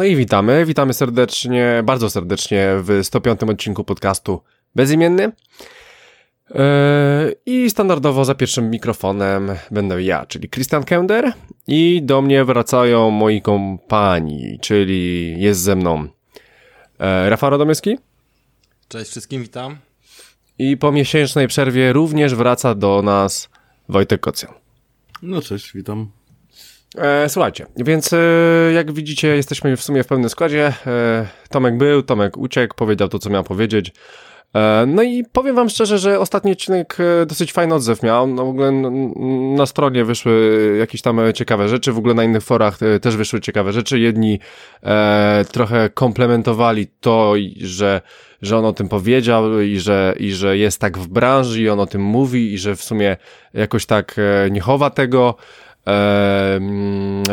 No i witamy, witamy serdecznie, bardzo serdecznie w 105 odcinku podcastu Bezimienny. Yy, I standardowo za pierwszym mikrofonem będę ja, czyli Christian Kender i do mnie wracają moi kompani, czyli jest ze mną yy, Rafał Radomyski. Cześć wszystkim, witam. I po miesięcznej przerwie również wraca do nas Wojtek Kocjan. No cześć, witam. E, słuchajcie, więc jak widzicie, jesteśmy w sumie w pełnym składzie. Tomek był, Tomek uciekł, powiedział to, co miał powiedzieć. E, no i powiem wam szczerze, że ostatni odcinek e, dosyć fajny odzew miał. No w ogóle na stronie wyszły jakieś tam ciekawe rzeczy, w ogóle na innych forach e, też wyszły ciekawe rzeczy. Jedni e, trochę komplementowali to, że że on o tym powiedział i że, i że jest tak w branży i on o tym mówi i że w sumie jakoś tak nie chowa tego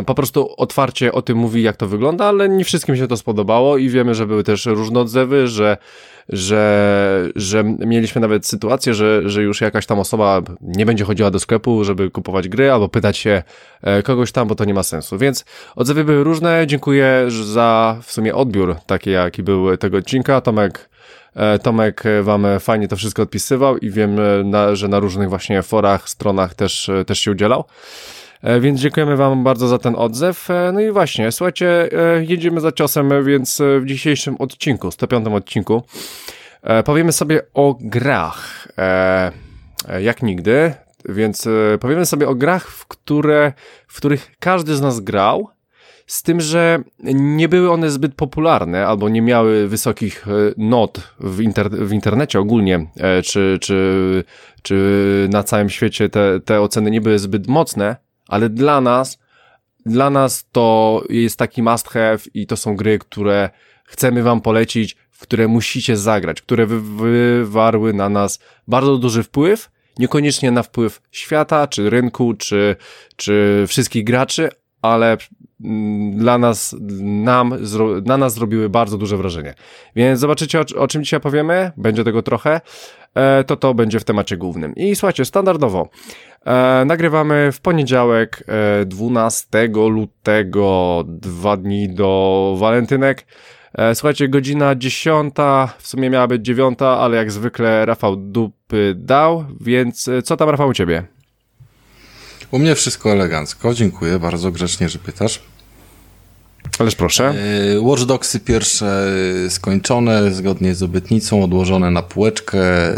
po prostu otwarcie o tym mówi, jak to wygląda, ale nie wszystkim się to spodobało i wiemy, że były też różne odzewy, że, że, że mieliśmy nawet sytuację, że, że już jakaś tam osoba nie będzie chodziła do sklepu, żeby kupować gry, albo pytać się e, kogoś tam, bo to nie ma sensu. Więc odzewy były różne. Dziękuję za w sumie odbiór taki, jaki był tego odcinka. Tomek e, Tomek wam fajnie to wszystko odpisywał i wiem, na, że na różnych właśnie forach, stronach też, też się udzielał. E, więc dziękujemy Wam bardzo za ten odzew. E, no i właśnie, słuchajcie, e, jedziemy za ciosem, więc w dzisiejszym odcinku, 105 odcinku, powiemy sobie o grach. Jak nigdy, więc powiemy sobie o grach, w, które, w których każdy z nas grał, z tym, że nie były one zbyt popularne albo nie miały wysokich not w, inter w internecie ogólnie, czy, czy, czy na całym świecie te, te oceny nie były zbyt mocne, ale dla nas, dla nas to jest taki must have i to są gry, które chcemy wam polecić, w które musicie zagrać, które wywarły na nas bardzo duży wpływ, niekoniecznie na wpływ świata, czy rynku, czy, czy wszystkich graczy, ale mm, dla nas, nam, na nas zrobiły bardzo duże wrażenie. Więc zobaczycie, o, o czym dzisiaj powiemy, będzie tego trochę, e, to to będzie w temacie głównym. I słuchajcie, standardowo, E, nagrywamy w poniedziałek e, 12 lutego, dwa dni do walentynek. E, słuchajcie, godzina 10, w sumie miała być 9, ale jak zwykle Rafał dupy dał, więc e, co tam Rafał u ciebie? U mnie wszystko elegancko, dziękuję bardzo grzecznie, że pytasz. Ależ proszę. E, Watch Dogsy pierwsze skończone, zgodnie z obietnicą, odłożone na półeczkę, e,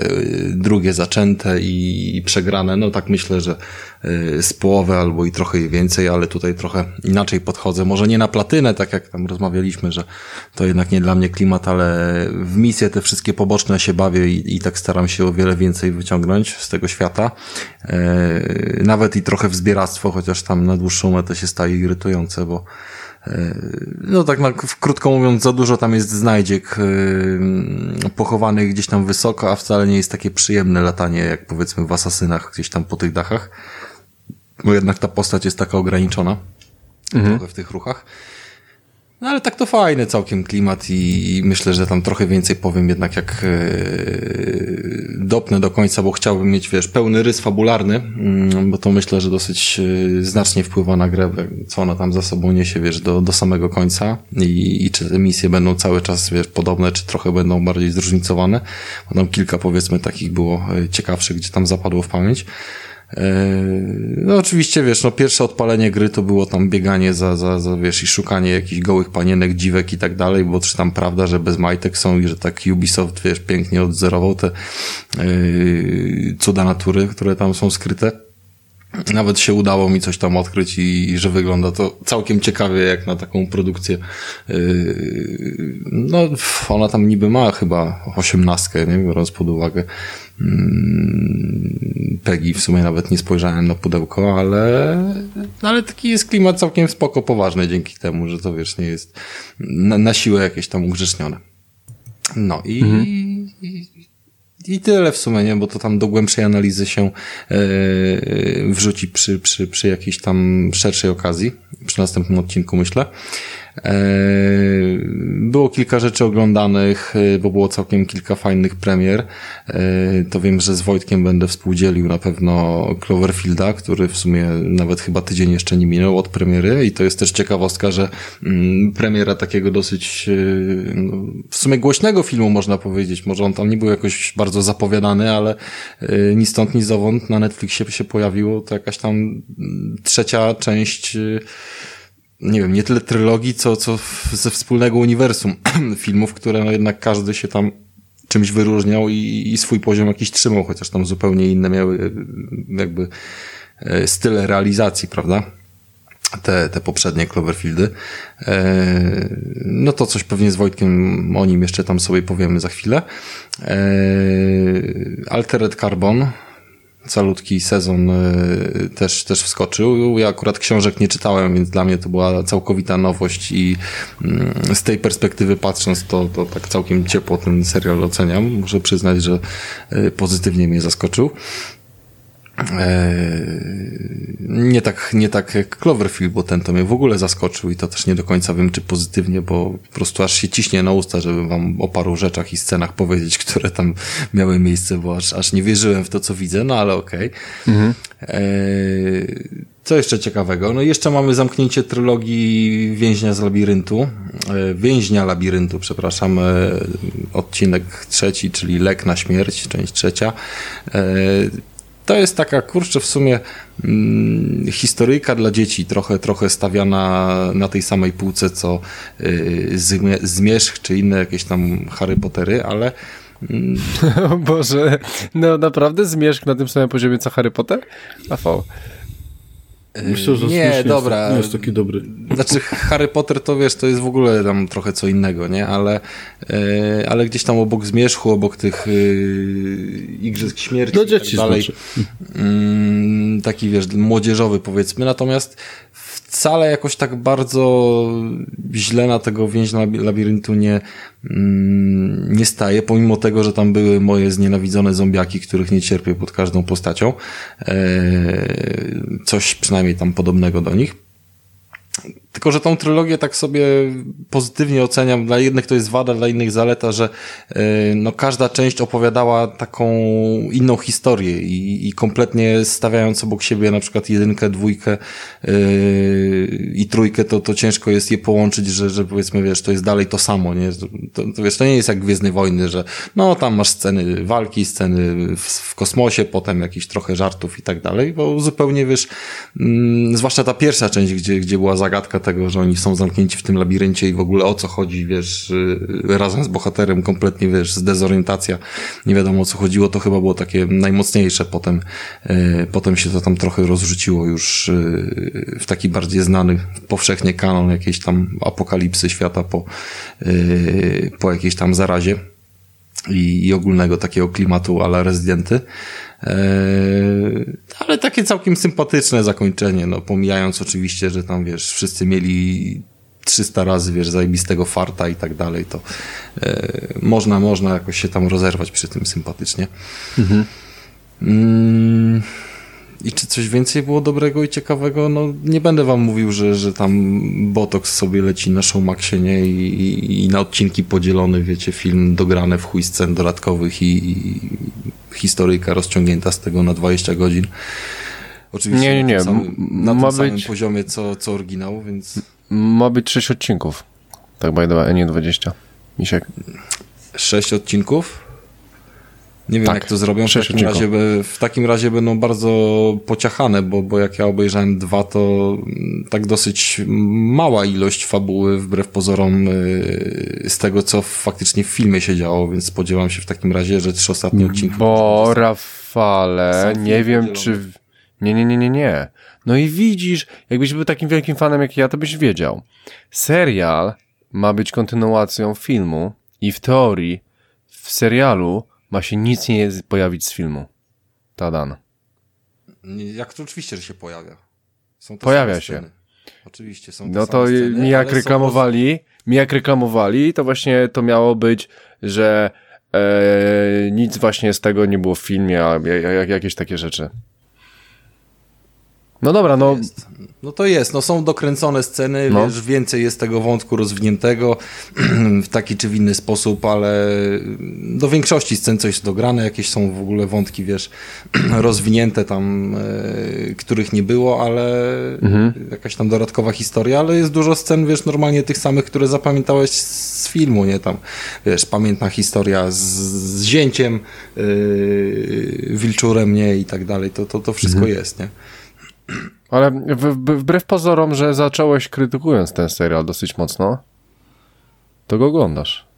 drugie zaczęte i przegrane. No tak myślę, że e, z połowy albo i trochę więcej, ale tutaj trochę inaczej podchodzę. Może nie na platynę, tak jak tam rozmawialiśmy, że to jednak nie dla mnie klimat, ale w misje te wszystkie poboczne się bawię i, i tak staram się o wiele więcej wyciągnąć z tego świata. Nawet i trochę w zbieractwo, chociaż tam na dłuższą metę się staje irytujące, bo no tak na, krótko mówiąc, za dużo tam jest znajdziek yy, pochowanych gdzieś tam wysoko, a wcale nie jest takie przyjemne latanie, jak powiedzmy w Asasynach, gdzieś tam po tych dachach. Bo jednak ta postać jest taka ograniczona mhm. trochę w tych ruchach. No ale tak to fajny całkiem klimat i, i myślę, że tam trochę więcej powiem jednak jak yy, dopnę do końca, bo chciałbym mieć, wiesz, pełny rys fabularny, yy, bo to myślę, że dosyć yy, znacznie wpływa na grę, co ona tam za sobą niesie, wiesz, do, do samego końca i, i czy te misje będą cały czas, wiesz, podobne, czy trochę będą bardziej zróżnicowane. Bo tam kilka, powiedzmy, takich było y, ciekawszych, gdzie tam zapadło w pamięć. E, no oczywiście, wiesz, no pierwsze odpalenie gry to było tam bieganie za, za, za wiesz, i szukanie jakichś gołych panienek, dziwek i tak dalej, bo czy tam prawda, że bez majtek są i że tak Ubisoft, wiesz, pięknie odzerował te yy, cuda natury, które tam są skryte. Nawet się udało mi coś tam odkryć i, i że wygląda to całkiem ciekawie jak na taką produkcję. Yy, no, ona tam niby ma chyba osiemnastkę, nie biorąc pod uwagę Mm, Peggy w sumie nawet nie spojrzałem na pudełko, ale, ale taki jest klimat całkiem spoko, poważny dzięki temu, że to wiesz, nie jest na, na siłę jakieś tam ugrzecznione. No i, mhm. i, i tyle w sumie, nie? Bo to tam do głębszej analizy się e, wrzuci przy, przy, przy jakiejś tam szerszej okazji, przy następnym odcinku myślę. E, było kilka rzeczy oglądanych, e, bo było całkiem kilka fajnych premier. E, to wiem, że z Wojtkiem będę współdzielił na pewno Cloverfielda, który w sumie nawet chyba tydzień jeszcze nie minął od premiery i to jest też ciekawostka, że mm, premiera takiego dosyć no, w sumie głośnego filmu można powiedzieć. Może on tam nie był jakoś bardzo zapowiadany, ale ni stąd, ni zowąd na Netflixie się pojawiło to jakaś tam mm, trzecia część nie wiem, nie tyle trylogii, co, co ze wspólnego uniwersum filmów, które no jednak każdy się tam czymś wyróżniał i, i swój poziom jakiś trzymał, chociaż tam zupełnie inne miały e, jakby e, style realizacji, prawda? Te, te poprzednie Cloverfieldy. E, no to coś pewnie z Wojtkiem o nim jeszcze tam sobie powiemy za chwilę. Altered Carbon, calutki sezon y, też, też wskoczył. Ja akurat książek nie czytałem, więc dla mnie to była całkowita nowość i mm, z tej perspektywy patrząc, to, to tak całkiem ciepło ten serial oceniam. Muszę przyznać, że y, pozytywnie mnie zaskoczył. Eee, nie tak, nie tak jak Cloverfield, bo ten to mnie w ogóle zaskoczył i to też nie do końca wiem, czy pozytywnie, bo po prostu aż się ciśnie na usta, żeby wam o paru rzeczach i scenach powiedzieć, które tam miały miejsce, bo aż, aż nie wierzyłem w to, co widzę, no ale okej. Okay. Mhm. Eee, co jeszcze ciekawego? No jeszcze mamy zamknięcie trylogii Więźnia z Labiryntu, eee, Więźnia Labiryntu, przepraszam, odcinek trzeci, czyli Lek na śmierć, część trzecia to jest taka, kurczę, w sumie hmm, historyjka dla dzieci, trochę, trochę stawiana na tej samej półce, co y, Zmierzch, czy inne jakieś tam Harry Pottery, ale mm, Boże, no naprawdę zmierzch na tym samym poziomie co Harry Potter? Rafał. Myślę, że nie, dobra. Jest, nie jest taki dobry. Znaczy Harry Potter to wiesz, to jest w ogóle tam trochę co innego, nie? Ale, e, ale gdzieś tam obok zmierzchu, obok tych e, Igrzysk Śmierci Do dzieci tak dalej. Znaczy. Mm, taki wiesz, młodzieżowy powiedzmy. Natomiast wcale jakoś tak bardzo źle na tego więźnia labiryntu nie, mm, nie staje, pomimo tego, że tam były moje znienawidzone zombiaki, których nie cierpię pod każdą postacią. Eee, coś przynajmniej tam podobnego do nich. Tylko, że tą trylogię tak sobie pozytywnie oceniam. Dla jednych to jest wada, dla innych zaleta, że yy, no, każda część opowiadała taką inną historię i, i kompletnie stawiając obok siebie na przykład jedynkę, dwójkę yy, i trójkę, to, to ciężko jest je połączyć, że, że powiedzmy, wiesz, to jest dalej to samo, nie? To, to wiesz, to nie jest jak Gwiezdne Wojny, że no tam masz sceny walki, sceny w, w kosmosie, potem jakiś trochę żartów i tak dalej, bo zupełnie, wiesz, mm, zwłaszcza ta pierwsza część, gdzie, gdzie była zagadka tego, że oni są zamknięci w tym labiryncie i w ogóle o co chodzi, wiesz, y, razem z bohaterem kompletnie, wiesz, zdezorientacja, nie wiadomo o co chodziło, to chyba było takie najmocniejsze, potem, y, potem się to tam trochę rozrzuciło już y, w taki bardziej znany powszechnie kanon jakiejś tam apokalipsy świata po, po jakiejś tam zarazie i, i ogólnego takiego klimatu ala rezydenty. Eee, ale takie całkiem sympatyczne zakończenie, no pomijając oczywiście, że tam wiesz, wszyscy mieli 300 razy, wiesz, zajebistego farta i tak dalej, to e, można, można jakoś się tam rozerwać przy tym sympatycznie. Mhm. Mm, I czy coś więcej było dobrego i ciekawego? No nie będę wam mówił, że, że tam Botox sobie leci na Showmaxie, nie? I, i, i na odcinki podzielony, wiecie, film dograne w chuj scen dodatkowych i, i historyjka rozciągnięta z tego na 20 godzin. Oczywiście nie, nie, nie. na tym samym, na tym samym być... poziomie co, co oryginał, więc... Ma być 6 odcinków. Tak by the way, nie 20. Misiek. 6 odcinków? Nie wiem, tak, jak to zrobią. W takim, razie, w takim razie będą bardzo pociachane, bo, bo jak ja obejrzałem dwa, to tak dosyć mała ilość fabuły, wbrew pozorom, y, z tego, co faktycznie w filmie się działo, więc spodziewam się w takim razie, że trzy ostatnie odcinki. Bo Rafale, nie wiem, podzielone. czy. Nie, nie, nie, nie, nie. No i widzisz, jakbyś był takim wielkim fanem jak ja, to byś wiedział. Serial ma być kontynuacją filmu i w teorii w serialu ma się nic nie pojawić z filmu. Tadan. Jak to oczywiście, że się pojawia. pojawia się. Oczywiście są No to sceny, mi jak reklamowali, są... mi jak reklamowali, to właśnie to miało być, że e, nic właśnie z tego nie było w filmie, a jak, jakieś takie rzeczy. No dobra, no. Jest. No to jest, no są dokręcone sceny, no. wiesz, więcej jest tego wątku rozwiniętego w taki czy w inny sposób, ale do większości scen coś jest dograne, jakieś są w ogóle wątki, wiesz, rozwinięte tam, e, których nie było, ale mhm. jakaś tam dodatkowa historia, ale jest dużo scen, wiesz, normalnie tych samych, które zapamiętałeś z filmu, nie tam, wiesz, pamiętna historia z, z zięciem, yy, wilczurem, nie, i tak dalej, to, to, to wszystko mhm. jest, nie? Ale wbrew pozorom, że zacząłeś krytykując ten serial dosyć mocno, to go oglądasz.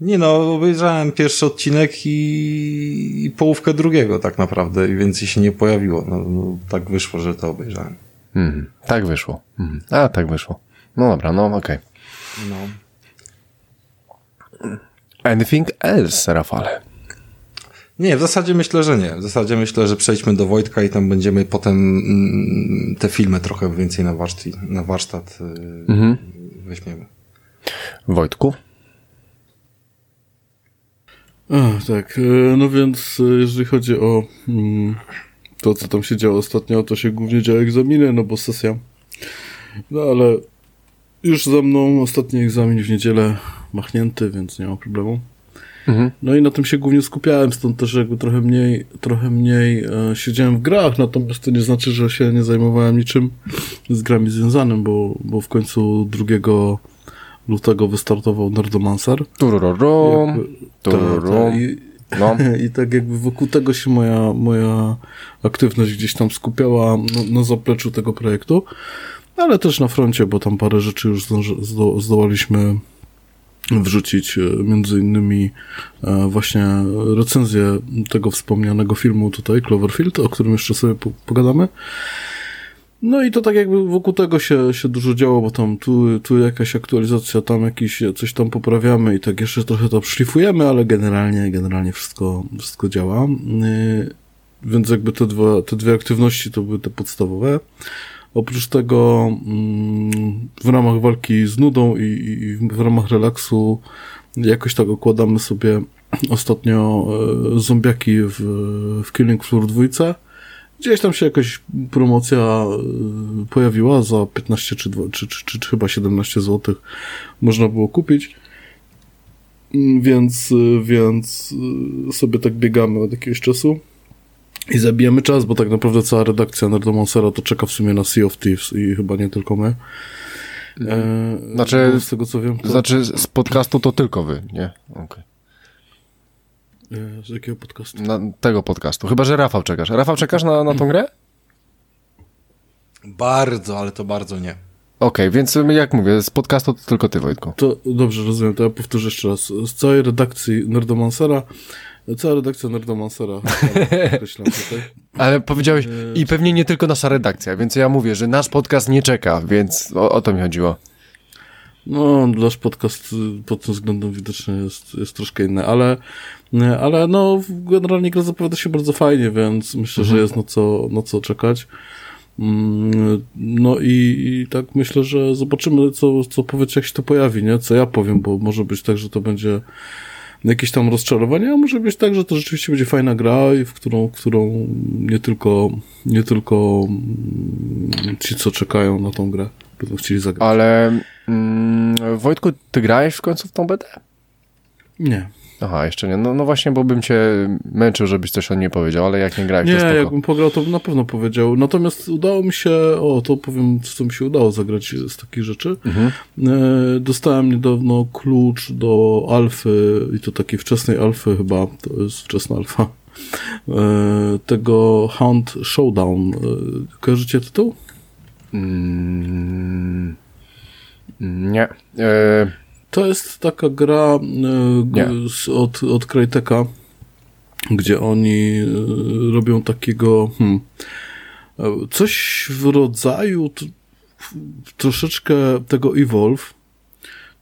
Nie no, obejrzałem pierwszy odcinek i, i połówkę drugiego tak naprawdę i więcej się nie pojawiło. No, no tak wyszło, że to obejrzałem. Mm, tak wyszło. Mm. A, tak wyszło. No dobra, no okej. Okay. No. Anything else, Rafale? Nie, w zasadzie myślę, że nie. W zasadzie myślę, że przejdźmy do Wojtka i tam będziemy potem mm, te filmy trochę więcej na warsztat, na warsztat y, mhm. weźmiemy. Wojtku? A, tak, y, no więc y, jeżeli chodzi o mm, to, co tam się działo ostatnio, to się głównie działy egzaminy, no bo sesja. No ale już za mną ostatni egzamin w niedzielę machnięty, więc nie ma problemu. Mhm. No i na tym się głównie skupiałem, stąd też jakby trochę mniej, trochę mniej e, siedziałem w grach, natomiast to nie znaczy, że się nie zajmowałem niczym z grami związanym, bo, bo w końcu 2 lutego wystartował Nerdomancer. Tururum, tururum. I, no. I tak jakby wokół tego się moja, moja aktywność gdzieś tam skupiała na, na zapleczu tego projektu, ale też na froncie, bo tam parę rzeczy już zdo, zdołaliśmy wrzucić e, między innymi e, właśnie recenzję tego wspomnianego filmu tutaj, Cloverfield, o którym jeszcze sobie pogadamy. No i to tak jakby wokół tego się, się dużo działo, bo tam tu, tu jakaś aktualizacja, tam jakiś, coś tam poprawiamy i tak jeszcze trochę to szlifujemy, ale generalnie, generalnie wszystko, wszystko działa. E, więc jakby te, dwa, te dwie aktywności to były te podstawowe. Oprócz tego mm, w ramach walki z nudą i, w ramach relaksu jakoś tak okładamy sobie ostatnio e, zombiaki w, w Killing Floor 2. Gdzieś tam się jakaś promocja e, pojawiła za 15 czy, 2, czy, czy, czy, czy chyba 17 zł można było kupić. Mm, więc, e, więc sobie tak biegamy od jakiegoś czasu. I zabijamy czas, bo tak naprawdę cała redakcja Nerdomancera to czeka w sumie na Sea of Thieves i chyba nie tylko my. E, znaczy, z tego co wiem. To... Znaczy, z podcastu to tylko wy, nie? Okay. E, z jakiego podcastu? Na tego podcastu. Chyba, że Rafał czekasz. Rafał, czekasz na, na tą grę? Bardzo, ale to bardzo nie. Okej, okay, więc jak mówię, z podcastu to tylko ty, Wojtko. To dobrze, rozumiem, to ja powtórzę jeszcze raz. Z całej redakcji Nerdomancera Cała redakcja Nerdomancera. Ale powiedziałeś, i pewnie nie tylko nasza redakcja, więc ja mówię, że nasz podcast nie czeka, więc o, o to mi chodziło. No, nasz podcast y, pod tym względem widocznie jest, jest troszkę inny, ale, y, ale no, generalnie gra zapowiada się bardzo fajnie, więc myślę, mhm. że jest na co, na co czekać. Mm, no i, i, tak myślę, że zobaczymy, co, co powiecie, jak się to pojawi, nie? Co ja powiem, bo może być tak, że to będzie jakieś tam rozczarowanie, a może być tak, że to rzeczywiście będzie fajna gra, w którą, którą nie tylko, nie tylko mm, ci, co czekają na tą grę, będą chcieli zagrać. Ale mm, Wojtku, ty grałeś w końcu w tą betę? Nie. Aha, jeszcze nie. No, no właśnie, bo bym cię męczył, żebyś coś o nie powiedział, ale jak nie grałeś, nie, to spoko. jakbym pograł, to na pewno powiedział. Natomiast udało mi się, o, to powiem, co mi się udało zagrać z takich rzeczy. Mhm. E, dostałem niedawno klucz do alfy, i to takiej wczesnej alfy chyba, to jest wczesna alfa, e, tego Hound Showdown. E, kojarzycie tytuł? Mm, nie. E to jest taka gra y, od, od Cryteka, gdzie oni y, robią takiego hmm, coś w rodzaju troszeczkę tego Evolve,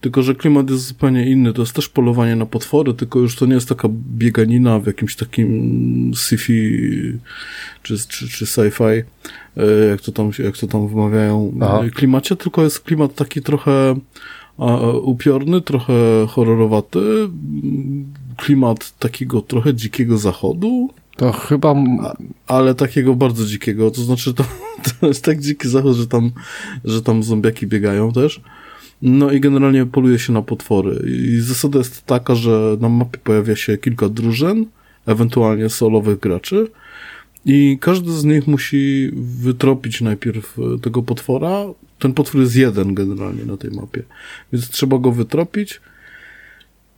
tylko że klimat jest zupełnie inny. To jest też polowanie na potwory, tylko już to nie jest taka bieganina w jakimś takim sci-fi czy, czy, czy sci-fi, jak to tam, jak to tam wymawiają Aha. klimacie, tylko jest klimat taki trochę upiorny, trochę horrorowaty, klimat takiego trochę dzikiego zachodu. To chyba... A, ale takiego bardzo dzikiego, to znaczy to, to jest tak dziki zachód, że tam, że tam zombiaki biegają też. No i generalnie poluje się na potwory. I zasada jest taka, że na mapie pojawia się kilka drużyn, ewentualnie solowych graczy i każdy z nich musi wytropić najpierw e, tego potwora. Ten potwór jest jeden generalnie na tej mapie, więc trzeba go wytropić,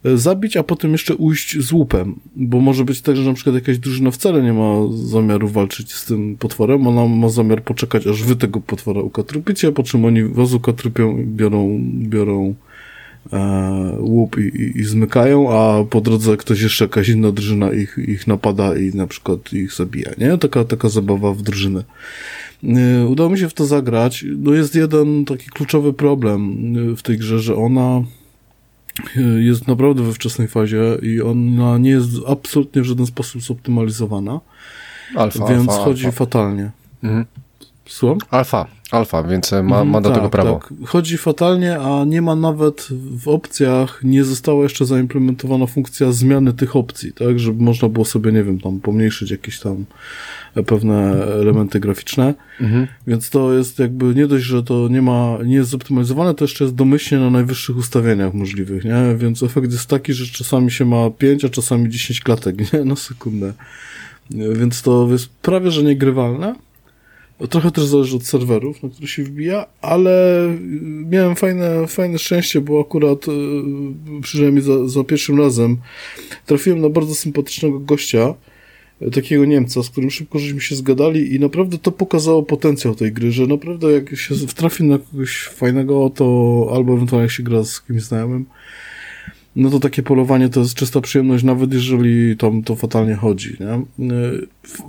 e, zabić, a potem jeszcze ujść z łupem, bo może być tak, że na przykład jakaś drużyna wcale nie ma zamiaru walczyć z tym potworem, ona ma zamiar poczekać, aż wy tego potwora ukatrupicie, po czym oni was ukatrupią i biorą, biorą łup i, i, i, zmykają, a po drodze ktoś jeszcze, jakaś inna drużyna ich, ich napada i na przykład ich zabija, nie? Taka, taka zabawa w drużynę. E, udało mi się w to zagrać. No jest jeden taki kluczowy problem w tej grze, że ona e, jest naprawdę we wczesnej fazie i ona nie jest absolutnie w żaden sposób zoptymalizowana. Alfa, więc alfa, chodzi alfa. fatalnie. Mhm. Słucham? Alfa, alfa, więc e, ma, ma do tak, tego prawo. Tak. Chodzi fatalnie, a nie ma nawet w opcjach, nie została jeszcze zaimplementowana funkcja zmiany tych opcji, tak, żeby można było sobie, nie wiem, tam pomniejszyć jakieś tam pewne elementy graficzne, mhm. więc to jest jakby nie dość, że to nie ma, nie jest zoptymalizowane, to jeszcze jest domyślnie na najwyższych ustawieniach możliwych, nie, więc efekt jest taki, że czasami się ma 5, a czasami 10 klatek, nie, na sekundę, więc to jest prawie, że niegrywalne, Trochę też zależy od serwerów, na które się wbija, ale miałem fajne, fajne szczęście, bo akurat yy, przynajmniej za, za pierwszym razem. Trafiłem na bardzo sympatycznego gościa, e, takiego Niemca, z którym szybko żeśmy się zgadali i naprawdę to pokazało potencjał tej gry, że naprawdę jak się trafi na kogoś fajnego, to albo ewentualnie jak się gra z kimś znajomym, no to takie polowanie to jest czysta przyjemność, nawet jeżeli tam to fatalnie chodzi, nie?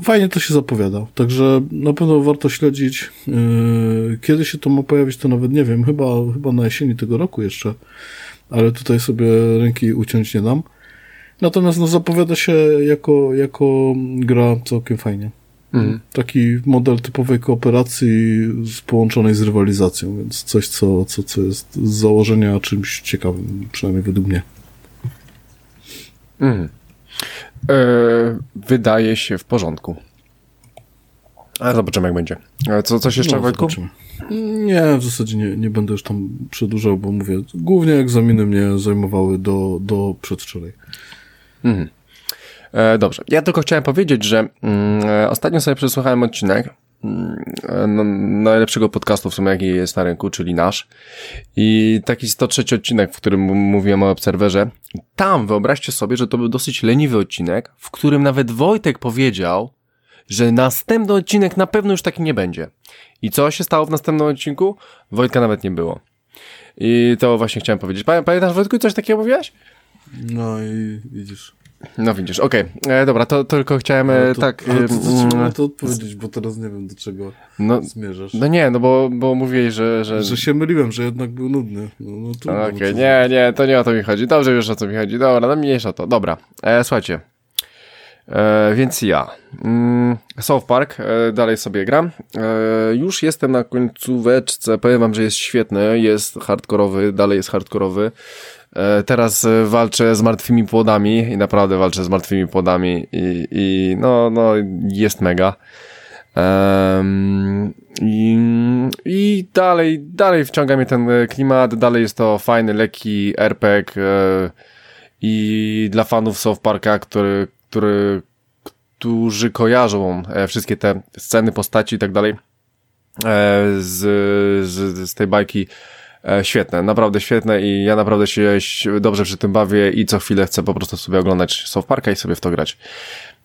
Fajnie to się zapowiada, także na pewno warto śledzić. Yy, kiedy się to ma pojawić, to nawet nie wiem, chyba, chyba na jesieni tego roku jeszcze, ale tutaj sobie ręki uciąć nie dam. Natomiast no, zapowiada się jako, jako gra całkiem fajnie. Mhm. Taki model typowej kooperacji z, połączonej z rywalizacją, więc coś, co, co, co jest z założenia czymś ciekawym, przynajmniej według mnie. Mhm. E, wydaje się w porządku. Ale zobaczymy, jak będzie. E, co, coś jeszcze, no, Wojtku? Nie, w zasadzie nie, nie będę już tam przedłużał, bo mówię, głównie egzaminy mnie zajmowały do, do przedwczoraj. Mhm. E, dobrze. Ja tylko chciałem powiedzieć, że mm, e, ostatnio sobie przesłuchałem odcinek mm, najlepszego podcastu w sumie, jaki jest na rynku, czyli nasz. I taki 103 odcinek, w którym mówiłem o Obserwerze. Tam wyobraźcie sobie, że to był dosyć leniwy odcinek, w którym nawet Wojtek powiedział, że następny odcinek na pewno już taki nie będzie. I co się stało w następnym odcinku? Wojtka nawet nie było. I to właśnie chciałem powiedzieć. Pamiętasz, Wojtku, coś takiego mówiłeś? No i widzisz. No widzisz, okej. Okay. E, dobra, to tylko chciałem e, to, tak... Ale to, to, to, to odpowiedzieć, bo teraz nie wiem, do czego no, zmierzasz. No nie, no bo, bo mówiłeś, że, że... Że się myliłem, że jednak był nudny. No, no Okej, okay. nie, nie, to nie o to mi chodzi. Dobrze wiesz, o co mi chodzi. Dobra, no mniejsza to. Dobra, e, słuchajcie. E, więc ja. Mm, South Park, e, dalej sobie gram. E, już jestem na końcóweczce, powiem wam, że jest świetny, jest hardkorowy, dalej jest hardkorowy. E, teraz e, walczę z martwymi płodami i naprawdę walczę z martwymi płodami i, i no, no jest mega. Um, i, I dalej, dalej wciąga mnie ten e, klimat, dalej jest to fajny, lekki RPG i dla fanów South Parka, który, który, którzy kojarzą wszystkie te sceny, postaci i tak dalej z, z, z tej bajki świetne, naprawdę świetne i ja naprawdę się dobrze przy tym bawię i co chwilę chcę po prostu sobie oglądać South Parka i sobie w to grać.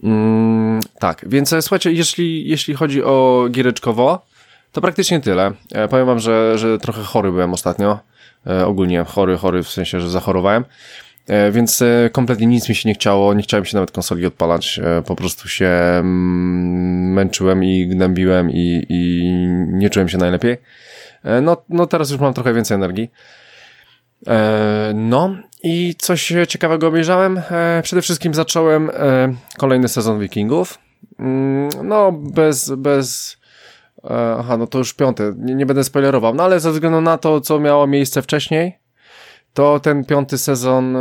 Mm, tak, więc e, słuchajcie, jeśli, jeśli chodzi o giereczkowo, to praktycznie tyle. E, powiem wam, że, że trochę chory byłem ostatnio. E, ogólnie chory, chory w sensie, że zachorowałem. E, więc e, kompletnie nic mi się nie chciało, nie chciałem się nawet konsoli odpalać, po prostu się mm, męczyłem i gnębiłem i, i nie czułem się najlepiej. E, no, no teraz już mam trochę więcej energii. E, no i coś ciekawego obejrzałem. E, przede wszystkim zacząłem kolejny sezon Wikingów. Mm, no, bez, bez, aha, no to już piąty, nie, nie będę spoilerował, no ale ze względu na to, co miało miejsce wcześniej, to ten piąty sezon,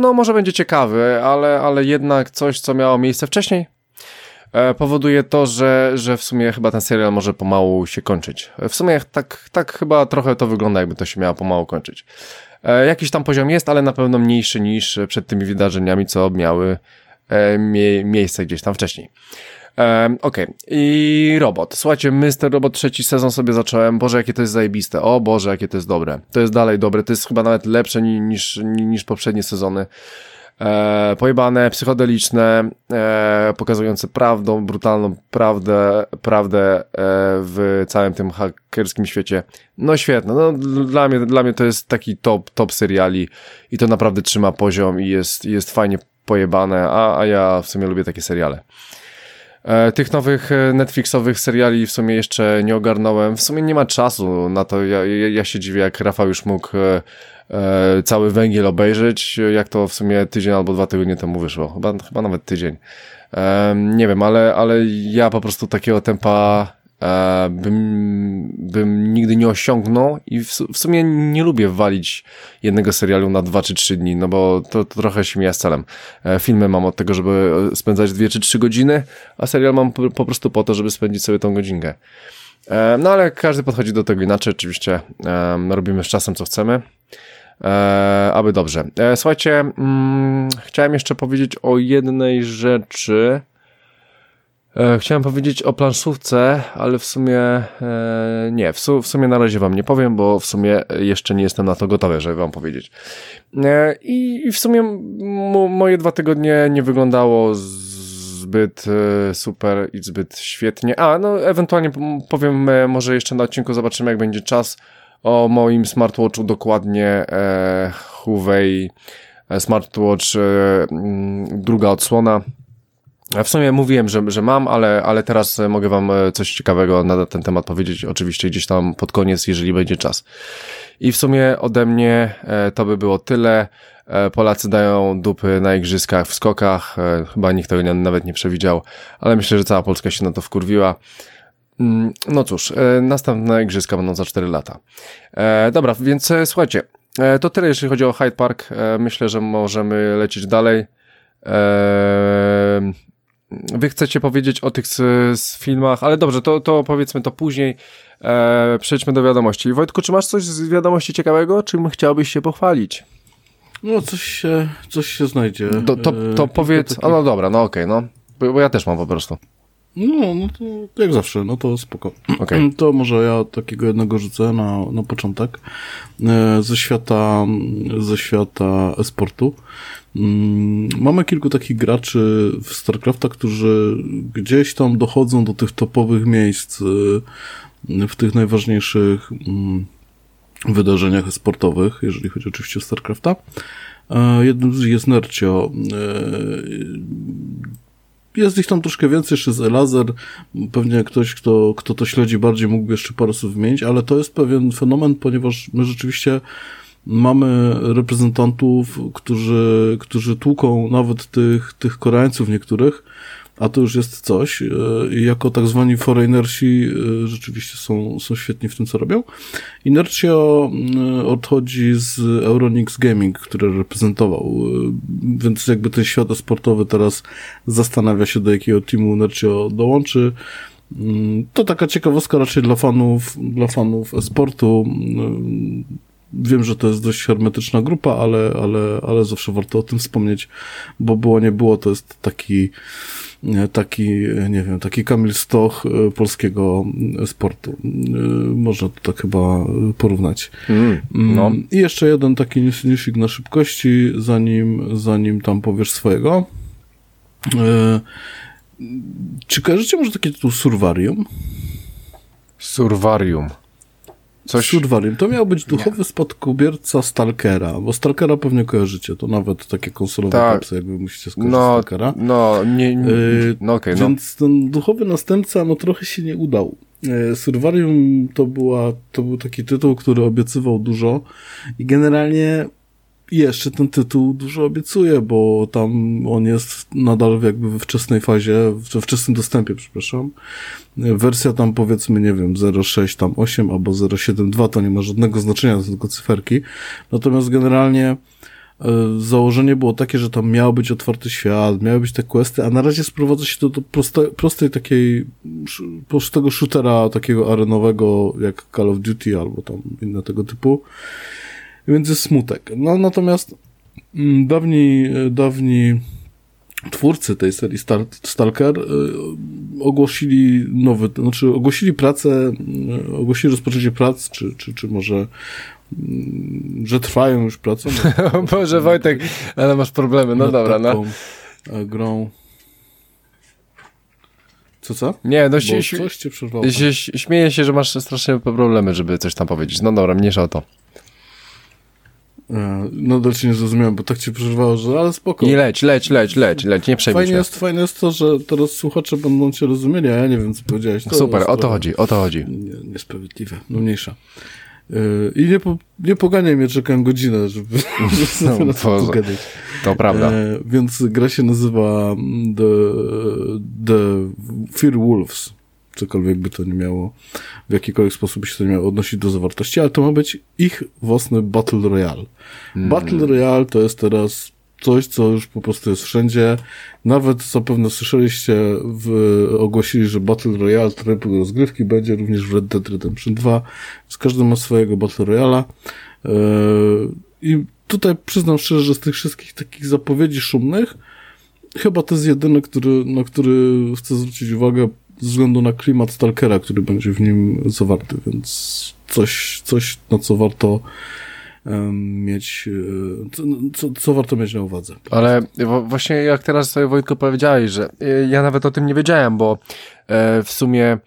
no może będzie ciekawy, ale, ale jednak coś, co miało miejsce wcześniej, powoduje to, że, że w sumie chyba ten serial może pomału się kończyć. W sumie tak, tak chyba trochę to wygląda, jakby to się miało pomału kończyć. E, jakiś tam poziom jest, ale na pewno mniejszy niż przed tymi wydarzeniami, co miały e, mie miejsce gdzieś tam wcześniej. Um, Okej, okay. i robot. Słuchajcie, Mr. Robot trzeci sezon sobie zacząłem. Boże, jakie to jest zajebiste. O Boże, jakie to jest dobre. To jest dalej dobre. To jest chyba nawet lepsze niż, niż poprzednie sezony. E, pojebane, psychodeliczne, e, pokazujące prawdą, brutalną prawdę, prawdę e, w całym tym hakerskim świecie. No świetne. No, dla, mnie, dla mnie to jest taki top, top seriali i to naprawdę trzyma poziom i jest, jest fajnie pojebane, a, a ja w sumie lubię takie seriale. E, tych nowych e, Netflixowych seriali w sumie jeszcze nie ogarnąłem. W sumie nie ma czasu na to. Ja, ja, ja się dziwię, jak Rafał już mógł e, cały węgiel obejrzeć, jak to w sumie tydzień albo dwa tygodnie temu wyszło. Chyba, chyba nawet tydzień. Nie wiem, ale, ale ja po prostu takiego tempa E, bym, bym nigdy nie osiągnął i w, sumie nie lubię walić jednego serialu na dwa czy trzy dni, no bo to, to trochę się mija z celem. E, filmy mam od tego, żeby spędzać dwie czy trzy godziny, a serial mam po, prostu po to, żeby spędzić sobie tą godzinkę. No ale każdy podchodzi do tego inaczej, oczywiście robimy z czasem co chcemy. E, aby dobrze. E, słuchajcie, mm, chciałem jeszcze powiedzieć o jednej rzeczy. E, chciałem powiedzieć o planszówce, ale w sumie e, nie, w, su w, sumie na razie wam nie powiem, bo w sumie jeszcze nie jestem na to gotowy, żeby wam powiedzieć. E, i, I w sumie moje dwa tygodnie nie wyglądało zbyt e, super i zbyt świetnie. A, no ewentualnie powiem e, może jeszcze na odcinku, zobaczymy jak będzie czas o moim smartwatchu dokładnie e, Huawei smartwatch druga odsłona w sumie mówiłem, że, że mam, ale, ale teraz mogę wam e, coś ciekawego na ten temat powiedzieć, oczywiście gdzieś tam pod koniec, jeżeli będzie czas. I w sumie ode mnie e, to by było tyle. E, Polacy dają dupy na igrzyskach w skokach, chyba nikt tego nawet nie przewidział, ale myślę, że cała Polska się na to wkurwiła. Mm, no cóż, następne igrzyska będą za 4 lata. Dobra, więc słuchajcie, to tyle jeśli chodzi o Hyde Park. Myślę, że możemy lecieć dalej. Wy chcecie powiedzieć o tych z, z filmach, ale dobrze, to, to powiedzmy to później. E, przejdźmy do wiadomości. Wojtku, czy masz coś z wiadomości ciekawego, czym chciałbyś się pochwalić? No, coś się, coś się znajdzie. To, to, to e, powiedz, taki... no dobra, no okej, okay, no. Bo, bo ja też mam po prostu. No, no to jak zawsze, no to spoko. Okay. To może ja takiego jednego rzucę na, na początek. E, ze świata, ze świata esportu. Mm, mamy kilku takich graczy w StarCrafta, którzy gdzieś tam dochodzą do tych topowych miejsc y, w tych najważniejszych mm, wydarzeniach sportowych, jeżeli chodzi oczywiście o StarCrafta. Jednym z nich jest Nercio. Jest ich tam troszkę więcej, jeszcze z Elazer. Pewnie ktoś, kto, kto to śledzi bardziej, mógłby jeszcze parę słów wymienić, ale to jest pewien fenomen, ponieważ my rzeczywiście mamy reprezentantów, którzy, którzy tłuką nawet tych, tych Koreańców niektórych, a to już jest coś. E, jako tak zwani foreignersi e, rzeczywiście są, są świetni w tym, co robią. Inercio e, odchodzi z Euronix Gaming, który reprezentował, więc jakby ten świat sportowy teraz zastanawia się, do jakiego teamu Inercio dołączy. Mm, to taka ciekawostka raczej dla fanów, dla fanów sportu Wiem, że to jest dość hermetyczna grupa, ale, ale, ale zawsze warto o tym wspomnieć, bo było nie było, to jest taki, taki, nie wiem, taki Kamil Stoch e, polskiego sportu. E, można to tak chyba porównać. Mm, no. Mm, I jeszcze jeden taki newsik na szybkości, zanim, zanim tam powiesz swojego. E, czy kojarzycie może taki tytuł Survarium? Survarium. Coś... Survarium. To miał być duchowy nie. spadkobierca Stalkera, bo Stalkera pewnie kojarzycie, to nawet takie konsolowe tak. jakby musicie skojarzyć no, Stalkera. No, nie, nie yy, no okej, okay, Więc no. ten duchowy następca, no trochę się nie udał. Yy, Survarium to była, to był taki tytuł, który obiecywał dużo i generalnie jeszcze ten tytuł dużo obiecuje, bo tam on jest nadal jakby we wczesnej fazie, we wczesnym dostępie, przepraszam. Wersja tam powiedzmy, nie wiem, 0.6 tam 8 albo 0.7.2 to nie ma żadnego znaczenia, tylko cyferki. Natomiast generalnie e, założenie było takie, że tam miał być otwarty świat, miały być te questy, a na razie sprowadza się to do proste, prostej takiej, prostego shootera takiego arenowego, jak Call of Duty albo tam inne tego typu więc jest smutek. No natomiast mm, dawni, dawni twórcy tej serii Stalker y, ogłosili nowy, znaczy ogłosili pracę, y, ogłosili rozpoczęcie prac, czy, czy, czy może y, że trwają już prace. No, Boże Wojtek, ale masz problemy, no dobra, no. E, grą co, co? Nie, no się, coś cię przerwało. Się, śmieję się, że masz straszne problemy, żeby coś tam powiedzieć. No dobra, mniejsza o to. E, no cię nie zrozumiałem, bo tak cię przeżywało, że ale spoko. I leć, leć, leć, leć, leć, nie przejmuj fajnie Jest, fajne jest to, że teraz słuchacze będą cię rozumieli, a ja nie wiem, co powiedziałeś. To Super, o to chodzi, o to chodzi. Nie, niesprawiedliwe, no mniejsza. Yy, I nie, po, nie poganiaj mnie, czekam godzinę, żeby, żeby no, to pogadać. To prawda. E, więc gra się nazywa The, The Fear Wolves cokolwiek by to nie miało, w jakikolwiek sposób by się to nie miało odnosić do zawartości, ale to ma być ich własny Battle Royale. Mm. Battle Royale to jest teraz coś, co już po prostu jest wszędzie. Nawet zapewne słyszeliście, w, ogłosili, że Battle Royale tryb rozgrywki będzie również w Red Dead Redemption 2. Z każdy ma swojego Battle Royale'a. Yy, I tutaj przyznam szczerze, że z tych wszystkich takich zapowiedzi szumnych, chyba to jest jedyny, który, na który chcę zwrócić uwagę ze względu na klimat Stalkera, który będzie w nim zawarty, więc coś, coś na co warto mieć, e, co, co, warto mieć na uwadze. Ale właśnie jak teraz sobie Wojtko powiedziałeś, że e, ja nawet o tym nie wiedziałem, bo e, w sumie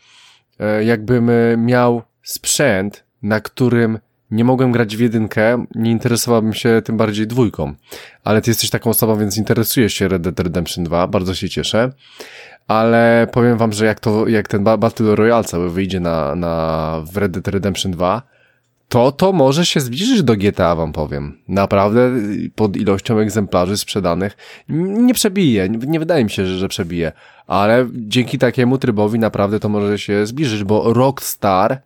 jakbym miał sprzęt, na którym nie mogłem grać w jedynkę, nie interesowałbym się tym bardziej dwójką. Ale ty jesteś taką osobą, więc interesujesz się Red Dead Redemption 2, bardzo się cieszę ale powiem wam, że jak to, jak ten Battle Royale cały wyjdzie na, na w Red Dead Redemption 2, to to może się zbliżyć do GTA, wam powiem. Naprawdę pod ilością egzemplarzy sprzedanych nie przebije, nie wydaje mi się, że, że przebije, ale dzięki takiemu trybowi naprawdę to może się zbliżyć, bo Rockstar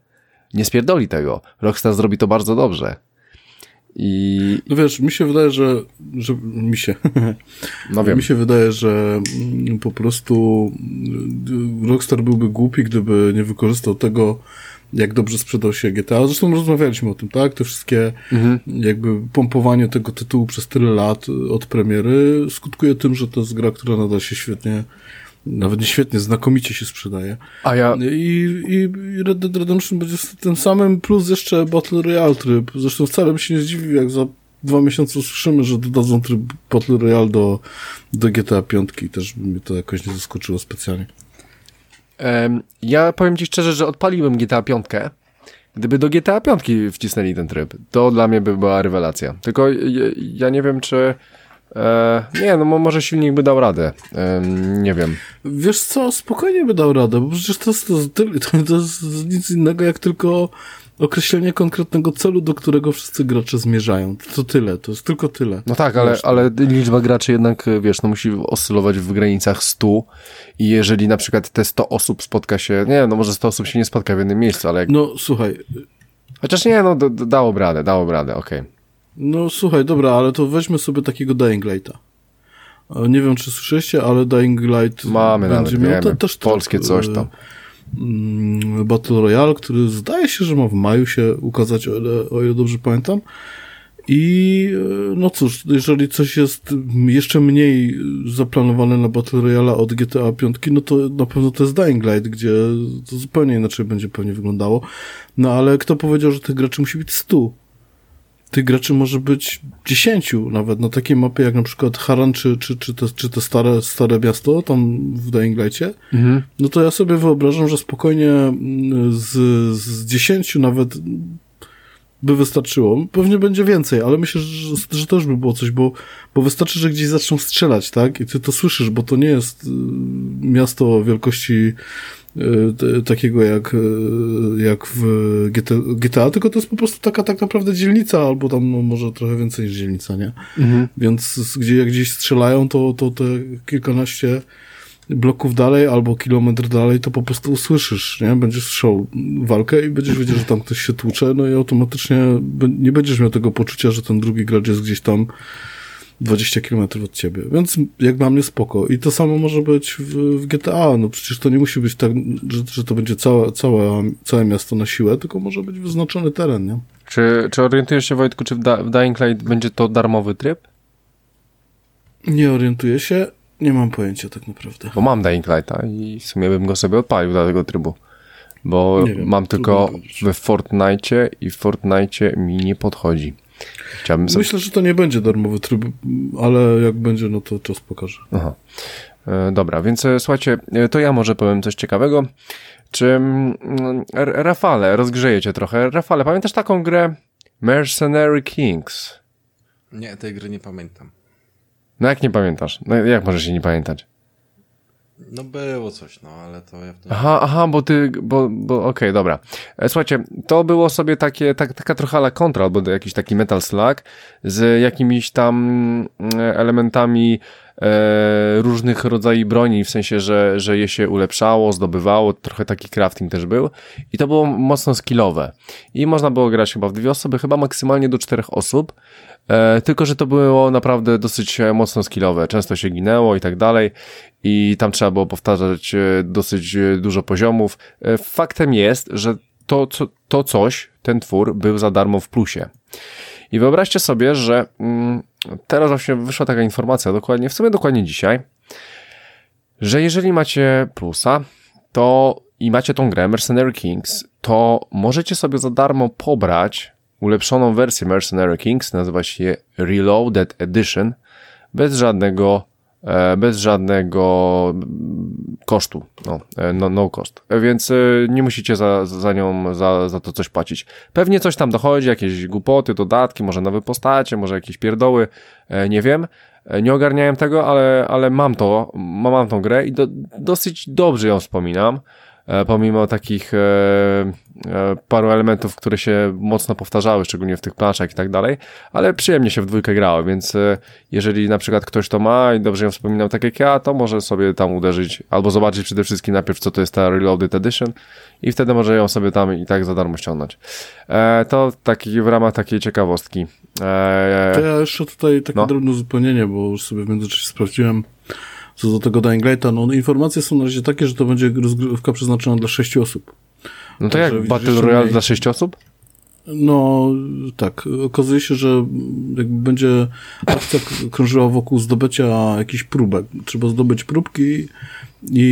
nie spierdoli tego. Rockstar zrobi to bardzo dobrze. I... No wiesz, mi się wydaje, że, że mi się, no wiem. mi się wydaje, że mm, po prostu y, Rockstar byłby głupi, gdyby nie wykorzystał tego, jak dobrze sprzedał się GTA. Zresztą rozmawialiśmy o tym, tak? Te wszystkie mhm. jakby pompowanie tego tytułu przez tyle lat od premiery skutkuje tym, że to jest gra, która nadal się świetnie nawet nie świetnie, znakomicie się sprzedaje. A ja... I, i Red Dead Redemption będzie tym samym, plus jeszcze Battle Royale tryb. Zresztą wcale bym się nie zdziwił, jak za dwa miesiące usłyszymy, że dodadzą tryb Battle Royale do, do GTA 5 też by mnie to jakoś nie zaskoczyło specjalnie. Um, ja powiem ci szczerze, że odpaliłem GTA 5, Gdyby do GTA 5 wcisnęli ten tryb, to dla mnie by była rewelacja. Tylko ja nie wiem, czy E, nie, no może silnik by dał radę. E, nie wiem. Wiesz co, spokojnie by dał radę, bo przecież to jest, to, to jest nic innego jak tylko określenie konkretnego celu, do którego wszyscy gracze zmierzają. To tyle, to jest tylko tyle. No tak, ale, ale liczba graczy jednak, wiesz, no musi oscylować w granicach 100 i jeżeli na przykład te 100 osób spotka się, nie no może 100 osób się nie spotka w jednym miejscu, ale... Jak... No słuchaj... Chociaż nie, no dało radę, dało radę, okej. Okay. No słuchaj, dobra, ale to weźmy sobie takiego Dying Lighta. Nie wiem, czy słyszeliście, ale Dying Light Mamy będzie nawet, miał te, też polskie coś tam. Mm, Battle Royale, który zdaje się, że ma w maju się ukazać, o ile, o ile dobrze pamiętam. I no cóż, jeżeli coś jest jeszcze mniej zaplanowane na Battle Royale od GTA 5, no to na pewno to jest Dying Light, gdzie to zupełnie inaczej będzie pewnie wyglądało. No ale kto powiedział, że tych graczy musi być 100? Tych graczy może być dziesięciu nawet na takiej mapie jak na przykład Haran czy, czy, czy, to, czy to stare, stare miasto tam w Dying Light'cie, mhm. no to ja sobie wyobrażam, że spokojnie mm, z, z dziesięciu nawet by wystarczyło. Pewnie będzie więcej, ale myślę, że, że to już by było coś, bo, bo wystarczy, że gdzieś zaczną strzelać, tak? I ty to słyszysz, bo to nie jest y, miasto wielkości takiego jak, y, jak w GTA, GTA, tylko to jest po prostu taka tak naprawdę dzielnica, albo tam no, może trochę więcej niż dzielnica, nie? Mhm. Więc gdzie, jak gdzieś strzelają, to, to te kilkanaście bloków dalej albo kilometr dalej, to po prostu usłyszysz, nie? Będziesz słyszał walkę i będziesz wiedział, że tam ktoś się tłucze, no i automatycznie nie będziesz miał tego poczucia, że ten drugi gracz jest gdzieś tam 20 km od ciebie. Więc jak dla mnie spoko. I to samo może być w, w GTA. No przecież to nie musi być tak, że, że to będzie całe, całe, całe miasto na siłę, tylko może być wyznaczony teren, nie? Czy, czy orientujesz się, Wojtku, czy w, da w Dying Light będzie to darmowy tryb? Nie orientuję się. Nie mam pojęcia tak naprawdę. Bo mam Dying Lighta i w sumie bym go sobie odpalił do tego trybu. Bo wiem, mam tylko we Fortnite i w Fortnite mi nie podchodzi. Chciałbym sobie... Myślę, że to nie będzie darmowy tryb, ale jak będzie, no to czas pokaże. Aha. E, dobra, więc e, słuchajcie, e, to ja może powiem coś ciekawego. Czy mm, Rafale, rozgrzejecie trochę. Rafale, pamiętasz taką grę Mercenary Kings? Nie, tej gry nie pamiętam. No jak nie pamiętasz? No jak możesz się nie pamiętać? No było coś, no ale to ja wtedy... Aha, aha, bo ty, bo, bo okej, okay, dobra. E, słuchajcie, to było sobie takie, tak, taka trochę ala kontra, albo jakiś taki metal slug z jakimiś tam mm, elementami różnych rodzajów broni, w sensie, że, że je się ulepszało, zdobywało, trochę taki crafting też był i to było mocno skillowe. I można było grać chyba w dwie osoby, chyba maksymalnie do czterech osób, e, tylko, że to było naprawdę dosyć mocno skillowe, często się ginęło i tak dalej i tam trzeba było powtarzać e, dosyć e, dużo poziomów. E, faktem jest, że to, to coś, ten twór był za darmo w plusie. I wyobraźcie sobie, że mm, teraz właśnie wyszła taka informacja, dokładnie, w sumie dokładnie dzisiaj, że jeżeli macie plusa, to i macie tą grę Mercenary Kings, to możecie sobie za darmo pobrać ulepszoną wersję Mercenary Kings, nazywa się Reloaded Edition, bez żadnego bez żadnego kosztu, no, e, no, no cost. E, więc nie musicie za, za nią, za, za to coś płacić. Pewnie coś tam dochodzi, jakieś głupoty, dodatki, może nowe postacie, może jakieś pierdoły, nie wiem. Nie ogarniałem tego, ale, ale mam to, mam tą grę i do, dosyć dobrze ją wspominam. E, pomimo takich e, e, paru elementów, które się mocno powtarzały, szczególnie w tych planszach i tak dalej, ale przyjemnie się w dwójkę grało, więc jeżeli na przykład ktoś to ma i dobrze ją wspominał tak jak ja, to może sobie tam uderzyć, albo zobaczyć przede wszystkim najpierw, co to jest ta Reloaded Edition i wtedy może ją sobie tam i tak za darmo ściągnąć. To taki, w ramach takiej ciekawostki. To ja jeszcze tutaj takie no. drobne uzupełnienie, bo już sobie w międzyczasie sprawdziłem co do tego Dying Lighta, no informacje są na razie takie, że to będzie rozgrywka przeznaczona dla sześciu osób. No to Także jak, Battle Royale dla sześciu osób? No, tak. Okazuje się, że jakby będzie akcja krążyła wokół zdobycia jakichś próbek. Trzeba zdobyć próbki i,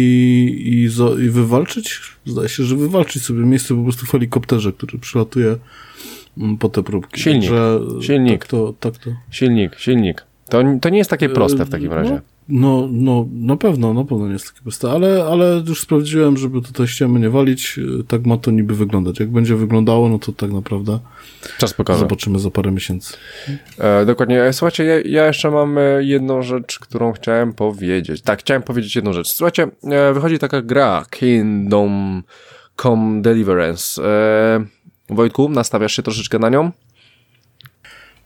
i, i wywalczyć. Zdaje się, że wywalczyć sobie miejsce po prostu w helikopterze, który przylatuje mm, po te próbki. Silnik. Także, silnik. Tak to, tak to. Silnik, silnik. To, to nie jest takie proste w takim razie. No, no, no, na pewno, na pewno nie jest takie proste, ale, ale już sprawdziłem, żeby tutaj ściemy nie walić, tak ma to niby wyglądać. Jak będzie wyglądało, no to tak naprawdę Czas pokaże. zobaczymy za parę miesięcy. E, dokładnie. E, słuchajcie, ja, ja, jeszcze mam e, jedną rzecz, którą chciałem powiedzieć. Tak, chciałem powiedzieć jedną rzecz. Słuchajcie, e, wychodzi taka gra Kingdom Come Deliverance. E, Wojtku, nastawiasz się troszeczkę na nią?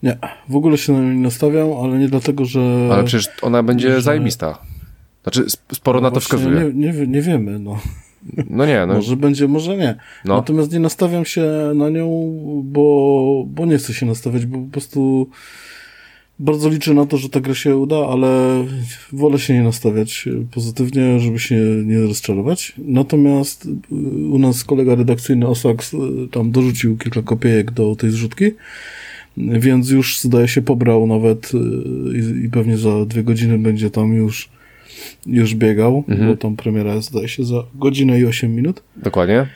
Nie, w ogóle się na nią nie nastawiam, ale nie dlatego, że... Ale przecież ona będzie że... zajebista. Znaczy, sporo no na to wskazuje. Nie, nie, nie wiemy, no. No nie, no. Może będzie, może nie. No. Natomiast nie nastawiam się na nią, bo, bo nie chcę się nastawiać, bo po prostu bardzo liczę na to, że ta gra się uda, ale wolę się nie nastawiać pozytywnie, żeby się nie rozczarować. Natomiast u nas kolega redakcyjny Osax tam dorzucił kilka kopiejek do tej zrzutki więc już zdaje się pobrał nawet y, i, i pewnie za dwie godziny będzie tam już już biegał, mhm. bo tam premiera jest, zdaje się, za godzinę i 8 minut. Dokładnie.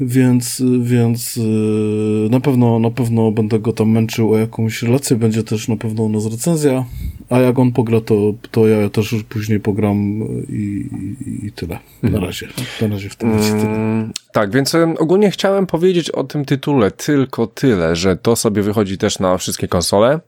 Więc, więc y, na pewno, na pewno będę go tam męczył o jakąś relację, będzie też na pewno u nas recenzja, a jak on pogra, to, to ja też później pogram i, i, i tyle. Na mhm. razie. Na razie w tym mm, tyle. Tak, więc ogólnie chciałem powiedzieć o tym tytule tylko tyle, że to sobie wychodzi też na wszystkie konsole.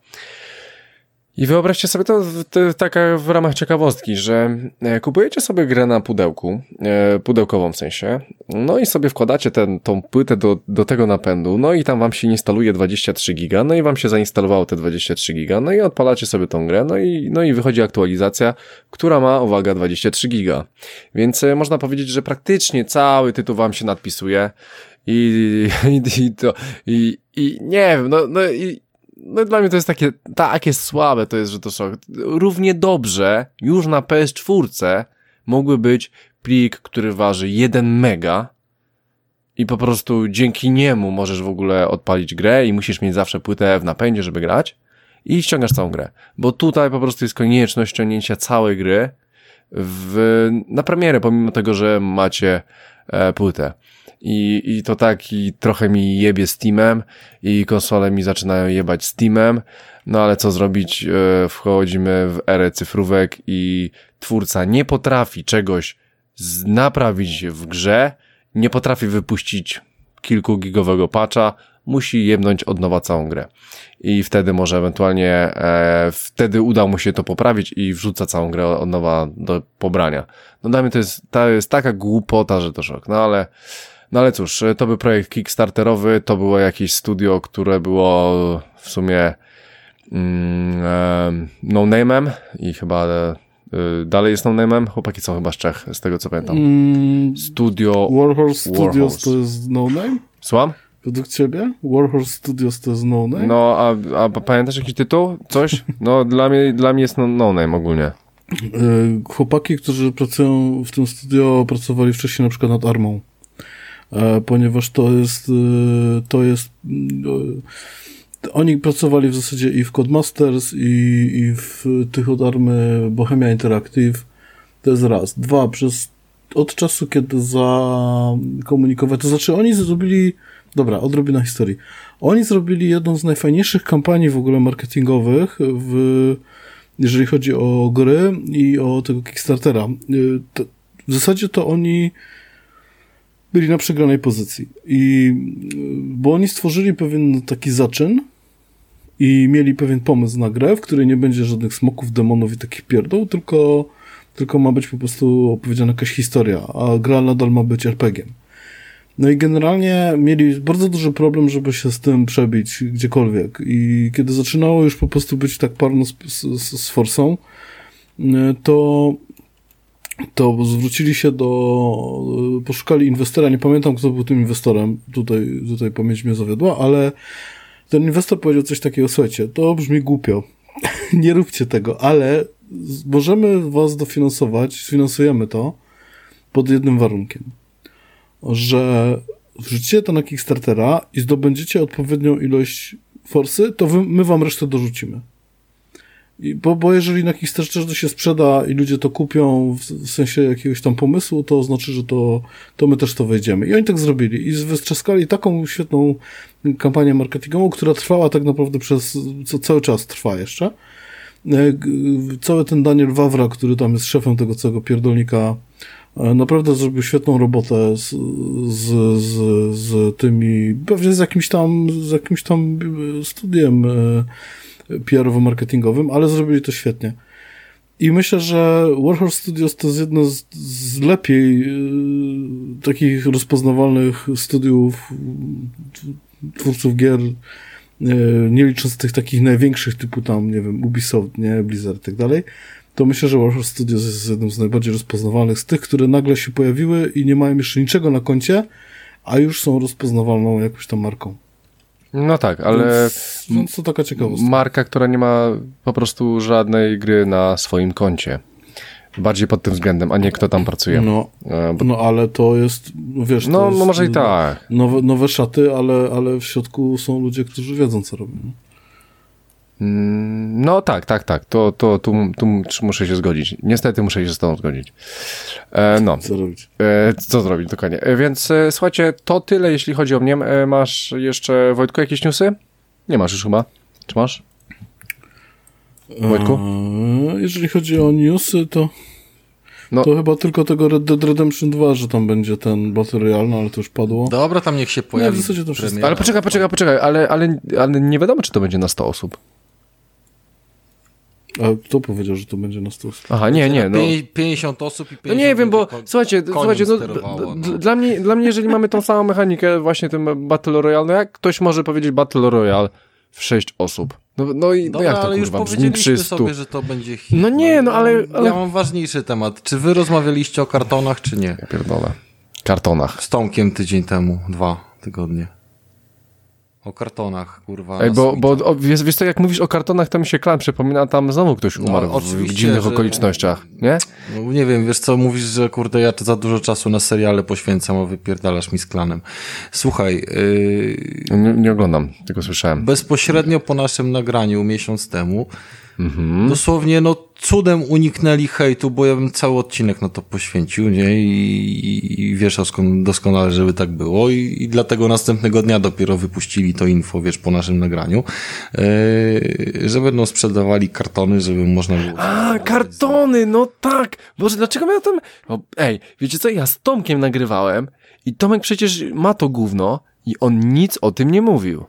I wyobraźcie sobie to, to taka w ramach ciekawostki, że e, kupujecie sobie grę na pudełku, e, pudełkową w sensie, no i sobie wkładacie ten, tą płytę do, do tego napędu, no i tam wam się instaluje 23 giga, no i wam się zainstalowało te 23 giga, no i odpalacie sobie tą grę, no i, no i wychodzi aktualizacja, która ma, uwaga, 23 giga. Więc e, można powiedzieć, że praktycznie cały tytuł wam się nadpisuje i, i, i to, i, i nie wiem, no, no i no dla mnie to jest takie, takie słabe to jest, że to są równie dobrze już na PS4 mógłby być plik, który waży 1 mega i po prostu dzięki niemu możesz w ogóle odpalić grę i musisz mieć zawsze płytę w napędzie, żeby grać i ściągasz całą grę. Bo tutaj po prostu jest konieczność ściągnięcia całej gry w, na premierę, pomimo tego, że macie e, płytę i, i to tak i trochę mi jebie Steamem i konsole mi zaczynają jebać Steamem, no ale co zrobić, e, wchodzimy w erę cyfrówek i twórca nie potrafi czegoś naprawić w grze, nie potrafi wypuścić kilkugigowego patcha, musi jebnąć od nowa całą grę. I wtedy może ewentualnie, e, wtedy uda mu się to poprawić i wrzuca całą grę od nowa do pobrania. No dla mnie to jest, to jest taka głupota, że to szok. No ale no ale cóż, to był projekt Kickstarterowy, to było jakieś studio, które było w sumie mm, e, no name'em i chyba e, dalej jest no name'em. Chłopaki są chyba z Czech, z tego co pamiętam. Mm, studio Warhorse Studios Warhorse. to jest no name? Słucham? Według ciebie? Warhorse Studios to jest no name? No, a, a pamiętasz jakiś tytuł? Coś? No, dla mnie, dla mnie jest no, no name ogólnie. E, chłopaki, którzy pracują w tym studio, pracowali wcześniej na przykład nad Armą. E, ponieważ to jest, e, to jest, e, oni pracowali w zasadzie i w Codemasters, i, i w tych od army Bohemia Interactive. To jest raz. Dwa, przez od czasu, kiedy zakomunikować, to znaczy oni zrobili, dobra, odrobina historii. Oni zrobili jedną z najfajniejszych kampanii w ogóle marketingowych w, jeżeli chodzi o gry i o tego Kickstartera. W zasadzie to oni byli na przegranej pozycji. I, bo oni stworzyli pewien taki zaczyn i mieli pewien pomysł na grę, w której nie będzie żadnych smoków, demonów i takich pierdół, tylko, tylko ma być po prostu opowiedziana jakaś historia, a gra nadal ma być RPG-iem. No i generalnie mieli bardzo duży problem, żeby się z tym przebić gdziekolwiek. I kiedy zaczynało już po prostu być tak parno z, z, z forsą, to to zwrócili się do, poszukali inwestora, nie pamiętam kto był tym inwestorem, tutaj, tutaj pamięć mnie zawiodła, ale ten inwestor powiedział coś takiego, słuchajcie, to brzmi głupio, nie róbcie tego, ale możemy was dofinansować, sfinansujemy to pod jednym warunkiem, że wrzucicie to na Kickstartera i zdobędziecie odpowiednią ilość forsy, to wy, my wam resztę dorzucimy. Bo, bo jeżeli na Kickstarterze się sprzeda i ludzie to kupią w, sensie jakiegoś tam pomysłu, to znaczy, że to, to my też to wejdziemy. I oni tak zrobili. I wystrzaskali taką świetną kampanię marketingową, która trwała tak naprawdę przez, co cały czas trwa jeszcze. E, cały ten Daniel Wawra, który tam jest szefem tego całego pierdolnika, e, naprawdę zrobił świetną robotę z, z, z, z tymi, pewnie z jakimś tam, z jakimś tam studiem e, PR-owo-marketingowym, ale zrobili to świetnie. I myślę, że Warhorse Studios to jest jedno z, z lepiej y, takich rozpoznawalnych studiów twórców gier, y, nie licząc tych takich największych typu tam, nie wiem, Ubisoft, nie, Blizzard i tak dalej, to myślę, że Warhorse Studios jest jednym z najbardziej rozpoznawalnych z tych, które nagle się pojawiły i nie mają jeszcze niczego na koncie, a już są rozpoznawalną jakąś tam marką. No tak, ale Więc, no, to taka ciekawostka. Marka, która nie ma po prostu żadnej gry na swoim koncie. Bardziej pod tym względem, a nie kto tam pracuje. No, e, bo... no ale to jest, no wiesz, no, no może i tak. Nowe, nowe szaty, ale, ale w środku są ludzie, którzy wiedzą, co robią. Mm, no tak, tak, tak. To, to tu, tu muszę się zgodzić. Niestety muszę się z tą zgodzić. E, no. Co robić? E, co zrobić, dokładnie. E, więc e, słuchajcie, to tyle, jeśli chodzi o mnie. E, masz jeszcze, Wojtku, jakieś newsy? Nie masz już chyba. Czy masz? Wojtku? Eee, jeżeli chodzi o newsy, to no. To chyba tylko tego Red Dead Redemption 2, że tam będzie ten Battle Royale, no ale to już padło. Dobra, tam niech się pojawi. Nie, w zasadzie to wszystko. Ale poczekaj, poczekaj, poczekaj, ale, ale, ale nie wiadomo, czy to będzie na 100 osób. A kto powiedział, że to będzie na 100 osób? Aha, nie, nie. No. 50 osób i 50 No nie wiem, bo słuchajcie, słuchajcie no, no. Dla, mnie, dla mnie, jeżeli mamy tą samą mechanikę, właśnie tym Battle Royale, no jak ktoś może powiedzieć Battle Royale w 6 osób? No, no i no Dobra, no jak to ale kurwa już brzmi przy sobie, że to będzie hit. No nie, no ale, ale... Ja mam ważniejszy temat. Czy wy rozmawialiście o kartonach, czy nie? Ja pierdolę. Kartonach. Z Tomkiem tydzień temu, dwa tygodnie. O kartonach, kurwa. Ej, bo, bo o, wiesz, wiesz co, jak mówisz o kartonach, to mi się klan przypomina, tam znowu ktoś no, umarł no, w dziwnych że... okolicznościach, nie? No, nie wiem, wiesz co, mówisz, że kurde, ja to za dużo czasu na seriale poświęcam, a wypierdalasz mi z klanem. Słuchaj... Yy... Nie, nie oglądam, tylko słyszałem. Bezpośrednio po naszym nagraniu miesiąc temu Mhm. Dosłownie, no, cudem uniknęli hejtu, bo ja bym cały odcinek na to poświęcił, nie? I, i, i wiesz doskonale, żeby tak było. I, I dlatego następnego dnia dopiero wypuścili to info, wiesz, po naszym nagraniu, yy, że będą sprzedawali kartony, żeby można było... A, kartony, no tak! Boże, dlaczego ja tam... O, ej, wiecie co, ja z Tomkiem nagrywałem i Tomek przecież ma to gówno i on nic o tym nie mówił.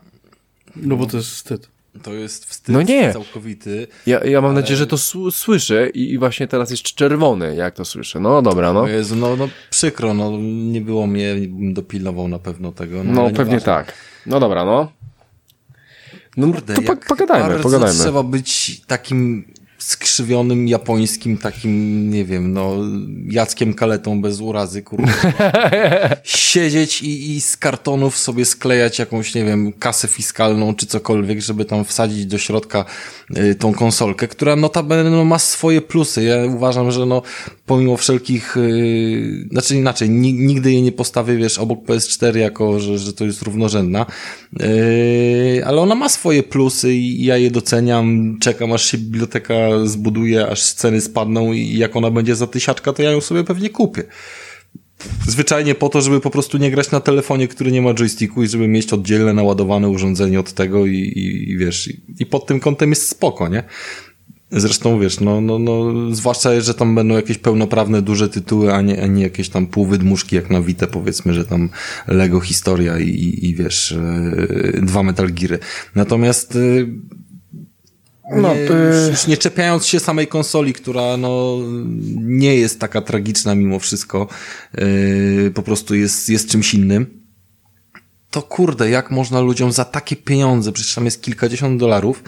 No bo to jest wstyd. To jest wstyd no nie. całkowity. Ja, ja mam ale... nadzieję, że to słyszę i, i, właśnie teraz jest czerwony, jak to słyszę. No dobra, no. Jezu, no, no przykro, no nie było mnie, bym dopilnował na pewno tego. No, no pewnie tak. No dobra, no. No Kurde, to po, pogadajmy, pogadajmy. trzeba być takim skrzywionym japońskim takim, nie wiem, no, Jackiem Kaletą bez urazy, kurde. Siedzieć i, i z kartonów sobie sklejać jakąś, nie wiem, kasę fiskalną czy cokolwiek, żeby tam wsadzić do środka y, tą konsolkę, która notabene no, ma swoje plusy. Ja uważam, że no, pomimo wszelkich, y, znaczy inaczej, nigdy jej nie postawię, wiesz, obok PS4 jako, że, że to jest równorzędna, y, ale ona ma swoje plusy i ja je doceniam, czekam aż się biblioteka zbuduje, aż ceny spadną i jak ona będzie za tysiaczka, to ja ją sobie pewnie kupię. Zwyczajnie po to, żeby po prostu nie grać na telefonie, który nie ma joysticku i żeby mieć oddzielne naładowane urządzenie od tego i, i, i wiesz, i, i pod tym kątem jest spoko, nie? Zresztą wiesz, no, no, no, zwłaszcza, że tam będą jakieś pełnoprawne duże tytuły, a nie, a nie jakieś tam półwydmuszki jak na Vita, powiedzmy, że tam Lego historia i, i, i wiesz, yy, dwa Metal Geary. Natomiast yy, no, nie, już nie czepiając się samej konsoli, która no, nie jest taka tragiczna mimo wszystko, yy, po prostu jest, jest czymś innym. To kurde, jak można ludziom za takie pieniądze, przecież tam jest kilkadziesiąt dolarów,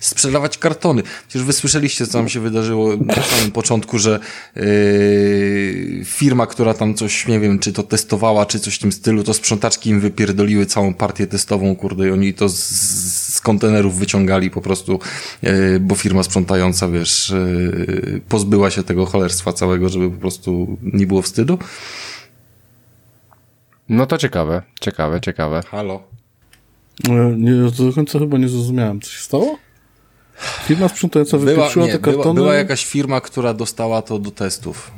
sprzedawać kartony. Przecież wy słyszeliście, co tam się wydarzyło na samym początku, że yy, firma, która tam coś, nie wiem, czy to testowała, czy coś w tym stylu, to sprzątaczki im wypierdoliły całą partię testową, kurde, i oni to z, z kontenerów wyciągali po prostu, yy, bo firma sprzątająca, wiesz, yy, pozbyła się tego cholerstwa całego, żeby po prostu nie było wstydu. No to ciekawe, ciekawe, ciekawe. Halo. E, nie, do końca chyba nie zrozumiałem. Co się stało? Firma sprzątająca wypieprzyła te kartony? Była, była jakaś firma, która dostała to do testów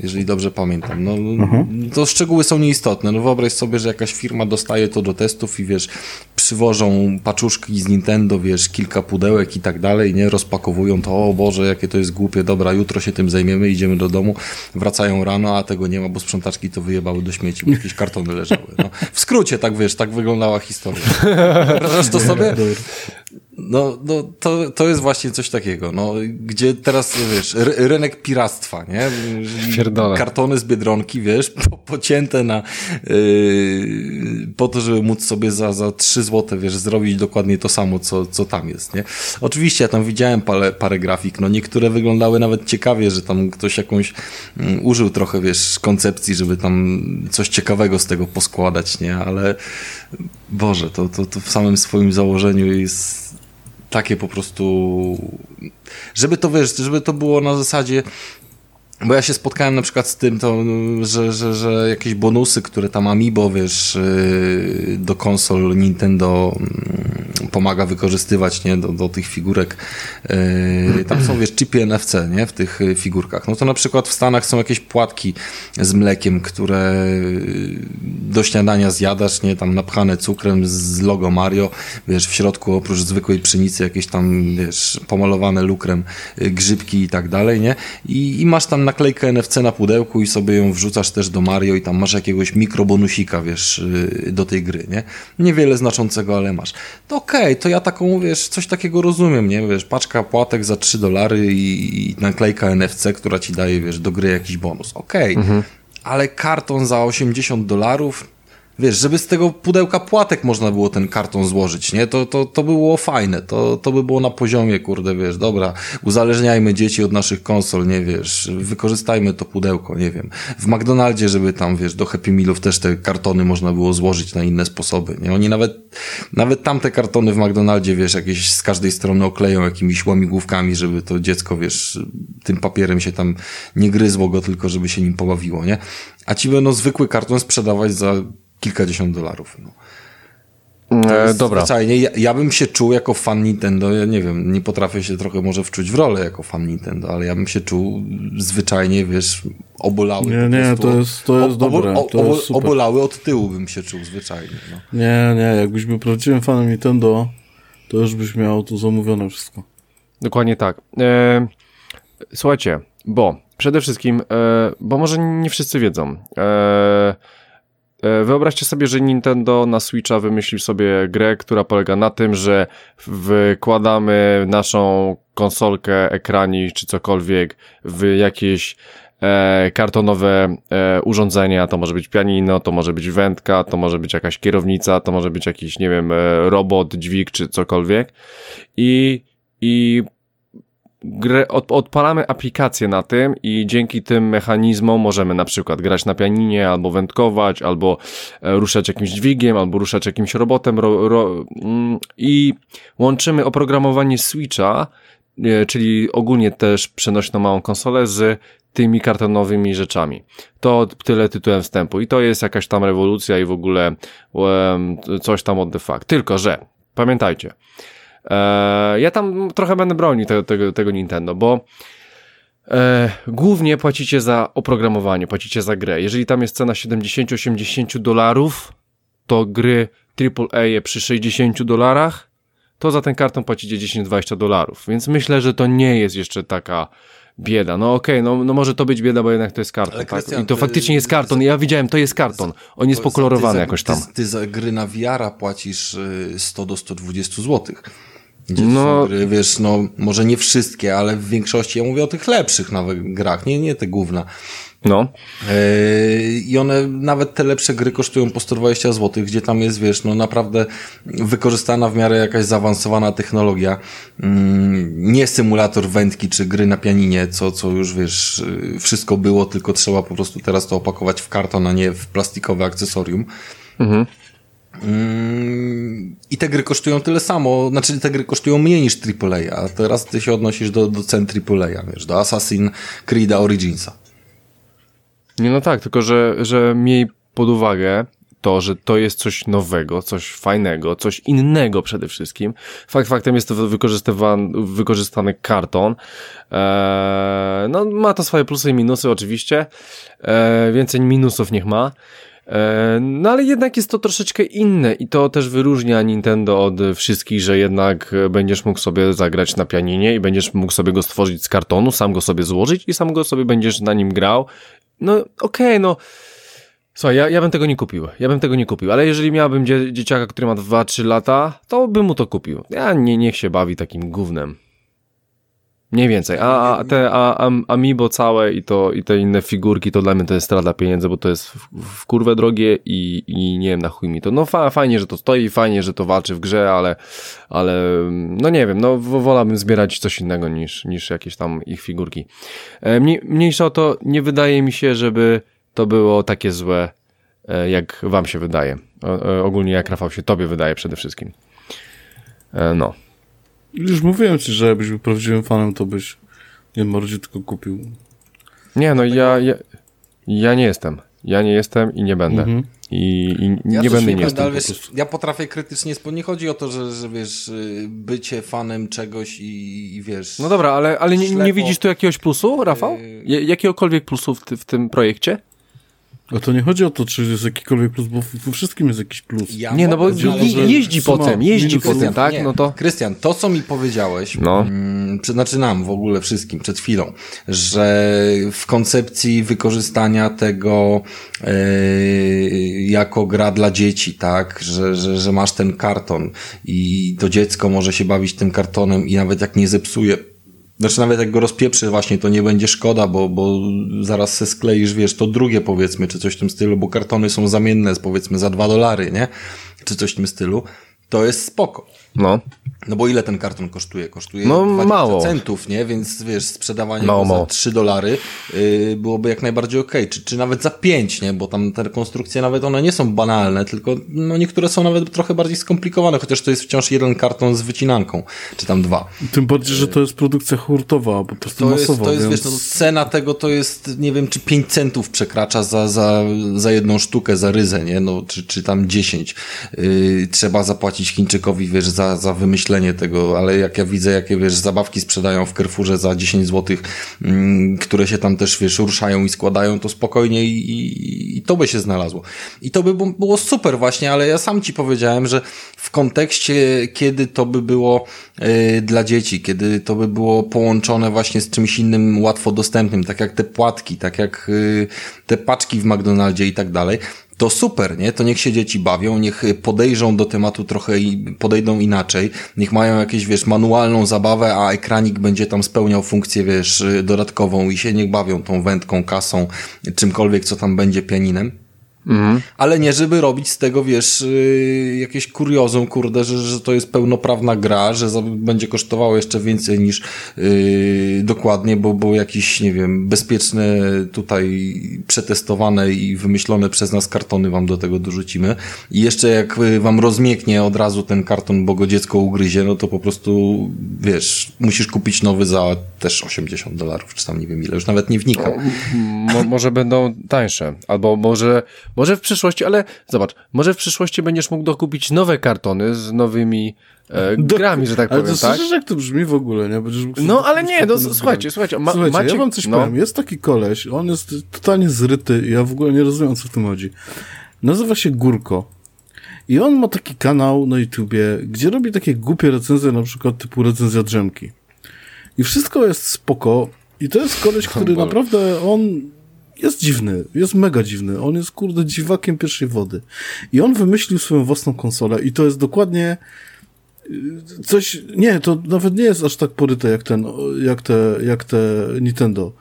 jeżeli dobrze pamiętam. No, mhm. To szczegóły są nieistotne. No wyobraź sobie, że jakaś firma dostaje to do testów i wiesz, przywożą paczuszki z Nintendo, wiesz, kilka pudełek i tak dalej, nie? Rozpakowują to, o Boże, jakie to jest głupie, dobra, jutro się tym zajmiemy, idziemy do domu, wracają rano, a tego nie ma, bo sprzątaczki to wyjebały do śmieci, bo jakieś kartony leżały. No. W skrócie, tak wiesz, tak wyglądała historia. Wyobrażasz to sobie? No, no to, to jest właśnie coś takiego, no, gdzie teraz, wiesz, rynek piractwa, nie? Pierdolę. Kartony z Biedronki, wiesz, po, pocięte na, yy, po to, żeby móc sobie za, za 3 złote, wiesz, zrobić dokładnie to samo, co, co tam jest, nie? Oczywiście ja tam widziałem parę, parę grafik, no niektóre wyglądały nawet ciekawie, że tam ktoś jakąś um, użył trochę, wiesz, koncepcji, żeby tam coś ciekawego z tego poskładać, nie? Ale Boże, to, to, to w samym swoim założeniu jest takie po prostu, żeby to wiesz, żeby to było na zasadzie bo ja się spotkałem na przykład z tym, to, że, że, że jakieś bonusy, które tam Amiibo, wiesz, y, do konsol Nintendo mm, pomaga wykorzystywać, nie, do, do tych figurek. Y, tam są, wiesz, chipy NFC, nie, w tych figurkach. No to na przykład w Stanach są jakieś płatki z mlekiem, które do śniadania zjadasz, nie, tam napchane cukrem z logo Mario, wiesz, w środku oprócz zwykłej pszenicy jakieś tam, wiesz, pomalowane lukrem grzybki i tak dalej, nie? I, I masz tam naklejkę NFC na pudełku i sobie ją wrzucasz też do Mario i tam masz jakiegoś mikrobonusika, wiesz, y, do tej gry, nie? Niewiele znaczącego, ale masz. To okej, okay, to ja taką, wiesz, coś takiego rozumiem, nie? Wiesz, paczka płatek za 3 dolary i, i naklejka NFC, która ci daje, wiesz, do gry jakiś bonus. Okej, okay. mhm. ale karton za 80 dolarów, wiesz, żeby z tego pudełka płatek można było ten karton złożyć, nie? To, to, to by było fajne, to, to by było na poziomie, kurde, wiesz, dobra, uzależniajmy dzieci od naszych konsol, nie wiesz, wykorzystajmy to pudełko, nie wiem. W McDonaldzie, żeby tam, wiesz, do Happy Mealów też te kartony można było złożyć na inne sposoby, nie? Oni nawet, nawet tamte kartony w McDonaldzie, wiesz, jakieś z każdej strony okleją jakimiś łamigłówkami, żeby to dziecko, wiesz, tym papierem się tam nie gryzło go, tylko żeby się nim pobawiło, nie? A ci będą zwykły karton sprzedawać za kilkadziesiąt dolarów. No. E, dobra. Zwyczajnie, ja, ja bym się czuł jako fan Nintendo, ja nie wiem, nie potrafię się trochę może wczuć w rolę jako fan Nintendo, ale ja bym się czuł zwyczajnie, wiesz, obolały Nie, nie, to jest, to jest dobre. To jest super. Obolały od tyłu bym się czuł zwyczajnie. No. Nie, nie, jakbyś był prawdziwym fanem Nintendo, to już byś miał tu zamówione wszystko. Dokładnie tak. E, słuchajcie, bo przede wszystkim, e, bo może nie wszyscy wiedzą, E, wyobraźcie sobie, że Nintendo na Switcha wymyślił sobie grę, która polega na tym, że wkładamy naszą konsolkę, ekranik czy cokolwiek w jakieś e, kartonowe e, urządzenia, to może być pianino, to może być wędka, to może być jakaś kierownica, to może być jakiś, nie wiem, e, robot, dźwig czy cokolwiek. I, i od, odpalamy aplikację na tym i dzięki tym mechanizmom możemy na przykład grać na pianinie, albo wędkować, albo e, ruszać jakimś dźwigiem, albo ruszać jakimś robotem ro, ro, mm, i łączymy oprogramowanie Switcha, e, czyli ogólnie też przenośną małą konsolę z tymi kartonowymi rzeczami. To tyle tytułem wstępu i to jest jakaś tam rewolucja i w ogóle um, coś tam od the fuck. Tylko, że pamiętajcie, E, ja tam trochę będę bronił tego, tego, tego Nintendo, bo e, głównie płacicie za oprogramowanie, płacicie za grę. Jeżeli tam jest cena 70-80 dolarów, to gry AAA przy 60 dolarach, to za ten karton płacicie 10-20 dolarów. Więc myślę, że to nie jest jeszcze taka bieda. No okej, okay, no, no może to być bieda, bo jednak to jest karton. tak? I to ty, faktycznie jest karton. Ja widziałem, to jest karton. On jest pokolorowany jakoś tam. Ty, ty za gry na VR płacisz 100 y, do 120 złotych. No, gry, wiesz, no, może nie wszystkie, ale w większości, ja mówię o tych lepszych nawet grach, nie, nie te główne. No. Yy, I one, nawet te lepsze gry kosztują po 120 zł, gdzie tam jest, wiesz, no naprawdę wykorzystana w miarę jakaś zaawansowana technologia. Yy, nie symulator wędki czy gry na pianinie, co, co już, wiesz, yy, wszystko było, tylko trzeba po prostu teraz to opakować w karton, a nie w plastikowe akcesorium. Mhm. Mm, I te gry kosztują tyle samo, znaczy te gry kosztują mniej niż AAA, a teraz ty się odnosisz do, do cen AAA, wiesz, do Assassin Creed'a Originsa. Nie, no tak, tylko że, że miej pod uwagę to, że to jest coś nowego, coś fajnego, coś innego przede wszystkim. Fakt faktem jest to wykorzystany karton. Eee, no, ma to swoje plusy i minusy oczywiście. Eee, więcej minusów niech ma. E, no ale jednak jest to troszeczkę inne i to też wyróżnia Nintendo od wszystkich, że jednak będziesz mógł sobie zagrać na pianinie i będziesz mógł sobie go stworzyć z kartonu, sam go sobie złożyć i sam go sobie będziesz na nim grał. No okej, okay, no Słuchaj, ja, ja bym tego nie kupił. Ja bym tego nie kupił, ale jeżeli miałbym dzie dzieciaka, który ma 2-3 lata, to bym mu to kupił. Ja nie, niech się bawi takim gównem. Mniej więcej. A, a te a, Amiibo całe i to i te inne figurki, to dla mnie to jest strata pieniędzy, bo to jest w, w kurwę drogie i, i nie wiem, na chuj mi to. No fa, fajnie, że to stoi, fajnie, że to walczy w grze, ale, ale no nie wiem, no wolałbym zbierać coś innego niż, niż jakieś tam ich figurki. E, mniej, mniejsza o to, nie wydaje mi się, żeby to było takie złe, e, jak wam się wydaje. E, ogólnie jak Rafał się tobie wydaje przede wszystkim. No. Już mówiłem ci, że jakbyś był prawdziwym fanem, to byś nie mordzie tylko kupił. Nie, no ja, ja, ja nie jestem. Ja nie jestem i nie będę. Mhm. I, i ja nie będę nie jestem. Ale wiesz, ja potrafię krytycznie spod... Nie chodzi o to, że, że wiesz, y, bycie fanem czegoś i, i wiesz... No dobra, ale, ale nie, nie widzisz tu jakiegoś plusu, Rafał? Y- jakiegokolwiek plusu w, ty, w tym projekcie? A to nie chodzi o to, czy jest jakikolwiek plus, bo we wszystkim jest jakiś plus. Ja nie, no bo je, jeździ potem, jeździ potem, tak? Nie. No to... Krystian, to co mi powiedziałeś, no. mm, znaczy nam w ogóle wszystkim, przed chwilą, że w koncepcji wykorzystania tego e, jako gra dla dzieci, tak? Że, że, że masz ten karton i to dziecko może się bawić tym kartonem i nawet jak nie zepsuje znaczy nawet jak go rozpieprzy właśnie, to nie będzie szkoda, bo, bo zaraz se skleisz, wiesz, to drugie powiedzmy, czy coś w tym stylu, bo kartony są zamienne, powiedzmy za dwa dolary, nie? Czy coś w tym stylu. To jest spoko. No. No bo ile ten karton kosztuje? Kosztuje no, 20 mało. centów, nie? Więc wiesz, sprzedawanie mało, za 3 dolary yy, byłoby jak najbardziej okej. Okay. Czy, czy nawet za 5, nie? Bo tam te rekonstrukcje nawet one nie są banalne, tylko no niektóre są nawet trochę bardziej skomplikowane, chociaż to jest wciąż jeden karton z wycinanką, czy tam dwa. Tym bardziej, że to jest produkcja hurtowa, po prostu to masowa. Jest, to jest, więc... wiesz, no, cena tego to jest, nie wiem, czy 5 centów przekracza za, za, za jedną sztukę, za ryzę, nie? No, czy, czy tam 10. Yy, trzeba zapłacić Chińczykowi, wiesz, za, za wymyślenie tego, ale jak ja widzę, jakie wiesz, zabawki sprzedają w Carrefourze za 10 zł, mm, które się tam też wiesz, ruszają i składają, to spokojnie i, i, i to by się znalazło. I to by było super właśnie, ale ja sam ci powiedziałem, że w kontekście, kiedy to by było yy, dla dzieci, kiedy to by było połączone właśnie z czymś innym łatwo dostępnym, tak jak te płatki, tak jak yy, te paczki w McDonaldzie i tak dalej, to super, nie? To niech się dzieci bawią, niech podejrzą do tematu trochę i podejdą inaczej, niech mają jakieś, wiesz, manualną zabawę, a ekranik będzie tam spełniał funkcję, wiesz, dodatkową i się niech bawią tą wędką, kasą, czymkolwiek, co tam będzie pianinem. Mhm. Ale nie, żeby robić z tego, wiesz, yy, jakieś kuriozum, kurde, że, że to jest pełnoprawna gra, że będzie kosztowało jeszcze więcej niż yy, dokładnie, bo, bo jakieś, nie wiem, bezpieczne tutaj przetestowane i wymyślone przez nas kartony wam do tego dorzucimy. I jeszcze jak y, wam rozmieknie od razu ten karton, bo go dziecko ugryzie, no to po prostu, wiesz, musisz kupić nowy za też 80 dolarów, czy tam nie wiem ile, już nawet nie wnikam. Mo może będą tańsze, albo może może w przyszłości, ale zobacz, może w przyszłości będziesz mógł dokupić nowe kartony z nowymi e, grami, że tak ale powiem, to tak? jak to brzmi w ogóle, nie? Będziesz mógł no, ale nie, no, słuchajcie, słuchajcie. Ma, słuchajcie, macie... ja wam coś no. powiem. Jest taki koleś, on jest totalnie zryty ja w ogóle nie rozumiem, co w tym chodzi. Nazywa się Górko. I on ma taki kanał na YouTubie, gdzie robi takie głupie recenzje, na przykład typu recenzja drzemki. I wszystko jest spoko. I to jest koleś, który naprawdę, on jest dziwny, jest mega dziwny. On jest, kurde, dziwakiem pierwszej wody. I on wymyślił swoją własną konsolę i to jest dokładnie y, coś, nie, to nawet nie jest aż tak poryte jak ten, jak te, jak te Nintendo.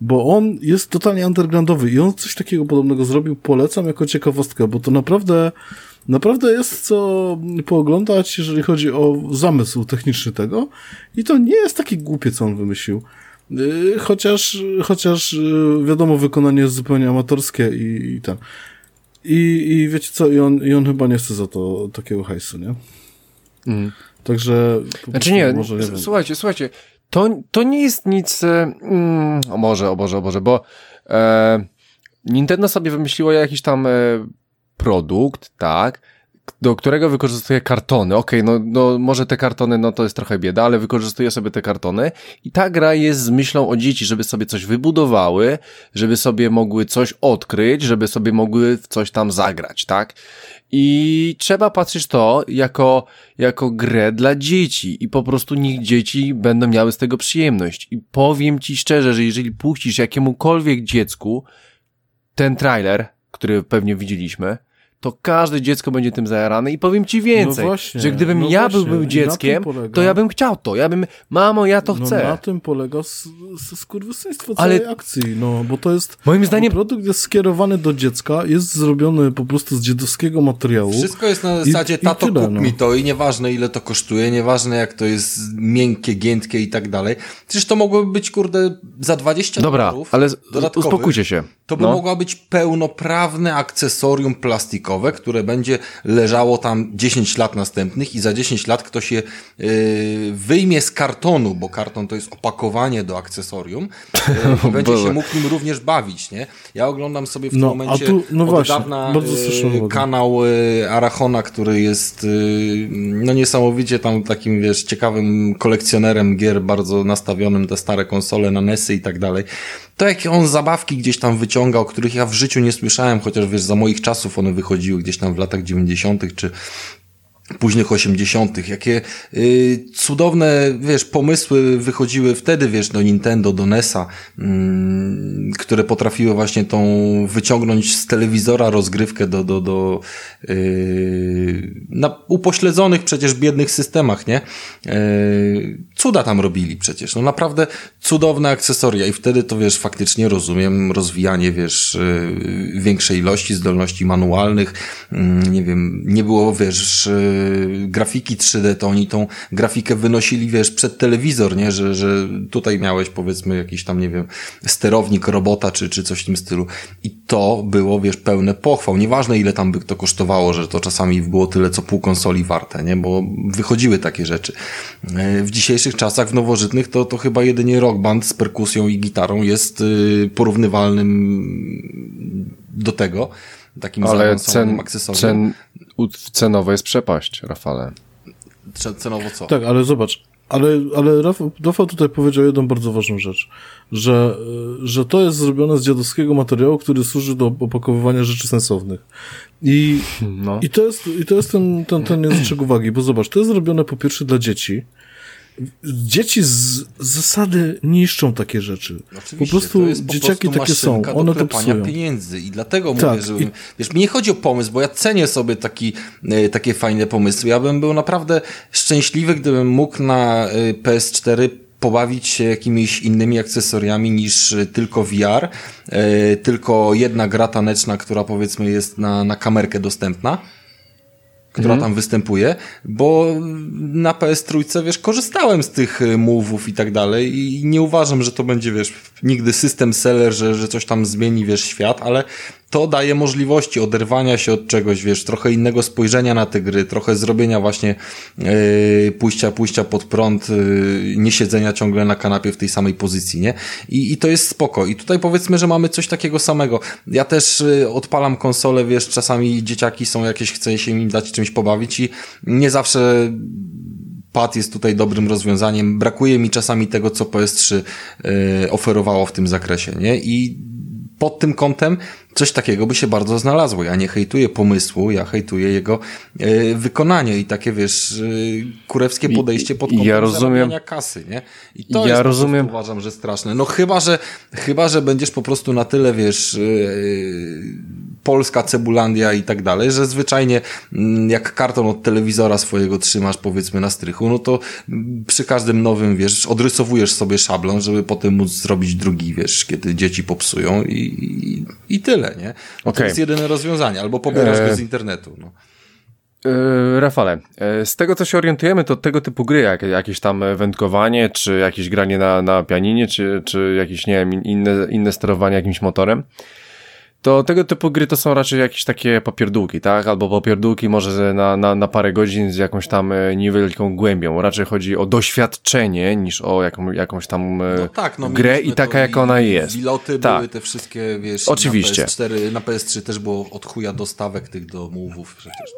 Bo on jest totalnie undergroundowy i on coś takiego podobnego zrobił. Polecam jako ciekawostkę, bo to naprawdę, naprawdę jest co pooglądać, jeżeli chodzi o zamysł techniczny tego. I to nie jest takie głupie, co on wymyślił. Y, chociaż, chociaż y, wiadomo, wykonanie jest zupełnie amatorskie i, i ten. I, I wiecie co, i on, i on chyba nie chce za to takiego hajsu, nie? Mm. Także. Znaczy nie, może, nie słuchajcie, słuchajcie, to, to nie jest nic. E, mm, o może, o Boże, o Boże, bo e, Nintendo sobie wymyśliło jakiś tam e, produkt, tak, do którego wykorzystuje kartony. Okej, okay, no, no może te kartony, no to jest trochę bieda, ale wykorzystuje sobie te kartony i ta gra jest z myślą o dzieci, żeby sobie coś wybudowały, żeby sobie mogły coś odkryć, żeby sobie mogły w coś tam zagrać, tak? I trzeba patrzeć to jako, jako grę dla dzieci i po prostu niech dzieci będą miały z tego przyjemność. I powiem ci szczerze, że jeżeli puścisz jakiemukolwiek dziecku ten trailer, który pewnie widzieliśmy, to każde dziecko będzie tym zajarane i powiem ci więcej, no właśnie, że gdybym no ja właśnie. był dzieckiem, polega... to ja bym chciał to, ja bym, mamo, ja to no chcę. na tym polega skurwysyństwo całej Ale... akcji, no, bo to jest, moim zdaniem, produkt jest skierowany do dziecka, jest zrobiony po prostu z dziadowskiego materiału. Wszystko jest na zasadzie, i, tato, i tyle, kup no. mi to i nieważne ile to kosztuje, nieważne jak to jest miękkie, giętkie i tak dalej. Przecież to mogłoby być, kurde, za 20 Dobra, dolarów ale uspokójcie się. To by no. mogła być pełnoprawne akcesorium plastikowe które będzie leżało tam 10 lat następnych i za 10 lat ktoś je yy, wyjmie z kartonu, bo karton to jest opakowanie do akcesorium yy, i będzie się mógł nim również bawić, nie? Ja oglądam sobie w tym no, momencie tu, no od właśnie, dawna yy, kanał Arachona, który jest no niesamowicie tam takim, wiesz, ciekawym kolekcjonerem gier, bardzo nastawionym te stare konsole na NESy i tak dalej. To jakie on zabawki gdzieś tam wyciągał, których ja w życiu nie słyszałem, chociaż wiesz, za moich czasów one wychodziły gdzieś tam w latach 90. czy późnych osiemdziesiątych, jakie y, cudowne, wiesz, pomysły wychodziły wtedy, wiesz, do Nintendo, do NESa, y, które potrafiły właśnie tą wyciągnąć z telewizora rozgrywkę do, do, do y, na upośledzonych przecież biednych systemach, nie? Y, cuda tam robili przecież, no naprawdę cudowne akcesoria i wtedy to, wiesz, faktycznie rozumiem rozwijanie, wiesz, y, większej ilości zdolności manualnych, y, nie wiem, nie było, wiesz, grafiki 3D, to oni tą grafikę wynosili, wiesz, przed telewizor, nie? Że, że tutaj miałeś, powiedzmy, jakiś tam, nie wiem, sterownik robota, czy, czy coś w tym stylu. I to było, wiesz, pełne pochwał. Nieważne, ile tam by to kosztowało, że to czasami było tyle, co pół konsoli warte, nie? Bo wychodziły takie rzeczy. E, w dzisiejszych czasach, w nowożytnych, to, to chyba jedynie rock band z perkusją i gitarą jest y, porównywalnym do tego takim Ale cen, cen, cenowo jest przepaść, Rafale. Cenowo co? Tak, ale zobacz, ale, ale Rafał, Rafał tutaj powiedział jedną bardzo ważną rzecz, że, że to jest zrobione z dziadowskiego materiału, który służy do opakowywania rzeczy sensownych. I, no. i to jest, i to jest ten, ten, ten języczek uwagi, bo zobacz, to jest zrobione po pierwsze dla dzieci, dzieci z zasady niszczą takie rzeczy. Oczywiście, po prostu po dzieciaki prostu takie są. One to psują. pieniędzy i dlatego tak, mówię, że i... wiesz, mi nie chodzi o pomysł, bo ja cenię sobie taki, e, takie fajne pomysły. Ja bym był naprawdę szczęśliwy, gdybym mógł na e, PS4 pobawić się jakimiś innymi akcesoriami niż e, tylko VR, tylko jedna gra taneczna, która powiedzmy jest na, na kamerkę dostępna która mhm. tam występuje, bo na PS3, wiesz, korzystałem z tych e, move'ów i tak dalej i nie uważam, że to będzie, wiesz, nigdy system seller, że, że coś tam zmieni, wiesz, świat, ale to daje możliwości oderwania się od czegoś, wiesz, trochę innego spojrzenia na te gry, trochę zrobienia właśnie yy, pójścia, pójścia pod prąd, yy, nie siedzenia ciągle na kanapie w tej samej pozycji, nie? I, I to jest spoko. I tutaj powiedzmy, że mamy coś takiego samego. Ja też yy, odpalam konsolę, wiesz, czasami dzieciaki są jakieś, chce się im dać czymś pobawić i nie zawsze pad jest tutaj dobrym rozwiązaniem. Brakuje mi czasami tego, co PS3 yy, oferowało w tym zakresie, nie? I pod tym kątem coś takiego by się bardzo znalazło. Ja nie hejtuję pomysłu, ja hejtuję jego e, wykonanie i takie, wiesz, e, kurewskie podejście pod kątem ja rozumiem, kasy, nie? I to ja jest rozumiem. uważam, że straszne. No chyba, że chyba, że będziesz po prostu na tyle, wiesz, e, Polska, Cebulandia i tak dalej, że zwyczajnie mm, jak karton od telewizora swojego trzymasz powiedzmy na strychu, no to przy każdym nowym, wiesz, odrysowujesz sobie szablon, żeby potem móc zrobić drugi, wiesz, kiedy dzieci popsują i, i, i tyle, nie? No okay. To jest jedyne rozwiązanie, albo pobierasz go z internetu, no. E, Rafale, e, z tego co się orientujemy, to tego typu gry, jak jakieś tam wędkowanie, czy jakieś granie na, na pianinie, czy, czy jakieś, nie wiem, inne, inne sterowanie jakimś motorem, to tego typu gry to są raczej jakieś takie popierdółki, tak? Albo popierdółki może na, na, na parę godzin z jakąś tam e, niewielką głębią. Raczej chodzi o doświadczenie niż o jaką, jakąś tam e, no tak, no, grę i taka jak ona jest. Piloty tak. były te wszystkie, wiesz, Oczywiście. Na PS4, na PS3 też było od chuja dostawek tych do.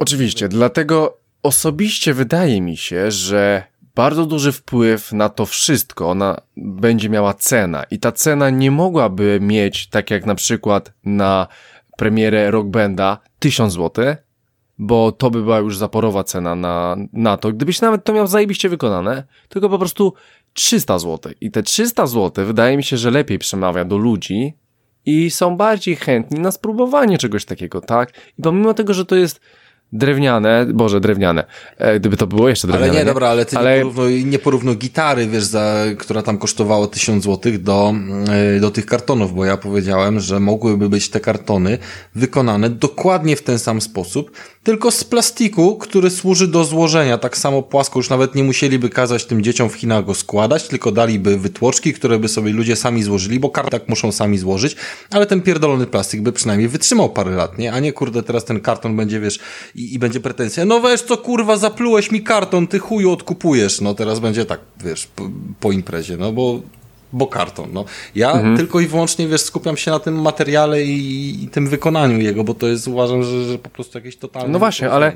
Oczywiście, dlatego osobiście wydaje mi się, że bardzo duży wpływ na to wszystko ona będzie miała cena i ta cena nie mogłaby mieć, tak jak na przykład na premierę Rock Banda, 1000 zł, bo to by była już zaporowa cena na, na to. Gdybyś nawet to miał zajebiście wykonane, tylko po prostu 300 zł. I te 300 zł wydaje mi się, że lepiej przemawia do ludzi i są bardziej chętni na spróbowanie czegoś takiego, tak? I pomimo tego, że to jest drewniane, boże, drewniane, e, gdyby to było jeszcze drewniane. Ale nie, dobra, ale ty ale... Nie, porównuj, nie porównuj gitary, wiesz, za, która tam kosztowała 1000 złotych do, e, do tych kartonów, bo ja powiedziałem, że mogłyby być te kartony wykonane dokładnie w ten sam sposób, tylko z plastiku, który służy do złożenia, tak samo płasko, już nawet nie musieliby kazać tym dzieciom w Chinach go składać, tylko daliby wytłoczki, które by sobie ludzie sami złożyli, bo karton tak muszą sami złożyć, ale ten pierdolony plastik by przynajmniej wytrzymał parę lat, nie? A nie, kurde, teraz ten karton będzie, wiesz, i, i będzie pretensja, no weź co kurwa, zaplułeś mi karton, ty chuju odkupujesz, no teraz będzie tak, wiesz, po, po imprezie, no bo bo karton. No. Ja mhm. tylko i wyłącznie, wiesz, skupiam się na tym materiale i, i tym wykonaniu jego, bo to jest, uważam, że, że po prostu jakieś totalne... No właśnie, ale,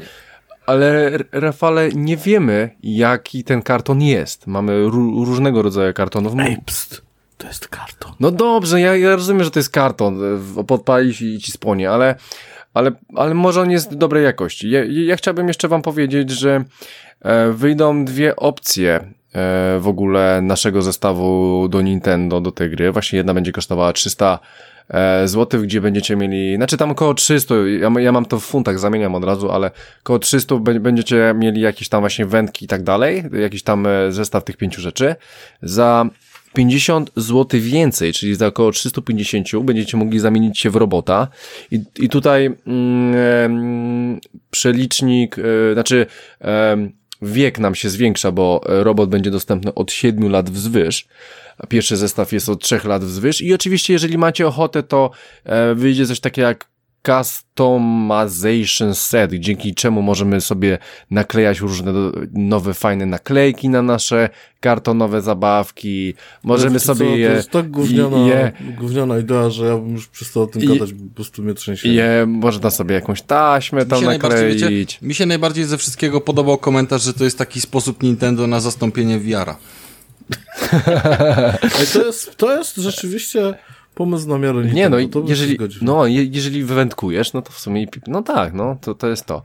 ale Rafale, nie wiemy, jaki ten karton jest. Mamy różnego rodzaju kartonów. Ej, pst. to jest karton. No dobrze, ja, ja rozumiem, że to jest karton, e, podpalić i ci spłonie, ale, ale, ale może on jest dobrej jakości. Ja, ja chciałbym jeszcze wam powiedzieć, że e, wyjdą dwie opcje w ogóle naszego zestawu do Nintendo, do tej gry. Właśnie jedna będzie kosztowała 300 E, złotych, gdzie będziecie mieli, znaczy tam około 300, ja, ja mam to w funtach, zamieniam od razu, ale około 300 będziecie mieli jakieś tam właśnie wędki i tak dalej, jakiś tam e, zestaw tych pięciu rzeczy. Za 50 zł więcej, czyli za około 350 będziecie mogli zamienić się w robota i, i tutaj mm, przelicznik, e, znaczy wiek nam się zwiększa, bo robot będzie dostępny od 7 lat wzwyż, Pierwszy zestaw jest od 3 lat wzwyż i oczywiście jeżeli macie ochotę, to e, wyjdzie coś takiego jak customization set, dzięki czemu możemy sobie naklejać różne nowe, fajne naklejki na nasze kartonowe zabawki. Możemy sobie co, je... To jest tak gówniana, je, gówniana idea, że ja bym już przestał o tym gadać, po prostu mnie trzęsie. Je, można sobie jakąś taśmę tam nakleić. Wiecie, mi się najbardziej ze wszystkiego podobał komentarz, że to jest taki sposób Nintendo na zastąpienie VR-a. to, jest, to jest rzeczywiście pomysł na miarę Nie, no, jeżeli, no, jeżeli wywędkujesz, no to w sumie, no tak, no, to, to jest to.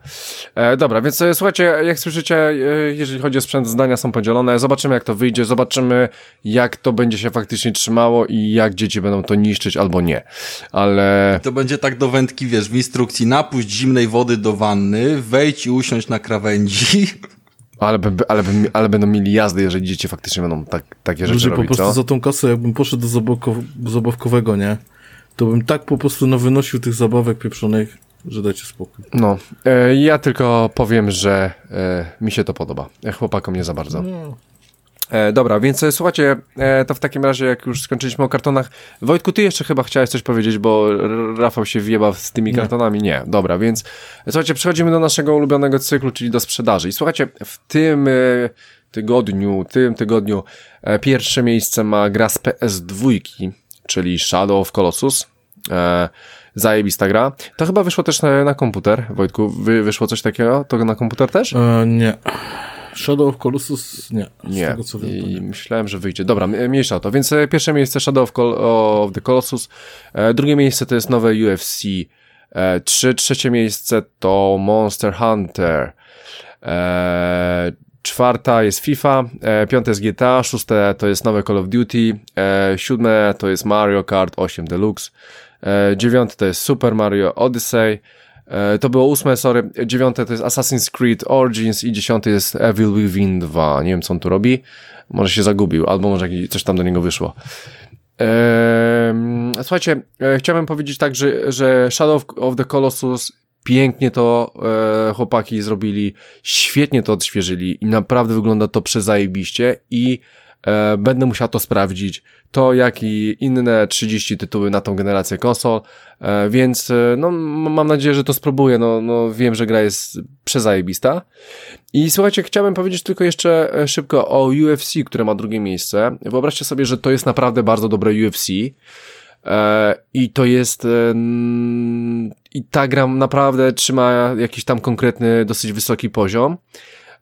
E, dobra, więc e, słuchajcie, jak słyszycie, e, jeżeli chodzi o sprzęt, zdania są podzielone, zobaczymy jak to wyjdzie, zobaczymy jak to będzie się faktycznie trzymało i jak dzieci będą to niszczyć albo nie, ale... To będzie tak do wędki, wiesz, w instrukcji, napuść zimnej wody do wanny, wejdź i usiądź na krawędzi. Ale, ale, ale będą mieli jazdy, jeżeli dzieci faktycznie będą tak, takie rzeczy Ludzie robić, po prostu co? za tą kasę, jakbym poszedł do zabawkowego, nie? To bym tak po prostu nawynosił tych zabawek pieprzonych, że dajcie spokój. No, e, ja tylko powiem, że e, mi się to podoba. Chłopakom nie za bardzo. No. E, dobra, więc e, słuchajcie, e, to w takim razie, jak już skończyliśmy o kartonach, Wojtku, ty jeszcze chyba chciałeś coś powiedzieć, bo Rafał się wjebał z tymi nie. kartonami. Nie, dobra, więc słuchajcie, przechodzimy do naszego ulubionego cyklu, czyli do sprzedaży. I słuchajcie, w tym e, tygodniu, tym tygodniu e, pierwsze miejsce ma gra z PS2, czyli Shadow of Colossus. E, zajebista gra. To chyba wyszło też na, na komputer, Wojtku. Wy, wyszło coś takiego? To na komputer też? E, nie. Shadow of Colossus nie. Nie. Tego, co I myślałem, że wyjdzie. Dobra, mniejsza to. Więc e, pierwsze miejsce Shadow of, Col of the Colossus. E, drugie miejsce to jest nowe UFC e, 3. Trzecie miejsce to Monster Hunter. E, czwarta jest FIFA, e, piąte jest GTA, szóste to jest nowe Call of Duty, e, siódme to jest Mario Kart 8 Deluxe, e, dziewiąte to jest Super Mario Odyssey, E, to było ósme, sorry, dziewiąte to jest Assassin's Creed Origins i dziesiąte jest Evil Within 2. Nie wiem, co on tu robi. Może się zagubił, albo może coś tam do niego wyszło. Eee, słuchajcie, e, chciałbym powiedzieć tak, że, że Shadow of the Colossus pięknie to e, chłopaki zrobili, świetnie to odświeżyli i naprawdę wygląda to przezajebiście i e, będę musiał to sprawdzić to jak i inne 30 tytuły na tą generację konsol, e, więc e, no, mam nadzieję, że to spróbuję, no, no wiem, że gra jest przezajebista. I słuchajcie, chciałbym powiedzieć tylko jeszcze szybko o UFC, które ma drugie miejsce. Wyobraźcie sobie, że to jest naprawdę bardzo dobre UFC i to jest i ta gra naprawdę trzyma jakiś tam konkretny, dosyć wysoki poziom.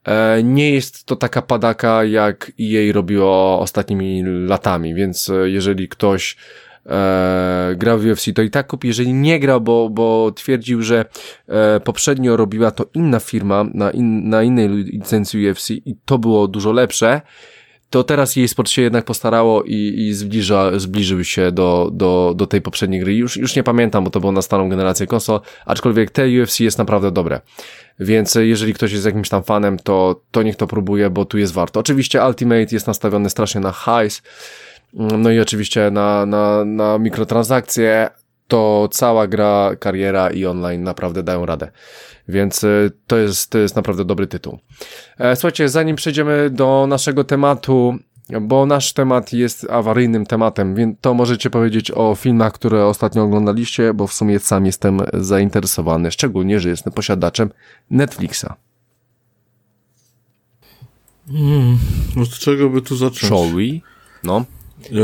E, nie jest to taka padaka, jak jej robiło ostatnimi latami, więc e, jeżeli ktoś e, grał w UFC, to i tak kupi. Jeżeli nie grał, bo, bo twierdził, że e, poprzednio robiła to inna firma na, in, na innej licencji UFC i to było dużo lepsze, to teraz jej sport się jednak postarało i, i zbliża, zbliżył się do, do, do tej poprzedniej gry. Już, już nie pamiętam, bo to było na starą generację konsol, aczkolwiek te UFC jest naprawdę dobre. Więc jeżeli ktoś jest jakimś tam fanem, to, to niech to próbuje, bo tu jest warto. Oczywiście Ultimate jest nastawiony strasznie na hajs, no i oczywiście na, na, na mikrotransakcje, to cała gra, kariera i online naprawdę dają radę. Więc y, to jest, to jest naprawdę dobry tytuł. E, słuchajcie, zanim przejdziemy do naszego tematu, bo nasz temat jest awaryjnym tematem, więc to możecie powiedzieć o filmach, które ostatnio oglądaliście, bo w sumie sam jestem zainteresowany, szczególnie, że jestem posiadaczem Netflixa. Hmm, od czego by tu zacząć? We? No. E,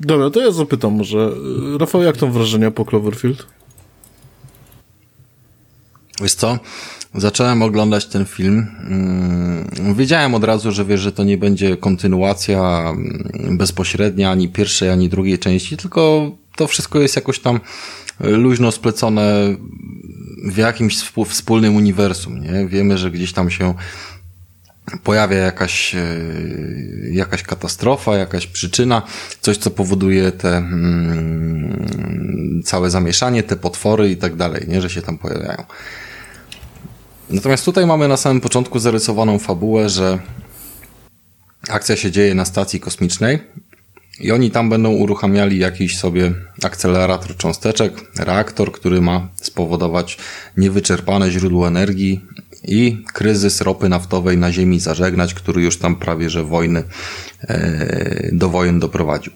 dobra, to ja zapytam może. Rafał, jak tam wrażenia po Cloverfield? Wiesz co? Zacząłem oglądać ten film. Mm, wiedziałem od razu, że wiesz, że to nie będzie kontynuacja mm, bezpośrednia ani pierwszej, ani drugiej części, tylko to wszystko jest jakoś tam luźno splecone w jakimś wspólnym uniwersum, nie? Wiemy, że gdzieś tam się pojawia jakaś, e, jakaś katastrofa, jakaś przyczyna, coś, co powoduje te mm, całe zamieszanie, te potwory i tak dalej, nie? Że się tam pojawiają. Natomiast tutaj mamy na samym początku zarysowaną fabułę, że akcja się dzieje na stacji kosmicznej i oni tam będą uruchamiali jakiś sobie akcelerator cząsteczek, reaktor, który ma spowodować niewyczerpane źródło energii i kryzys ropy naftowej na Ziemi zażegnać, który już tam prawie że wojny, e, do wojen doprowadził.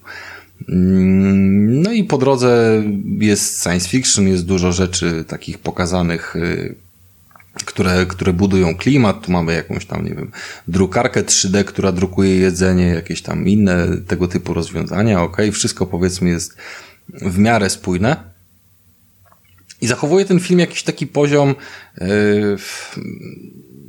Mm, no i po drodze jest science fiction, jest dużo rzeczy takich pokazanych e, które, które budują klimat. Tu mamy jakąś tam, nie wiem, drukarkę 3D, która drukuje jedzenie, jakieś tam inne tego typu rozwiązania. Ok, wszystko powiedzmy jest w miarę spójne. I zachowuje ten film jakiś taki poziom, yy,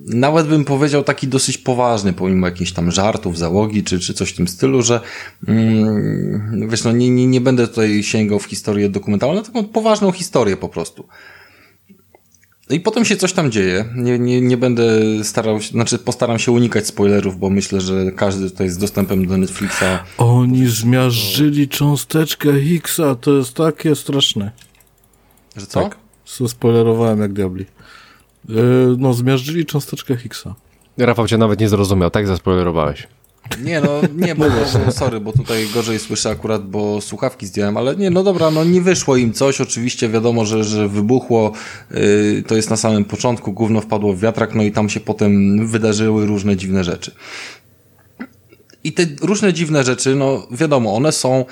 nawet bym powiedział taki dosyć poważny, pomimo jakichś tam żartów, załogi, czy, czy coś w tym stylu, że yy, wiesz, no nie, nie, nie będę tutaj sięgał w historię dokumentalną, taką poważną historię po prostu. No i potem się coś tam dzieje. Nie, nie, nie będę starał się, znaczy postaram się unikać spoilerów, bo myślę, że każdy tutaj z dostępem do Netflixa. Oni zmiażdżyli cząsteczkę Higgsa, to jest takie straszne. Że co? Tak, spoilerowałem jak diabli. Yy, no, zmiażdżyli cząsteczkę Higgsa. Rafał cię nawet nie zrozumiał, tak zaspoilerowałeś. Nie, no nie, bo no, sorry, bo tutaj gorzej słyszę akurat, bo słuchawki zdjąłem, ale nie, no dobra, no nie wyszło im coś, oczywiście wiadomo, że, że wybuchło, yy, to jest na samym początku, gówno wpadło w wiatrak, no i tam się potem wydarzyły różne dziwne rzeczy. I te różne dziwne rzeczy, no wiadomo, one są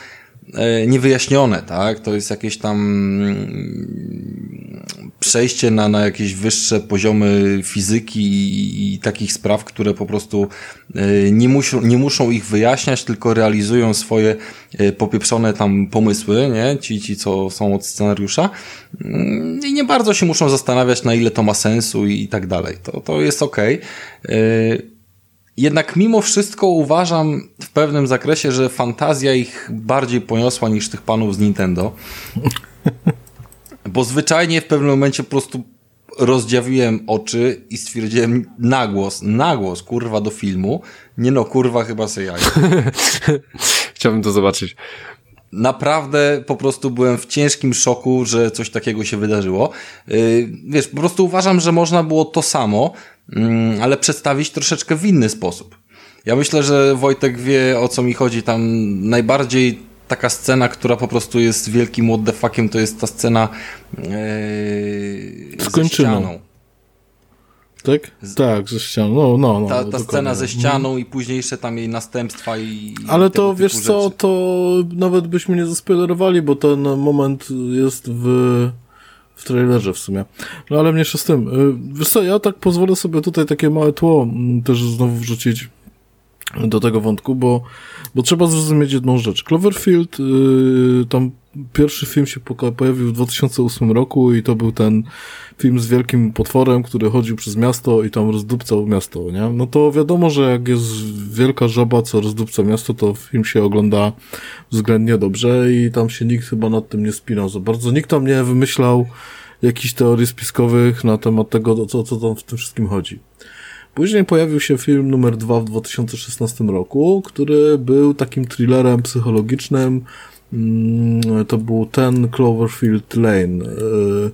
niewyjaśnione, tak? To jest jakieś tam mm, przejście na, na jakieś wyższe poziomy fizyki i, i takich spraw, które po prostu e, nie, muszą, nie muszą ich wyjaśniać, tylko realizują swoje e, popieprzone tam pomysły, nie? Ci, ci co są od scenariusza. Mm, I nie bardzo się muszą zastanawiać, na ile to ma sensu i, i tak dalej. To, to jest okej. Okay. Jednak mimo wszystko uważam w pewnym zakresie, że fantazja ich bardziej poniosła niż tych panów z Nintendo. Bo zwyczajnie w pewnym momencie po prostu rozdziawiłem oczy i stwierdziłem nagłos, nagłos, kurwa, do filmu. Nie no, kurwa, chyba se jaja. Chciałbym to zobaczyć. Naprawdę po prostu byłem w ciężkim szoku, że coś takiego się wydarzyło. Yy, wiesz, po prostu uważam, że można było to samo, Mm, ale przedstawić troszeczkę w inny sposób. Ja myślę, że Wojtek wie o co mi chodzi. Tam najbardziej taka scena, która po prostu jest wielkim what to jest ta scena yy. Tak? Z... Tak, ze ścianą. No, no, no, ta ta scena ze ścianą i późniejsze tam jej następstwa i. Ale to wiesz co, rzeczy. to nawet byśmy nie zaspoilerowali, bo ten moment jest w w trailerze w sumie. No ale mniejsza z tym. Y, wiesz co, ja tak pozwolę sobie tutaj takie małe tło mm, też znowu wrzucić do tego wątku, bo, bo trzeba zrozumieć jedną rzecz. Cloverfield, yy, tam pierwszy film się pojawił w 2008 roku i to był ten film z wielkim potworem, który chodził przez miasto i tam rozdupcał miasto, nie? No to wiadomo, że jak jest wielka żaba, co rozdupca miasto, to film się ogląda względnie dobrze i tam się nikt chyba nad tym nie spinał za bardzo. Nikt tam nie wymyślał jakichś teorii spiskowych na temat tego, o co, co tam w tym wszystkim chodzi. Później pojawił się film numer dwa w 2016 roku, który był takim thrillerem psychologicznym. Mm, to był ten Cloverfield Lane. E,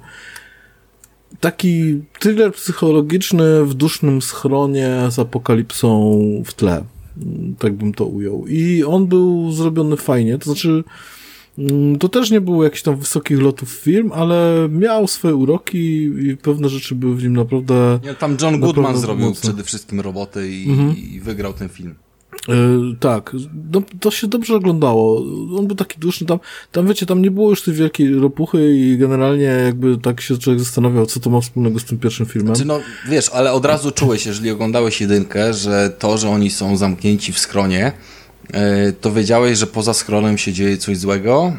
taki thriller psychologiczny w dusznym schronie z apokalipsą w tle. Mm, tak bym to ujął. I on był zrobiony fajnie, to znaczy to też nie był jakiś tam wysokich lotów film, ale miał swoje uroki i pewne rzeczy były w nim naprawdę... Ja, tam John Goodman zrobił mocno. przede wszystkim robotę i, mhm. i wygrał ten film. Yy, tak, no, to się dobrze oglądało. On był taki duszny, tam, tam wiecie, tam nie było już tej wielkiej ropuchy i generalnie jakby tak się człowiek zastanawiał, co to ma wspólnego z tym pierwszym filmem. Znaczy, no wiesz, ale od razu czułeś, jeżeli oglądałeś jedynkę, że to, że oni są zamknięci w schronie, e, to wiedziałeś, że poza schronem się dzieje coś złego,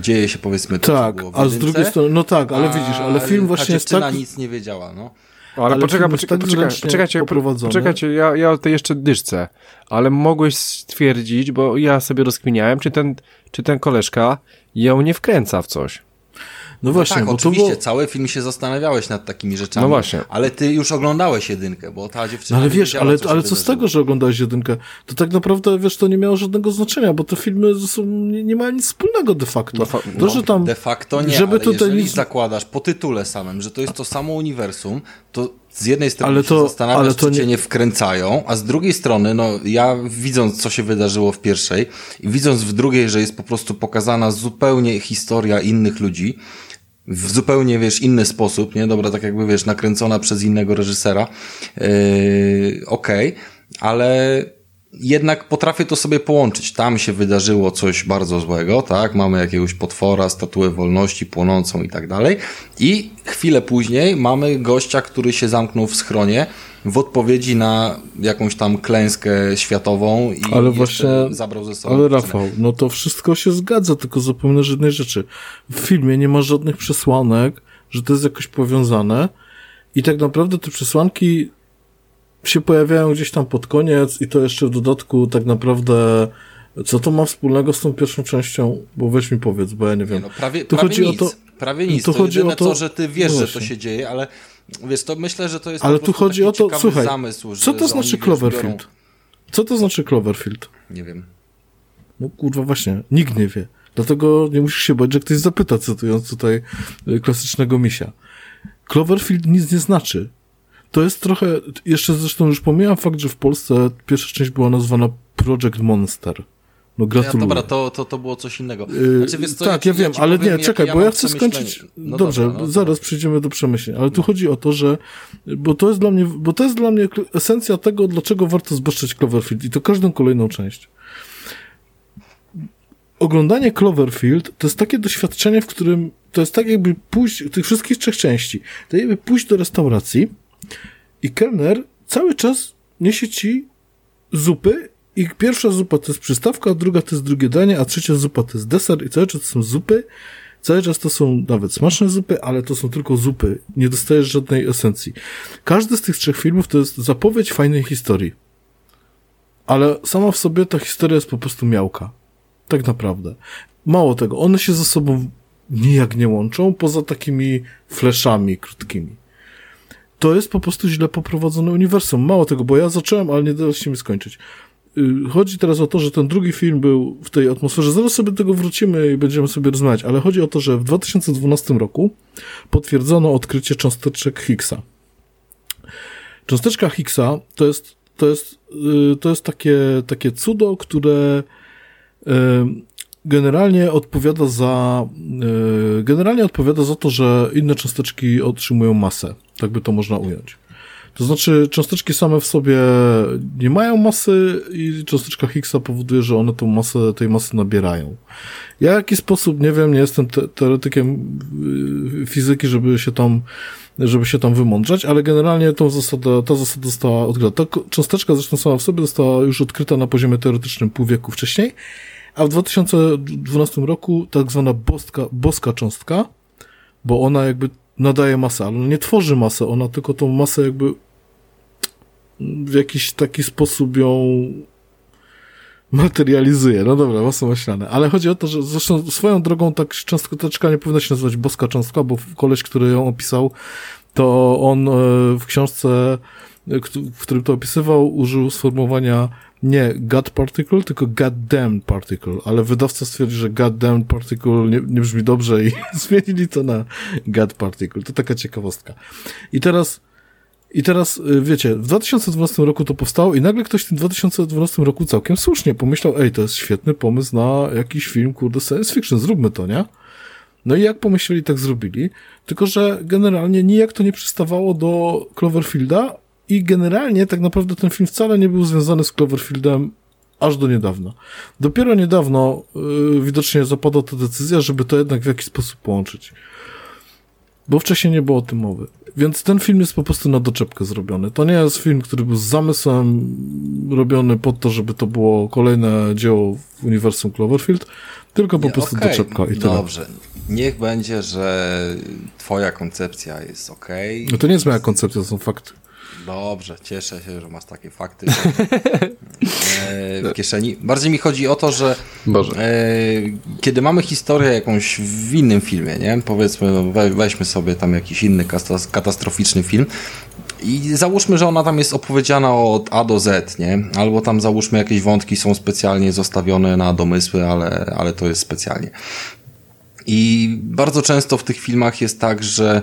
dzieje się powiedzmy to, tak, a z drugiej strony, no tak, ale widzisz, ale film właśnie jest tak... nic nie wiedziała, no. Ale, ale poczekaj, poczekaj, tak poczekaj, poczekajcie, poczekajcie, ja, ja o tej jeszcze dyszce, ale mogłeś stwierdzić, bo ja sobie rozkminiałem, czy ten, czy ten koleżka ją nie wkręca w coś. No, no właśnie, tak, bo oczywiście, było... cały film się zastanawiałeś nad takimi rzeczami. No właśnie. Ale ty już oglądałeś jedynkę, bo ta dziewczyna. No ale wiesz, ale, co, ale co z tego, że oglądałeś jedynkę? To tak naprawdę, wiesz, to nie miało żadnego znaczenia, bo te filmy są, nie, nie mają nic wspólnego de facto. No, to, no, że tam. De facto nie, żeby ale tutaj jeżeli nic... zakładasz po tytule samym, że to jest to samo uniwersum, to z jednej strony ale to, się zastanawiasz, ale to czy cię nie wkręcają, a z drugiej strony, no ja widząc, co się wydarzyło w pierwszej i widząc w drugiej, że jest po prostu pokazana zupełnie historia innych ludzi, w zupełnie, wiesz, inny sposób, nie? Dobra, tak jakby, wiesz, nakręcona przez innego reżysera. Yy, Okej, okay. ale jednak potrafię to sobie połączyć. Tam się wydarzyło coś bardzo złego, tak? Mamy jakiegoś potwora, statuę wolności płonącą i tak dalej. I chwilę później mamy gościa, który się zamknął w schronie w odpowiedzi na jakąś tam klęskę światową i ale właśnie, zabrał ze sobą. Ale Rafał, no to wszystko się zgadza, tylko zapominasz jednej rzeczy. W filmie nie ma żadnych przesłanek, że to jest jakoś powiązane i tak naprawdę te przesłanki się pojawiają gdzieś tam pod koniec i to jeszcze w dodatku tak naprawdę co to ma wspólnego z tą pierwszą częścią? Bo weź mi powiedz, bo ja nie wiem. Nie no, prawie, tu prawie chodzi nic, o to, prawie nic. To, to chodzi o to, to, że ty wiesz, no że to się dzieje, ale wiesz, to myślę, że to jest Ale tu chodzi o to, słuchaj, zamysł, co to znaczy Cloverfield? Biorą... Co to znaczy Cloverfield? Nie wiem. No kurwa właśnie, nikt nie wie. Dlatego nie musisz się bać, że ktoś zapyta, cytując tutaj y, klasycznego misia. Cloverfield nic nie znaczy. To jest trochę, jeszcze zresztą już pomijam fakt, że w Polsce pierwsza część była nazwana Project Monster. No gratuluję. Ja, dobra, to, to, to było coś innego. Y, znaczy, co, tak, ja, ja wiem, ale powiem, nie, czekaj, ja bo ja chcę skończyć. No Dobrze, dobra, no, zaraz przejdziemy do przemyśleń, ale tu no. chodzi o to, że bo to jest dla mnie, bo to jest dla mnie esencja tego, dlaczego warto zbeszczeć Cloverfield i to każdą kolejną część. Oglądanie Cloverfield to jest takie doświadczenie, w którym to jest tak jakby pójść, tych wszystkich trzech części, to jakby pójść do restauracji i kelner cały czas niesie ci zupy i pierwsza zupa to jest przystawka, druga to jest drugie danie, a trzecia zupa to jest deser i cały czas to są zupy. Cały czas to są nawet smaczne zupy, ale to są tylko zupy. Nie dostajesz żadnej esencji. Każdy z tych trzech filmów to jest zapowiedź fajnej historii. Ale sama w sobie ta historia jest po prostu miałka. Tak naprawdę. Mało tego, one się ze sobą nijak nie łączą, poza takimi fleszami krótkimi to jest po prostu źle poprowadzone uniwersum. Mało tego, bo ja zacząłem, ale nie dało się mi skończyć. Y, chodzi teraz o to, że ten drugi film był w tej atmosferze. Zaraz sobie do tego wrócimy i będziemy sobie rozmawiać, ale chodzi o to, że w 2012 roku potwierdzono odkrycie cząsteczek Higgsa. Cząsteczka Higgsa to jest, to jest, y, to jest takie, takie cudo, które y, generalnie odpowiada za generalnie odpowiada za to, że inne cząsteczki otrzymują masę. Tak by to można ująć. To znaczy, cząsteczki same w sobie nie mają masy i cząsteczka Higgsa powoduje, że one tą masę, tej masy nabierają. Ja w jaki sposób, nie wiem, nie jestem te teoretykiem y, fizyki, żeby się tam żeby się tam wymądrzać, ale generalnie tą zasadę, ta zasada została odkryta. Ta cząsteczka zresztą sama w sobie została już odkryta na poziomie teoretycznym pół wieku wcześniej, a w 2012 roku tak zwana boska, boska cząstka, bo ona jakby nadaje masę, ale nie tworzy masę, ona tylko tą masę jakby w jakiś taki sposób ją materializuje. No dobra, masa maślane. Ale chodzi o to, że zresztą swoją drogą tak cząsteczka nie powinna się nazywać boska cząstka, bo koleś, który ją opisał, to on e, w książce, w którym to opisywał, użył sformułowania nie God Particle, tylko God Damned Particle, ale wydawca stwierdził, że God Damned Particle nie, nie brzmi dobrze i zmienili to na God Particle. To taka ciekawostka. I teraz, i teraz, y, wiecie, w 2012 roku to powstało i nagle ktoś w tym 2012 roku całkiem słusznie pomyślał, ej, to jest świetny pomysł na jakiś film, kurde, science fiction, zróbmy to, nie? No i jak pomyśleli, tak zrobili. Tylko, że generalnie nijak to nie przystawało do Cloverfielda, i generalnie tak naprawdę ten film wcale nie był związany z Cloverfieldem aż do niedawna. Dopiero niedawno yy, widocznie zapadła ta decyzja, żeby to jednak w jakiś sposób połączyć. Bo wcześniej nie było o tym mowy. Więc ten film jest po prostu na doczepkę zrobiony. To nie jest film, który był z zamysłem robiony po to, żeby to było kolejne dzieło w uniwersum Cloverfield, tylko po nie, prostu okay. doczepka i tyle. Dobrze. Niech będzie, że twoja koncepcja jest ok. No to nie jest moja koncepcja, to są fakty. Dobrze, cieszę się, że masz takie fakty w kieszeni. Bardziej mi chodzi o to, że e, kiedy mamy historię jakąś w innym filmie, nie? Powiedzmy, weźmy sobie tam jakiś inny katastroficzny film, i załóżmy, że ona tam jest opowiedziana od A do Z, nie? Albo tam załóżmy jakieś wątki są specjalnie zostawione na domysły, ale, ale to jest specjalnie. I bardzo często w tych filmach jest tak, że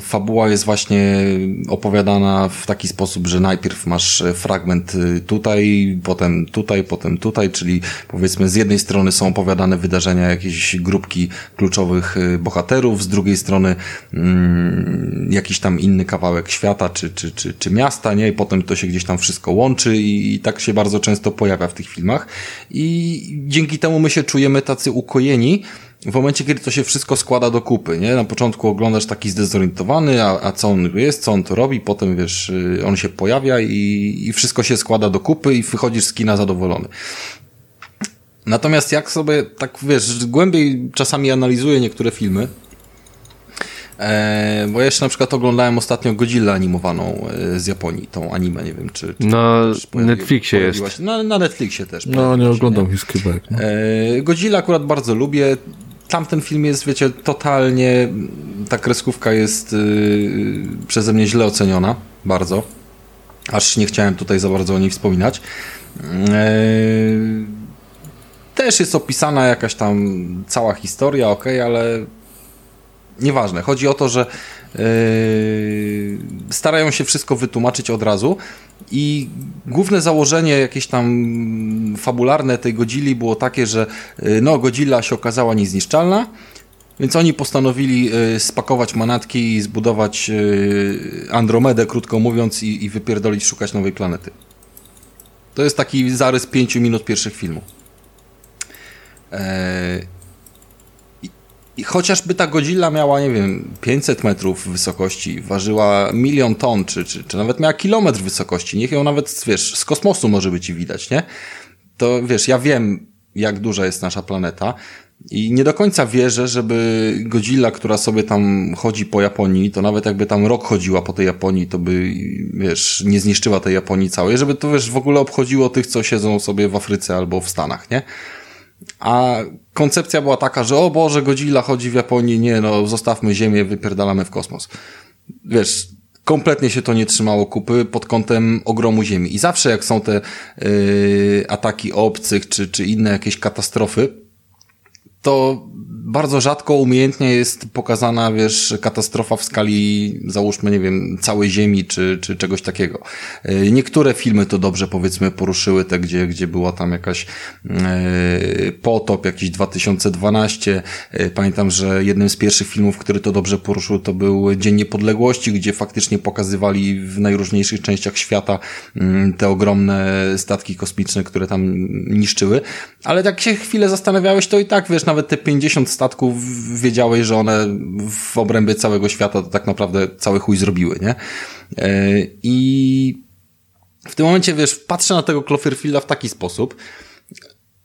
fabuła jest właśnie opowiadana w taki sposób, że najpierw masz fragment y, tutaj, potem tutaj, potem tutaj, czyli powiedzmy z jednej strony są opowiadane wydarzenia jakiejś grupki kluczowych y, bohaterów, z drugiej strony mm, jakiś tam inny kawałek świata czy, czy, czy, czy miasta, nie? I potem to się gdzieś tam wszystko łączy i, i tak się bardzo często pojawia w tych filmach. I dzięki temu my się czujemy tacy ukojeni, w momencie, kiedy to się wszystko składa do kupy, nie? Na początku oglądasz taki zdezorientowany, a, a co on jest, co on to robi, potem wiesz, y, on się pojawia i, i wszystko się składa do kupy i wychodzisz z kina zadowolony. Natomiast jak sobie, tak wiesz, głębiej czasami analizuję niektóre filmy, E, bo ja jeszcze na przykład oglądałem ostatnio Godzilla animowaną e, z Japonii, tą anime, nie wiem czy... czy na Netflixie jest. Na, na Netflixie też. No, nie oglądam Hiskybek. No. E, Godzilla akurat bardzo lubię. Tamten film jest, wiecie, totalnie... Ta kreskówka jest y, przeze mnie źle oceniona. Bardzo. Aż nie chciałem tutaj za bardzo o niej wspominać. E, też jest opisana jakaś tam cała historia, ok, ale Nieważne. Chodzi o to, że yy, starają się wszystko wytłumaczyć od razu i główne założenie jakieś tam fabularne tej Godzilli było takie, że yy, no Godzilla się okazała niezniszczalna, więc oni postanowili yy, spakować manatki i zbudować yy, Andromedę, krótko mówiąc, i, i wypierdolić szukać nowej planety. To jest taki zarys pięciu minut pierwszych filmu. Yy, i chociażby ta Godzilla miała, nie wiem, 500 metrów wysokości, ważyła milion ton, czy, czy, czy nawet miała kilometr wysokości, niech ją nawet, wiesz, z kosmosu może być i widać, nie? To, wiesz, ja wiem, jak duża jest nasza planeta i nie do końca wierzę, żeby Godzilla, która sobie tam chodzi po Japonii, to nawet jakby tam rok chodziła po tej Japonii, to by, wiesz, nie zniszczyła tej Japonii całej, żeby to, wiesz, w ogóle obchodziło tych, co siedzą sobie w Afryce albo w Stanach, nie? A koncepcja była taka, że o Boże, Godzilla chodzi w Japonii, nie no, zostawmy Ziemię, wypierdalamy w kosmos. Wiesz, kompletnie się to nie trzymało kupy pod kątem ogromu Ziemi. I zawsze jak są te yy, ataki obcych, czy, czy inne jakieś katastrofy, to bardzo rzadko umiejętnie jest pokazana, wiesz, katastrofa w skali, załóżmy, nie wiem, całej Ziemi, czy, czy czegoś takiego. E, niektóre filmy to dobrze, powiedzmy, poruszyły te, gdzie, gdzie była tam jakaś e, potop, jakiś 2012. E, pamiętam, że jednym z pierwszych filmów, który to dobrze poruszył, to był Dzień Niepodległości, gdzie faktycznie pokazywali w najróżniejszych częściach świata mm, te ogromne statki kosmiczne, które tam niszczyły. Ale jak się chwilę zastanawiałeś, to i tak, wiesz, nawet te 50 statków wiedziałeś, że one w obrębie całego świata to tak naprawdę cały chuj zrobiły, nie? E, I w tym momencie, wiesz, patrzę na tego Cloverfielda w taki sposób,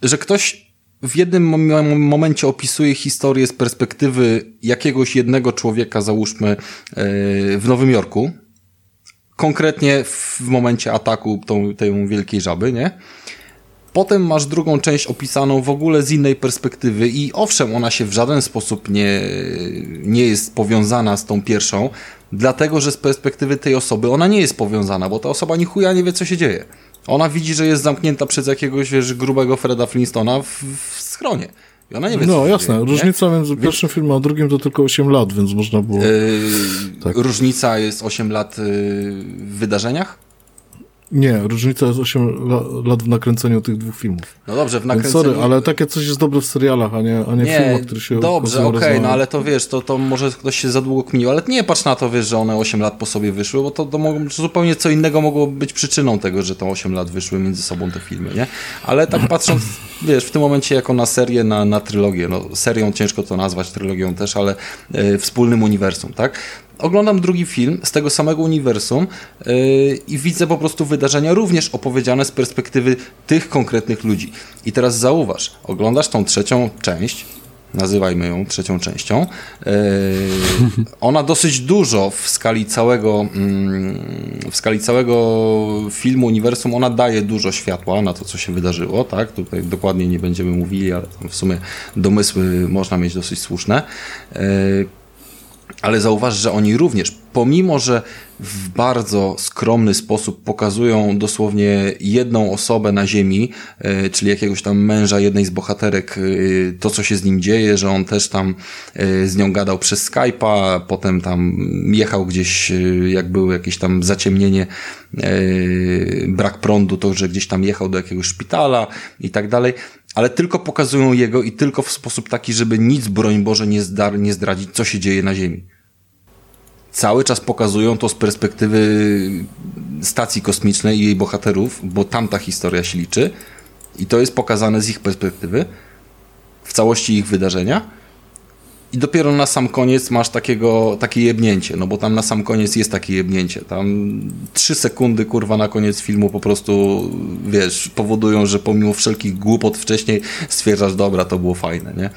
że ktoś w jednym momencie opisuje historię z perspektywy jakiegoś jednego człowieka, załóżmy, e, w Nowym Jorku, konkretnie w momencie ataku tą, tej wielkiej żaby, nie? Potem masz drugą część opisaną w ogóle z innej perspektywy i owszem, ona się w żaden sposób nie, nie jest powiązana z tą pierwszą, dlatego, że z perspektywy tej osoby ona nie jest powiązana, bo ta osoba ni chuja nie wie, co się dzieje. Ona widzi, że jest zamknięta przez jakiegoś, wiesz, grubego Freda Flintstona w, w schronie. I ona nie wie, No jasne, dzieje, różnica między pierwszym filmem a drugim to tylko 8 lat, więc można było... Yy, tak. Różnica jest 8 lat yy, w wydarzeniach? Nie, różnica jest 8 lat w nakręceniu tych dwóch filmów. No dobrze, w nakręceniu... Więc sorry, ale takie coś jest dobre w serialach, a nie, a nie, nie w filmach, które się Dobrze, okej, okay, no ale to wiesz, to, to może ktoś się za długo kminił, ale nie patrz na to, wiesz, że one 8 lat po sobie wyszły, bo to, to mogło, zupełnie co innego mogło być przyczyną tego, że to 8 lat wyszły między sobą te filmy, nie? Ale tak patrząc, wiesz, w tym momencie jako na serię, na, na trylogię, no serią ciężko to nazwać, trylogią też, ale e, wspólnym uniwersum, tak? Oglądam drugi film z tego samego uniwersum yy, i widzę po prostu wydarzenia również opowiedziane z perspektywy tych konkretnych ludzi. I teraz zauważ, oglądasz tą trzecią część, nazywajmy ją trzecią częścią. Yy, ona dosyć dużo w skali całego mm, w skali całego filmu, uniwersum, ona daje dużo światła na to, co się wydarzyło, tak? Tutaj dokładnie nie będziemy mówili, ale w sumie domysły można mieć dosyć słuszne. Yy, ale zauważ, że oni również, pomimo że w bardzo skromny sposób pokazują dosłownie jedną osobę na ziemi, e, czyli jakiegoś tam męża jednej z bohaterek, e, to co się z nim dzieje, że on też tam e, z nią gadał przez Skype'a, potem tam jechał gdzieś, jak było jakieś tam zaciemnienie, brak prądu, to że gdzieś tam jechał do jakiegoś szpitala i tak dalej ale tylko pokazują jego i tylko w sposób taki, żeby nic, broń Boże, nie, zdar, nie zdradzić, co się dzieje na Ziemi. Cały czas pokazują to z perspektywy stacji kosmicznej i jej bohaterów, bo tam ta historia się liczy i to jest pokazane z ich perspektywy w całości ich wydarzenia i dopiero na sam koniec masz takiego, takie jebnięcie, no bo tam na sam koniec jest takie jebnięcie. Tam trzy sekundy, kurwa, na koniec filmu po prostu, wiesz, powodują, że pomimo wszelkich głupot wcześniej stwierdzasz, dobra, to było fajne, nie?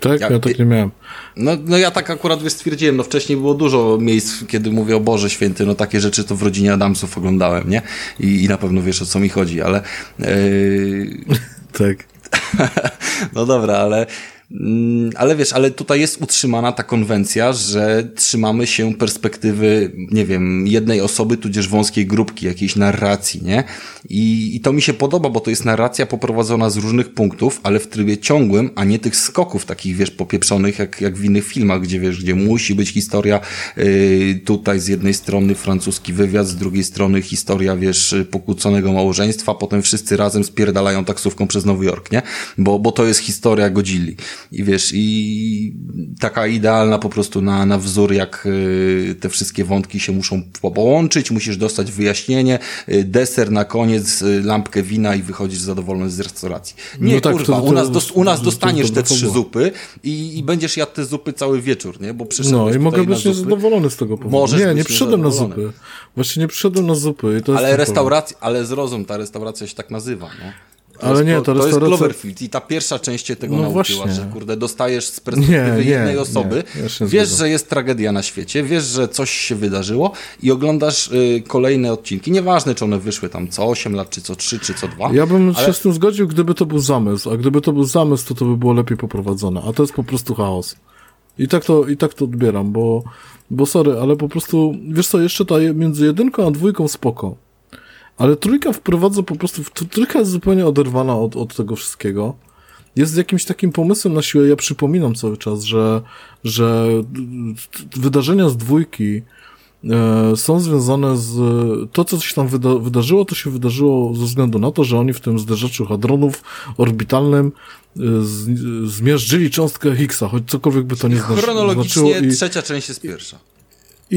Tak? Ja, ja tak nie miałem. No, no ja tak akurat stwierdziłem, no wcześniej było dużo miejsc, kiedy mówię o Boże Święty, no takie rzeczy to w rodzinie Adamsów oglądałem, nie? I, i na pewno wiesz o co mi chodzi, ale... Yy... tak. no dobra, ale ale wiesz, ale tutaj jest utrzymana ta konwencja, że trzymamy się perspektywy, nie wiem, jednej osoby, tudzież wąskiej grupki, jakiejś narracji, nie? I, I to mi się podoba, bo to jest narracja poprowadzona z różnych punktów, ale w trybie ciągłym, a nie tych skoków takich, wiesz, popieprzonych, jak, jak w innych filmach, gdzie wiesz, gdzie musi być historia yy, tutaj z jednej strony francuski wywiad, z drugiej strony historia, wiesz, pokłóconego małżeństwa, potem wszyscy razem spierdalają taksówką przez Nowy Jork, nie? Bo, bo to jest historia Godzilli. I wiesz, i taka idealna po prostu na, na wzór, jak y, te wszystkie wątki się muszą połączyć, musisz dostać wyjaśnienie, y, deser na koniec, y, lampkę wina i wychodzisz zadowolony z restauracji. Nie, no tak, kurwa, to, to, u nas, do, u nas dostaniesz te trzy zupy i, i będziesz jadł te zupy cały wieczór, nie? Bo No i mogę być niezadowolony z tego powodu. Możesz nie, nie przyszedłem na zupy. Właśnie nie przyszedłem na zupy. ale restauracja, ale zrozum, ta restauracja się tak nazywa, no. To Ale jest, nie, to, to restauracja... jest Cloverfield i ta pierwsza część cię tego no nauczyła, właśnie. że kurde, dostajesz z perspektywy nie, nie, jednej osoby, nie, wiesz, że jest tragedia na świecie, wiesz, że coś się wydarzyło i oglądasz y, kolejne odcinki. Nieważne, czy one wyszły tam co 8 lat, czy co 3, czy co 2. Ja bym ale... się z tym zgodził, gdyby to był zamysł, a gdyby to był zamysł, to to by było lepiej poprowadzone, a to jest po prostu chaos. I tak to, i tak to odbieram, bo, bo sorry, ale po prostu, wiesz co, jeszcze ta między jedynką a dwójką spoko. Ale trójka wprowadza po prostu, trójka jest zupełnie oderwana od, od tego wszystkiego. Jest jakimś takim pomysłem na siłę. Ja przypominam cały czas, że, że wydarzenia z dwójki e, są związane z. To, co się tam wyda wydarzyło, to się wydarzyło ze względu na to, że oni w tym zderzaczu hadronów orbitalnym e, zmierzyli cząstkę Higgsa, choć cokolwiek by to nie znaczyło. Chronologicznie i... trzecia część jest pierwsza. I,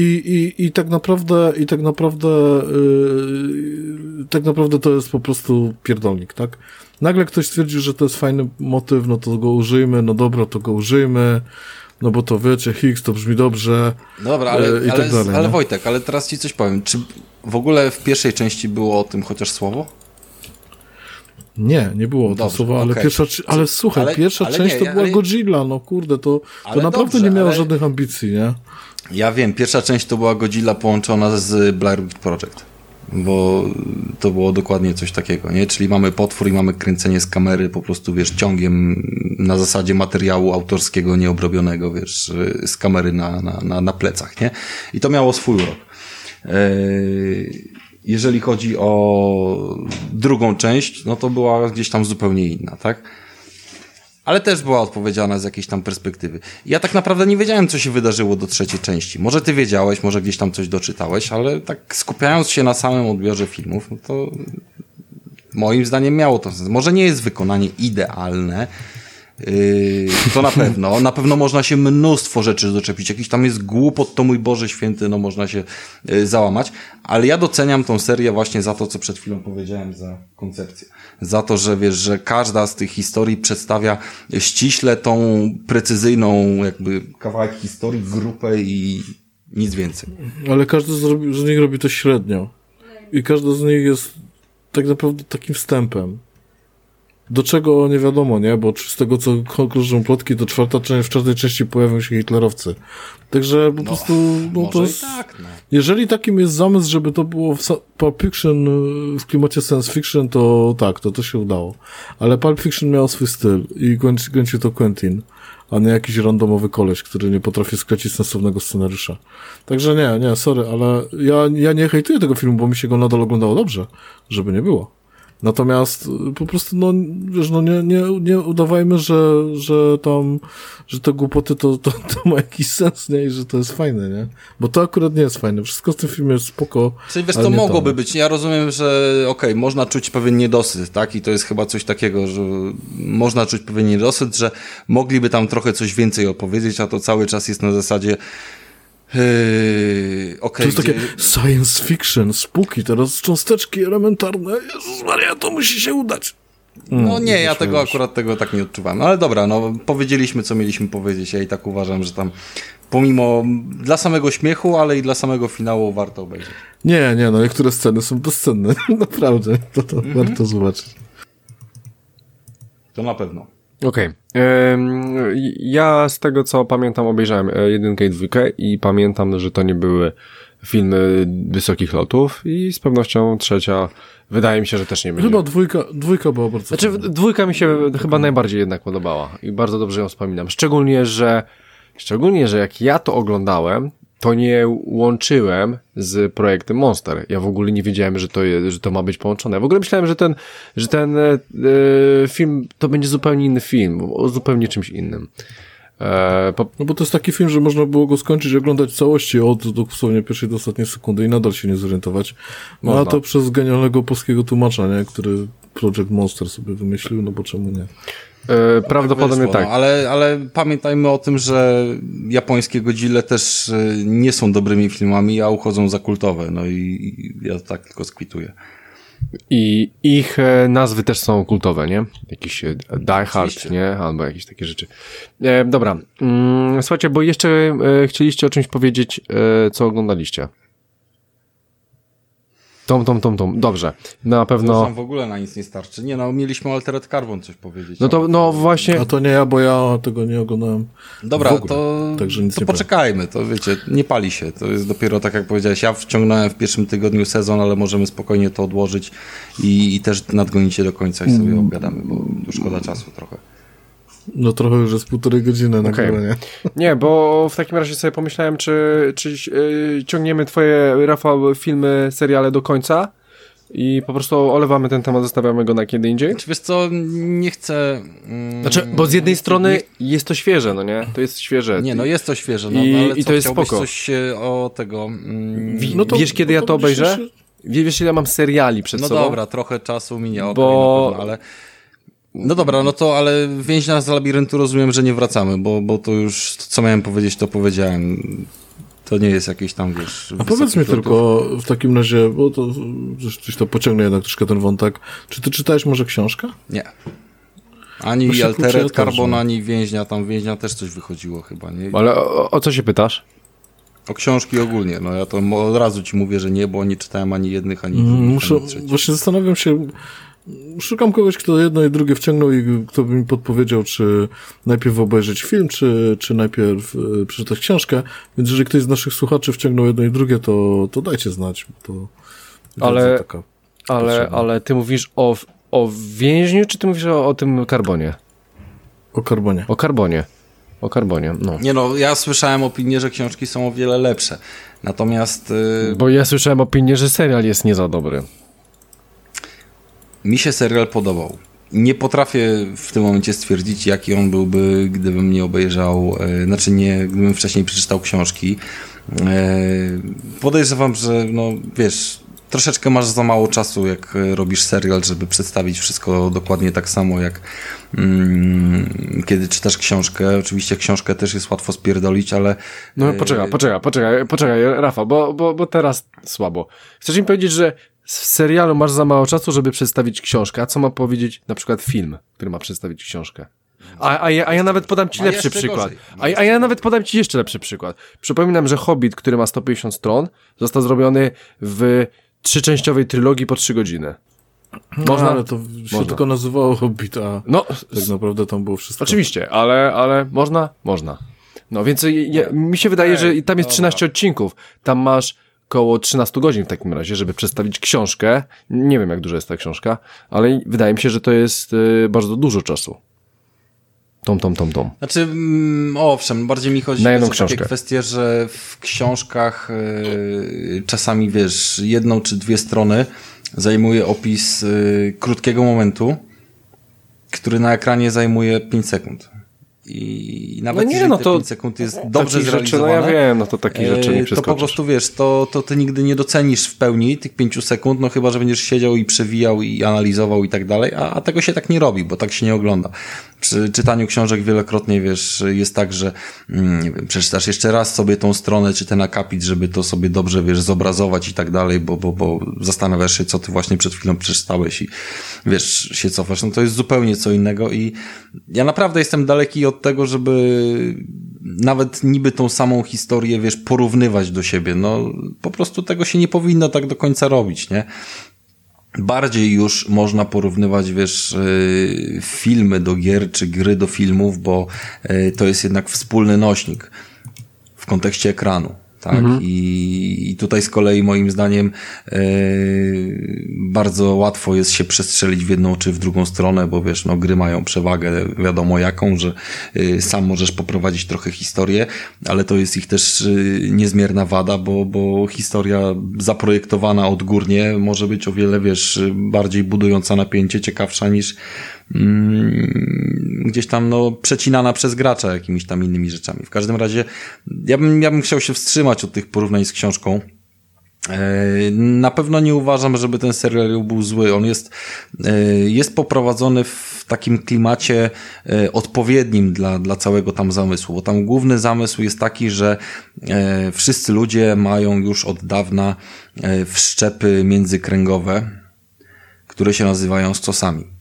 i, i tak naprawdę, i tak naprawdę, yy, tak naprawdę to jest po prostu pierdolnik, tak? Nagle ktoś stwierdził, że to jest fajny motyw, no to go użyjmy, no dobra, to go użyjmy, no bo to wiecie, Higgs to brzmi dobrze. Dobra, ale, yy, i tak ale, dalej, ale no? Wojtek, ale teraz ci coś powiem. Czy w ogóle w pierwszej części było o tym chociaż słowo? Nie, nie było to słowa, ale okay. pierwsza, ale słuchaj, ale, pierwsza ale część nie, to była ale... Godzilla, no kurde, to, to naprawdę dobrze, nie miało żadnych ambicji, nie? Ja wiem, pierwsza część to była Godzilla połączona z Blair Witch Project. Bo to było dokładnie coś takiego, nie? Czyli mamy potwór i mamy kręcenie z kamery po prostu, wiesz, ciągiem na zasadzie materiału autorskiego, nieobrobionego, wiesz, z kamery na, na, na, na plecach, nie? I to miało swój urok. Eee, jeżeli chodzi o drugą część, no to była gdzieś tam zupełnie inna, tak? Ale też była odpowiedzialna z jakiejś tam perspektywy. Ja tak naprawdę nie wiedziałem, co się wydarzyło do trzeciej części. Może ty wiedziałeś, może gdzieś tam coś doczytałeś, ale tak skupiając się na samym odbiorze filmów, no to moim zdaniem miało to sens. Może nie jest wykonanie idealne, Yy, to na pewno. Na pewno można się mnóstwo rzeczy doczepić. Jakiś tam jest głupot, to mój Boże Święty, no można się yy, załamać. Ale ja doceniam tą serię właśnie za to, co przed chwilą powiedziałem, za koncepcję. Za to, że wiesz, że każda z tych historii przedstawia ściśle tą precyzyjną jakby kawałek historii, grupę i nic więcej. Ale każdy z nich robi to średnio. I każdy z nich jest tak naprawdę takim wstępem. Do czego nie wiadomo, nie? Bo z tego, co krążą plotki, to czwarta część, w czwartej części pojawią się hitlerowcy. Także po no, prostu, no to jest, tak, no. jeżeli takim jest zamysł, żeby to było w Pulp Fiction y, w klimacie science fiction, to tak, to to się udało. Ale Pulp Fiction miał swój styl i kręci to Quentin, a nie jakiś randomowy koleś, który nie potrafi skręcić sensownego scenariusza. Także nie, nie, sorry, ale ja, ja nie hejtuję tego filmu, bo mi się go nadal oglądało dobrze, żeby nie było. Natomiast y, po prostu, no, wiesz, no nie, nie, nie udawajmy, że, że tam, że te głupoty to, to, to ma jakiś sens, nie? I że to jest fajne, nie? Bo to akurat nie jest fajne. Wszystko w tym filmie jest spoko. Czyli wiesz, to mogłoby tam. być. Ja rozumiem, że okej, okay, można czuć pewien niedosyt, tak? I to jest chyba coś takiego, że można czuć pewien niedosyt, że mogliby tam trochę coś więcej opowiedzieć, a to cały czas jest na zasadzie Yy, okay, to jest gdzie... takie science fiction, spooky, teraz cząsteczki elementarne. Jezus Maria, to musi się udać. Mm, no nie, ja tego akurat tego tak nie odczuwam. No, ale dobra, no powiedzieliśmy, co mieliśmy powiedzieć. Ja i tak uważam, że tam pomimo dla samego śmiechu, ale i dla samego finału warto obejrzeć. Nie, nie, no niektóre sceny są bezcenne. Naprawdę, to, to mm -hmm. warto zobaczyć. To na pewno. Okej. Okay. Ja z tego co pamiętam obejrzałem e, jedynkę i dwójkę i pamiętam, że to nie były filmy wysokich lotów i z pewnością trzecia wydaje mi się, że też nie będzie. Chyba dwójka, dwójka była bardzo Znaczy fajna. dwójka mi się chyba najbardziej jednak podobała i bardzo dobrze ją wspominam. Szczególnie, że szczególnie, że jak ja to oglądałem, to nie łączyłem z projektem Monster. Ja w ogóle nie wiedziałem, że to, jest, że to ma być połączone. Ja w ogóle myślałem, że ten, że ten e, film to będzie zupełnie inny film, o zupełnie czymś innym. E, po... No bo to jest taki film, że można było go skończyć i oglądać całości od dosłownie pierwszej do ostatniej sekundy i nadal się nie zorientować. No a to przez genialnego polskiego tłumacza, nie? który Project Monster sobie wymyślił, no bo czemu nie? E, prawdopodobnie tak. Ale, ale pamiętajmy o tym, że japońskie Godzilla też e, nie są dobrymi filmami, a uchodzą za kultowe. No i, i ja tak tylko skwituję. I ich e, nazwy też są kultowe, nie? Jakiś Die Hard, nie? Albo jakieś takie rzeczy. E, dobra. Mm, słuchajcie, bo jeszcze chcieliście o czymś powiedzieć, co oglądaliście. Tom, tom, tom, tom. Dobrze. Na pewno... To nam w ogóle na nic nie starczy. Nie no, mieliśmy Altered Carbon coś powiedzieć. No to, no właśnie... A to nie ja, bo ja tego nie oglądałem Dobra, to, Także nic to poczekajmy. To wiecie, nie pali się. To jest dopiero tak jak powiedziałeś. Ja wciągnąłem w pierwszym tygodniu sezon, ale możemy spokojnie to odłożyć i, i też nadgonicie do końca i sobie mm. obgadamy, bo tu szkoda czasu trochę. No trochę już jest półtorej godziny okay. nagrywania. Nie, bo w takim razie sobie pomyślałem, czy, czy yy, ciągniemy twoje, Rafał, filmy, seriale do końca i po prostu olewamy ten temat, zostawiamy go na kiedy indziej? Czy wiesz co, nie chcę... Mm, znaczy, bo z jednej strony nie... jest to świeże, no nie? To jest świeże. Nie, no jest to świeże, no, I, no, ale i co, to jest spoko. coś o tego... Mm, no to, wiesz, kiedy no ja to obejrzę? Wiesz, ile mam seriali przed no sobą? No dobra, trochę czasu minie, okay, bo... Pewno, ale... No dobra, no to ale więźnia z labiryntu rozumiem, że nie wracamy, bo, bo to już co miałem powiedzieć, to powiedziałem. To nie jest jakieś tam, wiesz... A powiedz mi tylko w takim razie, bo to coś to pociągnie jednak troszkę ten wątek. Czy ty czytałeś może książkę? Nie. Ani Właśnie Altered Carbon, ani Więźnia, tam Więźnia też coś wychodziło chyba, nie? Ale o, o co się pytasz? O książki ogólnie, no ja to od razu ci mówię, że nie, bo nie czytałem ani jednych, ani mm, Muszę, ani Właśnie zastanawiam się, Szukam kogoś, kto jedno i drugie wciągnął i kto by mi podpowiedział, czy najpierw obejrzeć film, czy, czy najpierw y, przeczytać książkę. Więc jeżeli ktoś z naszych słuchaczy wciągnął jedno i drugie, to, to dajcie znać. To ale, ale, ale ty mówisz o, o więźniu, czy ty mówisz o, o tym karbonie? O karbonie. O karbonie. O karbonie, no. Nie no, ja słyszałem opinię, że książki są o wiele lepsze. Natomiast... Yy... Bo ja słyszałem opinię, że serial jest nie za dobry. Mi się serial podobał. Nie potrafię w tym momencie stwierdzić, jaki on byłby, gdybym nie obejrzał, e, znaczy nie, gdybym wcześniej przeczytał książki. E, podejrzewam, że no wiesz, troszeczkę masz za mało czasu, jak e, robisz serial, żeby przedstawić wszystko dokładnie tak samo, jak mm, kiedy czytasz książkę. Oczywiście książkę też jest łatwo spierdolić, ale... No poczekaj, poczekaj, poczekaj, poczekaj, Rafa, bo, bo, bo teraz słabo. Chcesz mi powiedzieć, że w serialu masz za mało czasu, żeby przedstawić książkę, a co ma powiedzieć na przykład film, który ma przedstawić książkę? A, a, ja, a ja nawet podam ci lepszy przykład. A, a ja nawet podam ci jeszcze lepszy przykład. Przypominam, że Hobbit, który ma 150 stron, został zrobiony w trzyczęściowej trylogii po 3 godziny. Można, no, ale to się można. tylko nazywało Hobbit, a no, tak naprawdę tam było wszystko. Oczywiście, ale, ale można? Można. No więc ja, mi się wydaje, że tam jest 13 odcinków. Tam masz około 13 godzin w takim razie, żeby przedstawić książkę. Nie wiem, jak duża jest ta książka, ale wydaje mi się, że to jest y, bardzo dużo czasu. Tom, tom, tom, tom. Znaczy, mm, owszem, bardziej mi chodzi Na jedną o książkę. takie kwestie, że w książkach yy, czasami, wiesz, jedną czy dwie strony zajmuje opis yy, krótkiego momentu, który na ekranie zajmuje 5 sekund. I nawet no nie, no to 5 sekund jest dobrze zrealizowane, rzeczy, no ja wiem, no to takich rzeczy nie To po prostu wiesz, to, to ty nigdy nie docenisz w pełni tych 5 sekund, no chyba, że będziesz siedział i przewijał i analizował i tak dalej, a, a tego się tak nie robi, bo tak się nie ogląda. Przy czytaniu książek wielokrotnie, wiesz, jest tak, że mm, nie wiem, przeczytasz jeszcze raz sobie tą stronę, czy ten akapit, żeby to sobie dobrze, wiesz, zobrazować i tak dalej, bo, bo, bo zastanawiasz się, co ty właśnie przed chwilą przeczytałeś i wiesz, się cofasz. No to jest zupełnie co innego i ja naprawdę jestem daleki od tego, żeby nawet niby tą samą historię, wiesz, porównywać do siebie. No, po prostu tego się nie powinno tak do końca robić, nie? Bardziej już można porównywać, wiesz, y, filmy do gier, czy gry do filmów, bo y, to jest jednak wspólny nośnik w kontekście ekranu tak? Mhm. I, I tutaj z kolei moim zdaniem yy, bardzo łatwo jest się przestrzelić w jedną czy w drugą stronę, bo wiesz, no gry mają przewagę wiadomo jaką, że yy, sam możesz poprowadzić trochę historię, ale to jest ich też yy, niezmierna wada, bo, bo historia zaprojektowana odgórnie może być o wiele, wiesz, bardziej budująca napięcie, ciekawsza niż gdzieś tam no, przecinana przez gracza jakimiś tam innymi rzeczami. W każdym razie ja bym, ja bym chciał się wstrzymać od tych porównań z książką. E, na pewno nie uważam, żeby ten serial był zły. On jest, e, jest poprowadzony w takim klimacie e, odpowiednim dla, dla całego tam zamysłu, bo tam główny zamysł jest taki, że wszyscy ludzie mają już od dawna wszczepy międzykręgowe, które się nazywają stosami.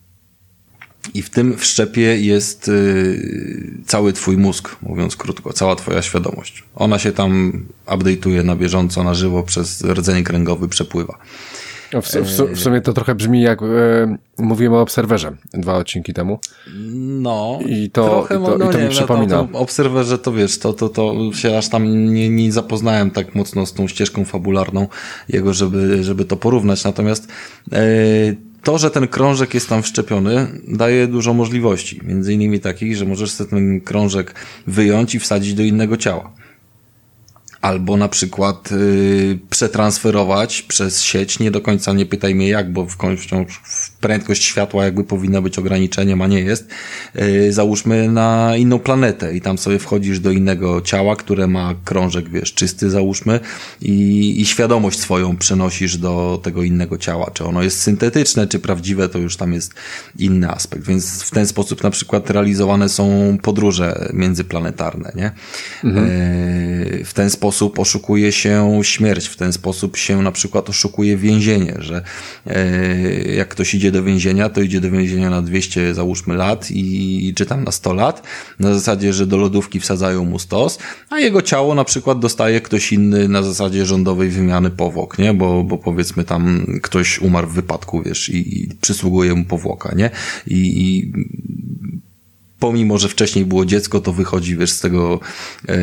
I w tym wszczepie jest y, cały twój mózg, mówiąc krótko, cała twoja świadomość. Ona się tam update'uje na bieżąco, na żywo, przez rdzeń kręgowy przepływa. W, w, w, sumie to trochę brzmi jak e, mówiłem o Obserwerze dwa odcinki temu. No. I to, trochę, i to, no, i to nie, mi przypomina. No, to, to Obserwerze to wiesz, to, to, to się aż tam nie, nie zapoznałem tak mocno z tą ścieżką fabularną jego, żeby, żeby to porównać. Natomiast e, to, że ten krążek jest tam wszczepiony, daje dużo możliwości. Między innymi takich, że możesz sobie ten krążek wyjąć i wsadzić do innego ciała albo na przykład y, przetransferować przez sieć, nie do końca nie pytaj mnie jak, bo w końcu prędkość światła jakby powinna być ograniczeniem, a nie jest. Y, załóżmy na inną planetę i tam sobie wchodzisz do innego ciała, które ma krążek, wiesz, czysty załóżmy i, i świadomość swoją przenosisz do tego innego ciała. Czy ono jest syntetyczne, czy prawdziwe, to już tam jest inny aspekt. Więc w ten sposób na przykład realizowane są podróże międzyplanetarne, nie? Mhm. Y, w ten sposób oszukuje się śmierć, w ten sposób się na przykład oszukuje więzienie, że e, jak ktoś idzie do więzienia, to idzie do więzienia na 200 załóżmy lat i czy tam na 100 lat, na zasadzie, że do lodówki wsadzają mu stos, a jego ciało na przykład dostaje ktoś inny na zasadzie rządowej wymiany powłok, nie? Bo, bo powiedzmy tam ktoś umarł w wypadku, wiesz, i, i przysługuje mu powłoka, nie? I, i pomimo, że wcześniej było dziecko, to wychodzi, wiesz, z tego, e,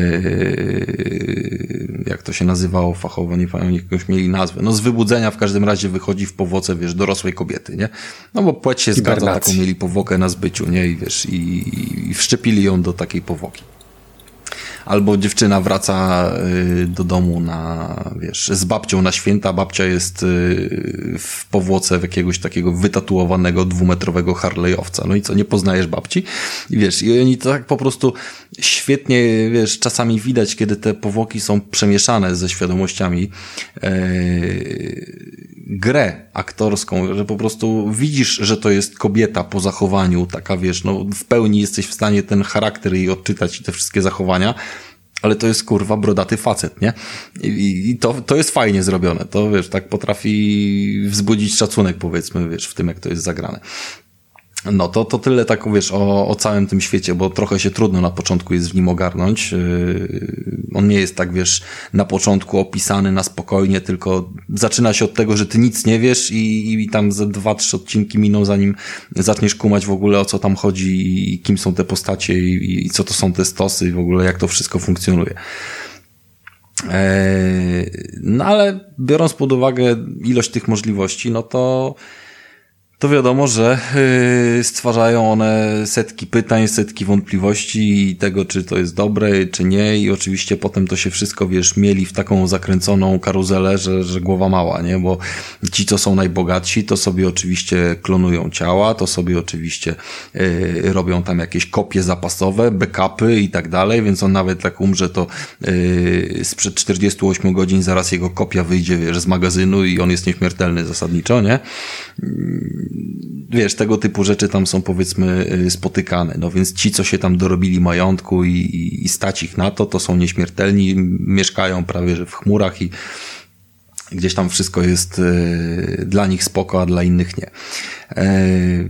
jak to się nazywało fachowo, nie pamiętam, jakąś mieli nazwę. No z wybudzenia w każdym razie wychodzi w powoce, wiesz, dorosłej kobiety, nie? No bo płeć się zgadza, taką mieli powłokę na zbyciu, nie? I wiesz, i, i wszczepili ją do takiej powłoki albo dziewczyna wraca y, do domu na, wiesz, z babcią na święta, babcia jest y, w powłoce w jakiegoś takiego wytatuowanego dwumetrowego Harley'owca. No i co, nie poznajesz babci? I wiesz, i oni tak po prostu świetnie, wiesz, czasami widać, kiedy te powłoki są przemieszane ze świadomościami, e, grę aktorską, że po prostu widzisz, że to jest kobieta po zachowaniu, taka wiesz, no w pełni jesteś w stanie ten charakter jej odczytać i te wszystkie zachowania, ale to jest kurwa brodaty facet, nie? I, i to, to jest fajnie zrobione. To wiesz, tak potrafi wzbudzić szacunek, powiedzmy, wiesz, w tym, jak to jest zagrane. No to, to tyle tak, wiesz, o, o całym tym świecie, bo trochę się trudno na początku jest w nim ogarnąć. Yy, on nie jest tak, wiesz, na początku opisany na spokojnie, tylko zaczyna się od tego, że ty nic nie wiesz i, i tam ze dwa, trzy odcinki miną, zanim zaczniesz kumać w ogóle o co tam chodzi i kim są te postacie i, i co to są te stosy i w ogóle jak to wszystko funkcjonuje. Yy, no ale biorąc pod uwagę ilość tych możliwości, no to to wiadomo, że yy, stwarzają one setki pytań, setki wątpliwości i tego, czy to jest dobre, czy nie i oczywiście potem to się wszystko, wiesz, mieli w taką zakręconą karuzelę, że, że głowa mała, nie? Bo ci, co są najbogatsi, to sobie oczywiście klonują ciała, to sobie oczywiście yy, robią tam jakieś kopie zapasowe, backupy i tak dalej, więc on nawet tak umrze, to yy, sprzed 48 godzin zaraz jego kopia wyjdzie, wiesz, z magazynu i on jest nieśmiertelny zasadniczo, nie? Wiesz, tego typu rzeczy tam są powiedzmy y, spotykane. No więc ci, co się tam dorobili majątku i, i, stać ich na to, to są nieśmiertelni, mieszkają prawie że w chmurach i gdzieś tam wszystko jest y, dla nich spoko, a dla innych nie. Y,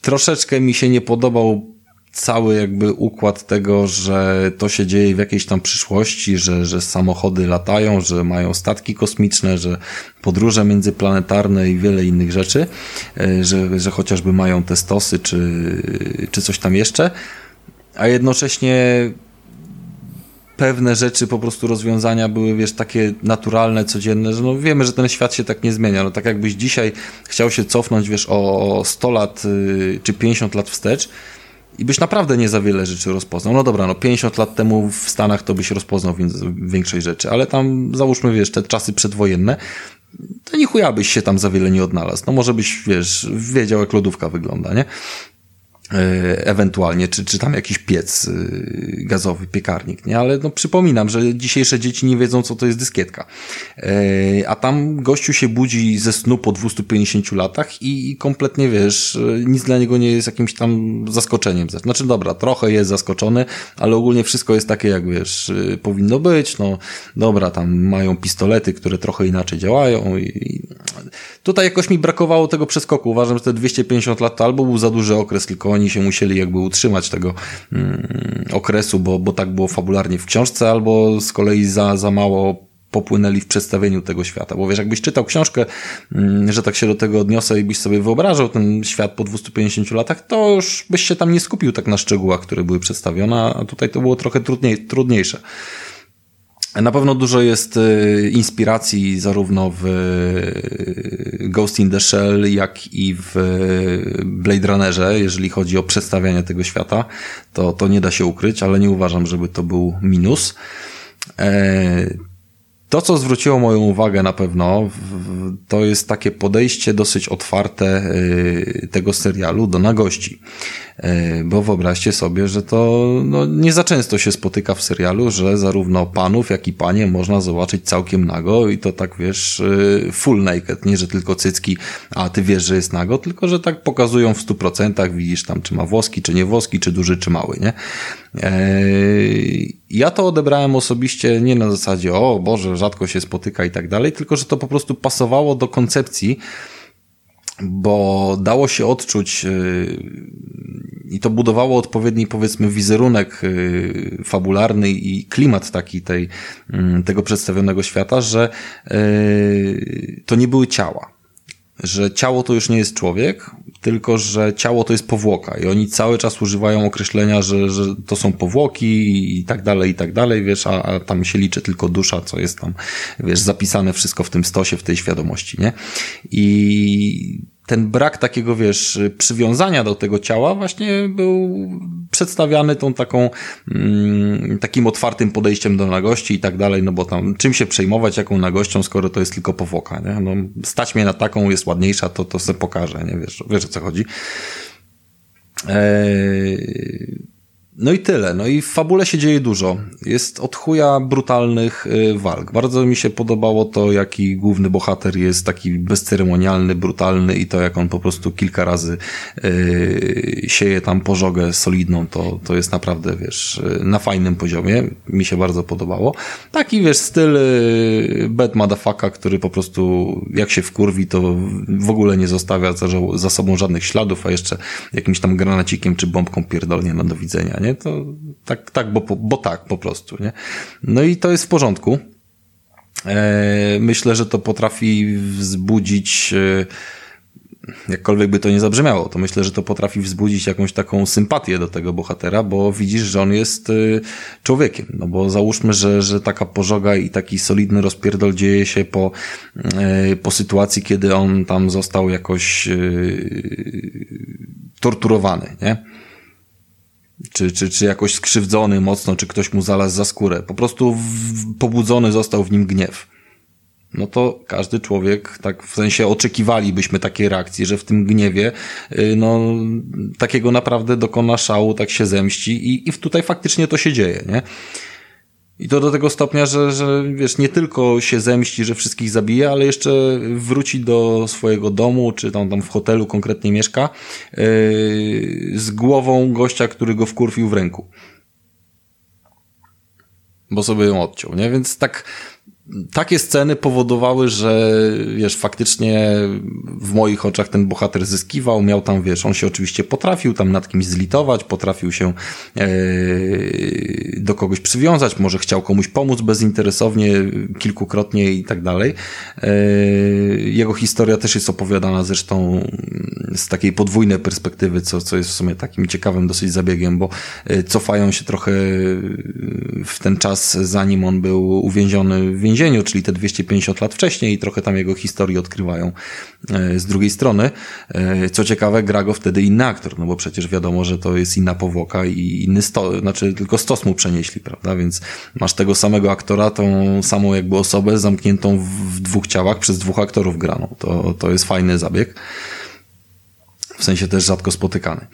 troszeczkę mi się nie podobał cały jakby układ tego, że to się dzieje w jakiejś tam przyszłości, że, że samochody latają, że mają statki kosmiczne, że podróże międzyplanetarne i wiele innych rzeczy, e, że, że chociażby mają te stosy czy, czy coś tam jeszcze, a jednocześnie pewne rzeczy, po prostu rozwiązania były, wiesz, takie naturalne, codzienne, że no wiemy, że ten świat się tak nie zmienia. No tak jakbyś dzisiaj chciał się cofnąć, wiesz, o 100 lat y, czy 50 lat wstecz, i byś naprawdę nie za wiele rzeczy rozpoznał. No dobra, no 50 lat temu w Stanach to byś rozpoznał większej rzeczy, ale tam załóżmy, wiesz, te czasy przedwojenne, to nie chuja byś się tam za wiele nie odnalazł. No może byś, wiesz, wiedział jak lodówka wygląda, nie? E, ewentualnie, czy, czy tam jakiś piec e, gazowy, piekarnik, nie? Ale no przypominam, że dzisiejsze dzieci nie wiedzą, co to jest dyskietka. E, a tam gościu się budzi ze snu po 250 latach i kompletnie, wiesz, nic dla niego nie jest jakimś tam zaskoczeniem. Znaczy, dobra, trochę jest zaskoczony, ale ogólnie wszystko jest takie, jak wiesz, powinno być, no dobra, tam mają pistolety, które trochę inaczej działają i tutaj jakoś mi brakowało tego przeskoku. Uważam, że te 250 lat to albo był za duży okres, tylko oni się musieli jakby utrzymać tego mm, okresu, bo, bo tak było fabularnie w książce, albo z kolei za, za mało popłynęli w przedstawieniu tego świata. Bo wiesz, jakbyś czytał książkę, mm, że tak się do tego odniosę i byś sobie wyobrażał ten świat po 250 latach, to już byś się tam nie skupił tak na szczegółach, które były przedstawione, a tutaj to było trochę trudniej, trudniejsze. Na pewno dużo jest y, inspiracji zarówno w y, Ghost in the Shell, jak i w y, Blade Runnerze, jeżeli chodzi o przedstawianie tego świata. To, to nie da się ukryć, ale nie uważam, żeby to był minus. E, to, co zwróciło moją uwagę na pewno, to jest takie podejście dosyć otwarte tego serialu do nagości. E, bo wyobraźcie sobie, że to no, nie za często się spotyka w serialu, że zarówno panów, jak i panie można zobaczyć całkiem nago i to tak wiesz, e, full naked, nie, że tylko cycki, a ty wiesz, że jest nago, tylko że tak pokazują w stu procentach, widzisz tam, czy ma włoski, czy nie włoski, czy duży, czy mały, nie? Eee, ja to odebrałem osobiście nie na zasadzie, o Boże, rzadko się spotyka i tak dalej, tylko że to po prostu pasowało do koncepcji, bo dało się odczuć yy, i to budowało odpowiedni, powiedzmy, wizerunek yy, fabularny i klimat taki tej, yy, tego przedstawionego świata, że to nie były ciała. Że ciało to już nie jest człowiek, tylko że ciało to jest powłoka i oni cały czas używają określenia, że, że to są powłoki i tak dalej, i tak dalej, wiesz, a, a tam się liczy tylko dusza, co jest tam, wiesz, zapisane wszystko w tym stosie, w tej świadomości, nie? I ten brak takiego, wiesz, przywiązania do tego ciała właśnie był przedstawiany tą taką, mm, takim otwartym podejściem do nagości i tak dalej, no bo tam czym się przejmować, jaką nagością, skoro to jest tylko powłoka, nie? No, stać mnie na taką, jest ładniejsza, to, to se pokażę, nie? Wiesz, wiesz o co chodzi. Eee No i tyle. No i w fabule się dzieje dużo. Jest od chuja brutalnych y, walk. Bardzo mi się podobało to, jaki główny bohater jest taki bezceremonialny, brutalny i to, jak on po prostu kilka razy y, sieje tam pożogę solidną, to, to jest naprawdę, wiesz, y, na fajnym poziomie. Mi się bardzo podobało. Taki, wiesz, styl y, bad motherfucker, który po prostu jak się wkurwi, to w ogóle nie zostawia za, za sobą żadnych śladów, a jeszcze jakimś tam granacikiem czy bombką pierdolnie na do widzenia, nie? To tak, tak, bo, bo tak po prostu, nie? No i to jest w porządku. E, myślę, że to potrafi wzbudzić e, jakkolwiek by to nie zabrzmiało, to myślę, że to potrafi wzbudzić jakąś taką sympatię do tego bohatera, bo widzisz, że on jest y, człowiekiem. No bo załóżmy, że, że taka pożoga i taki solidny rozpierdol dzieje się po, po sytuacji, kiedy on tam został jakoś torturowany, nie? Czy, czy, czy jakoś skrzywdzony mocno, czy ktoś mu zalazł za skórę. Po prostu w, pobudzony został w nim gniew no to każdy człowiek, tak w sensie oczekiwalibyśmy takiej reakcji, że w tym gniewie, y, no, takiego naprawdę dokona szału, tak się zemści i, i tutaj faktycznie to się dzieje, nie? I to do tego stopnia, że, że wiesz, nie tylko się zemści, że wszystkich zabije, ale jeszcze wróci do swojego domu, czy tam, tam w hotelu konkretnie mieszka, yy, z głową gościa, który go wkurwił w ręku. Bo sobie ją odciął, nie? Więc tak, takie sceny powodowały, że wiesz, faktycznie w moich oczach ten bohater zyskiwał, miał tam, wiesz, on się oczywiście potrafił tam nad kimś zlitować, potrafił się e, do kogoś przywiązać, może chciał komuś pomóc bezinteresownie, kilkukrotnie i tak dalej. E, jego historia też jest opowiadana zresztą z takiej podwójnej perspektywy, co, co jest w sumie takim ciekawym dosyć zabiegiem, bo e, cofają się trochę w ten czas, zanim on był uwięziony w więzieniu, więzieniu, czyli te 250 lat wcześniej i trochę tam jego historii odkrywają e, z drugiej strony. E, co ciekawe, gra go wtedy inny aktor, no bo przecież wiadomo, że to jest inna powłoka i inny sto, znaczy tylko stos mu przenieśli, prawda? Więc masz tego samego aktora, tą samą jakby osobę zamkniętą w dwóch ciałach przez dwóch aktorów graną. To, to jest fajny zabieg. W sensie też rzadko spotykany.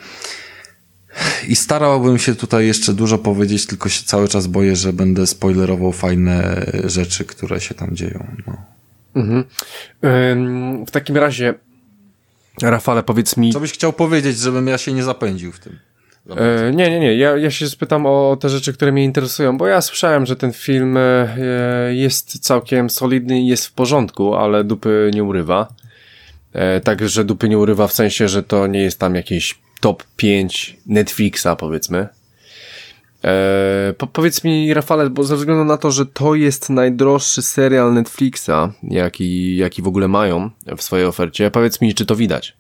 I starałbym się tutaj jeszcze dużo powiedzieć, tylko się cały czas boję, że będę spoilerował fajne rzeczy, które się tam dzieją. No. Mhm. W takim razie, Rafale, powiedz mi. Co byś chciał powiedzieć, żebym ja się nie zapędził w tym? E, nie, nie, nie. Ja, ja się spytam o te rzeczy, które mnie interesują, bo ja słyszałem, że ten film e, jest całkiem solidny i jest w porządku, ale dupy nie urywa. E, tak, że dupy nie urywa w sensie, że to nie jest tam jakieś top 5 Netflixa, powiedzmy. Eee, po, powiedz mi, Rafale, bo ze względu na to, że to jest najdroższy serial Netflixa, jaki, jaki w ogóle mają w swojej ofercie, powiedz mi, czy to widać?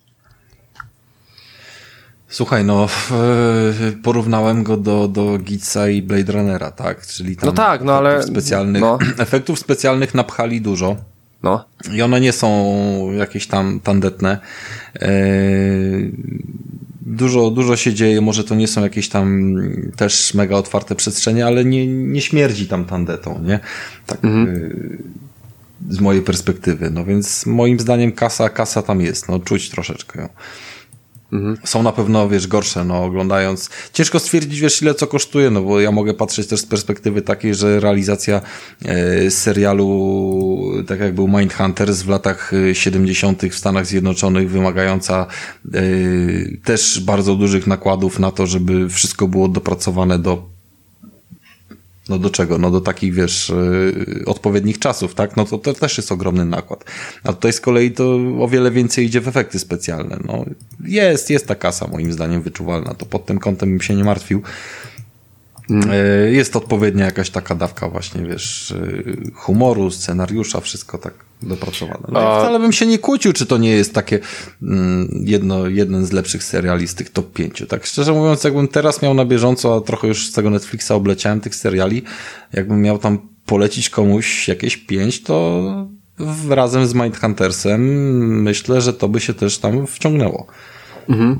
Słuchaj, no porównałem go do, do Gitsa i Blade Runnera, tak? Czyli tam no tak, no ale specjalnych, no. efektów specjalnych napchali dużo. No. I one nie są jakieś tam tandetne. Eee, dużo, dużo się dzieje, może to nie są jakieś tam też mega otwarte przestrzenie, ale nie, nie śmierdzi tam tandetą, nie? Tak, mhm. y, z mojej perspektywy. No więc moim zdaniem kasa, kasa tam jest, no czuć troszeczkę ją. Mhm. Są na pewno, wiesz, gorsze, no oglądając. Ciężko stwierdzić, wiesz, ile co kosztuje, no bo ja mogę patrzeć też z perspektywy takiej, że realizacja e, serialu, tak jak był Mindhunters w latach 70. E, w Stanach Zjednoczonych, wymagająca e, też bardzo dużych nakładów na to, żeby wszystko było dopracowane do no do czego? No do takich, wiesz, yy, odpowiednich czasów, tak? No to, to też jest ogromny nakład. A tutaj z kolei to o wiele więcej idzie w efekty specjalne. No jest, jest ta kasa moim zdaniem wyczuwalna. To pod tym kątem bym się nie martwił. Mm. Jest odpowiednia jakaś taka dawka właśnie, wiesz, y, humoru, scenariusza, wszystko tak dopracowane. No A... wcale bym się nie kłócił, czy to nie jest takie mm, jedno, jeden z lepszych seriali z tych top 5. Tak szczerze mówiąc, jakbym teraz miał na bieżąco, a trochę już z tego Netflixa obleciałem tych seriali, jakbym miał tam polecić komuś jakieś pięć, to razem z Mindhuntersem myślę, że to by się też tam wciągnęło. Mhm.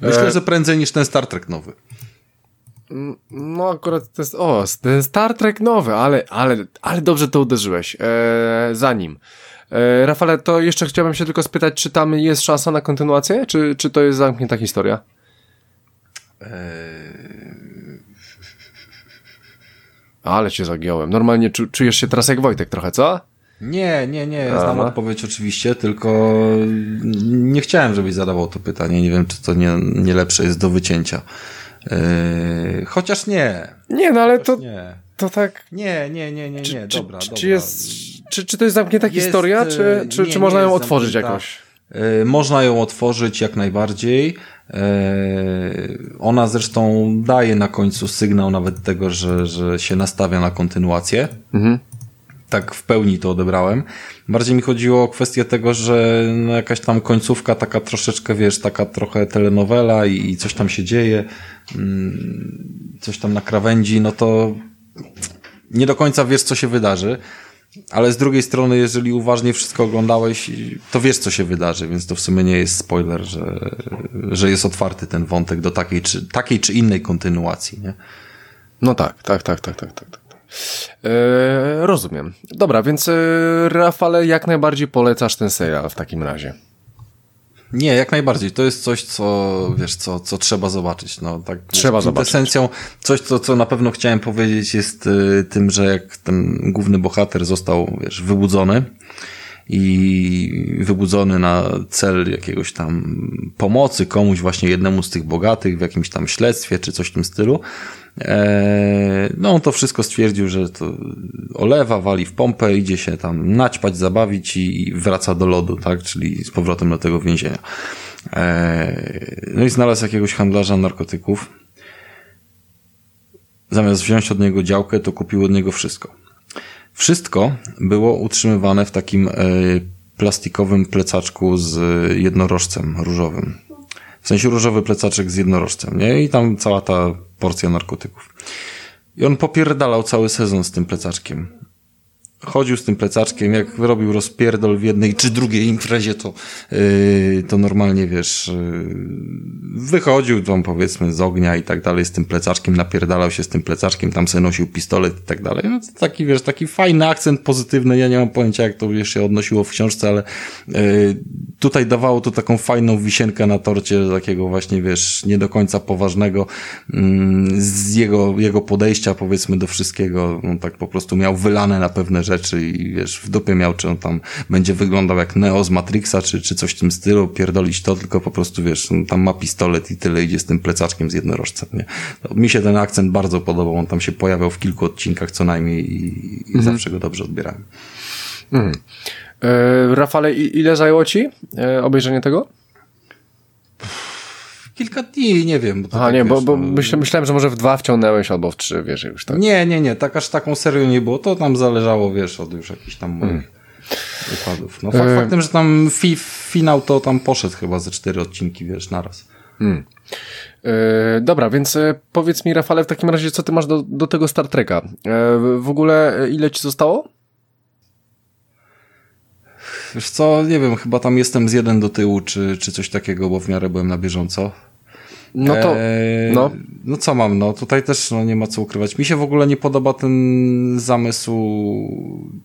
Myślę, e... że prędzej niż ten Star Trek nowy. No akurat to jest, o, ten Star Trek nowy, ale, ale, ale dobrze to uderzyłeś. Eee, zanim. Eee, Rafale, to jeszcze chciałbym się tylko spytać, czy tam jest szansa na kontynuację, czy, czy to jest zamknięta historia? Eee Ale cię zagiąłem. Normalnie czu, czujesz się teraz jak Wojtek trochę, co? Nie, nie, nie, ja znam odpowiedź oczywiście, tylko nie chciałem, żebyś zadawał to pytanie. Nie wiem, czy to nie, nie lepsze jest do wycięcia. Yy, chociaż nie. Nie, no ale to, nie. to tak... Nie, nie, nie, nie, nie, czy, dobra, czy, dobra. Czy, jest, czy, czy to jest zamknięta jest, historia, czy, czy, nie, czy można ją otworzyć zamknięta. jakoś? Yy, można ją otworzyć jak najbardziej. Yy, ona zresztą daje na końcu sygnał nawet tego, że, że się nastawia na kontynuację. Mhm tak w pełni to odebrałem. Bardziej mi chodziło o kwestię tego, że no jakaś tam końcówka taka troszeczkę, wiesz, taka trochę telenowela i, i coś tam się dzieje, mm, coś tam na krawędzi, no to nie do końca wiesz, co się wydarzy. Ale z drugiej strony, jeżeli uważnie wszystko oglądałeś, to wiesz, co się wydarzy, więc to w sumie nie jest spoiler, że, że jest otwarty ten wątek do takiej czy, takiej czy innej kontynuacji, nie? No tak, tak, tak, tak, tak, tak. Eee, rozumiem. Dobra, więc e, Rafale, jak najbardziej polecasz ten serial w takim razie. Nie, jak najbardziej. To jest coś, co, wiesz, co, co trzeba zobaczyć. No, tak, trzeba zobaczyć. Esencją, coś, co, co na pewno chciałem powiedzieć jest y, tym, że jak ten główny bohater został, wiesz, wybudzony i wybudzony na cel jakiegoś tam pomocy komuś, właśnie jednemu z tych bogatych w jakimś tam śledztwie czy coś w tym stylu, E, no on to wszystko stwierdził, że to olewa, wali w pompę, idzie się tam naćpać, zabawić i wraca do lodu, tak? Czyli z powrotem do tego więzienia. E, no i znalazł jakiegoś handlarza narkotyków. Zamiast wziąć od niego działkę, to kupił od niego wszystko. Wszystko było utrzymywane w takim e, plastikowym plecaczku z jednorożcem różowym. W sensie różowy plecaczek z jednorożcem, nie? I tam cała ta porcja narkotyków. I on popierdalał cały sezon z tym plecaczkiem chodził z tym plecaczkiem, jak robił rozpierdol w jednej czy drugiej imprezie, to, yy, to normalnie, wiesz, yy, wychodził tam powiedzmy z ognia i tak dalej z tym plecaczkiem, napierdalał się z tym plecaczkiem, tam sobie nosił pistolet i tak dalej. No to taki, wiesz, taki fajny akcent pozytywny, ja nie mam pojęcia, jak to wiesz, się odnosiło w książce, ale yy, tutaj dawało to taką fajną wisienkę na torcie, takiego właśnie, wiesz, nie do końca poważnego, mm, z jego, jego podejścia, powiedzmy, do wszystkiego, on tak po prostu miał wylane na pewne rzeczy, rzeczy i wiesz, w dupie miał, czy on tam będzie wyglądał jak Neo z Matrixa, czy, czy coś w tym stylu, pierdolić to, tylko po prostu wiesz, tam ma pistolet i tyle idzie z tym plecaczkiem z jednorożcem, nie? No, mi się ten akcent bardzo podobał, on tam się pojawiał w kilku odcinkach co najmniej i, i mhm. zawsze go dobrze odbierałem. Mhm. E, Rafale, ile zajęło ci e, obejrzenie tego? Kilka dni, nie wiem. Bo A tak, nie, wiesz, bo, bo no... myślałem, że może w dwa wciągnęłeś albo w trzy, wiesz, już tak. Nie, nie, nie, tak aż taką serią nie było. To tam zależało, wiesz, od już jakichś tam moich hmm. wypadów. No fakt, e... faktem, że tam fi, finał to tam poszedł chyba ze cztery odcinki, wiesz, naraz. Hmm. E, dobra, więc e, powiedz mi, Rafale, w takim razie, co ty masz do, do tego Star Treka? E, w ogóle ile ci zostało? Wiesz co, nie wiem, chyba tam jestem z jeden do tyłu, czy, czy coś takiego, bo w miarę byłem na bieżąco. No to, eee, no. no co mam, no tutaj też no, nie ma co ukrywać. Mi się w ogóle nie podoba ten zamysł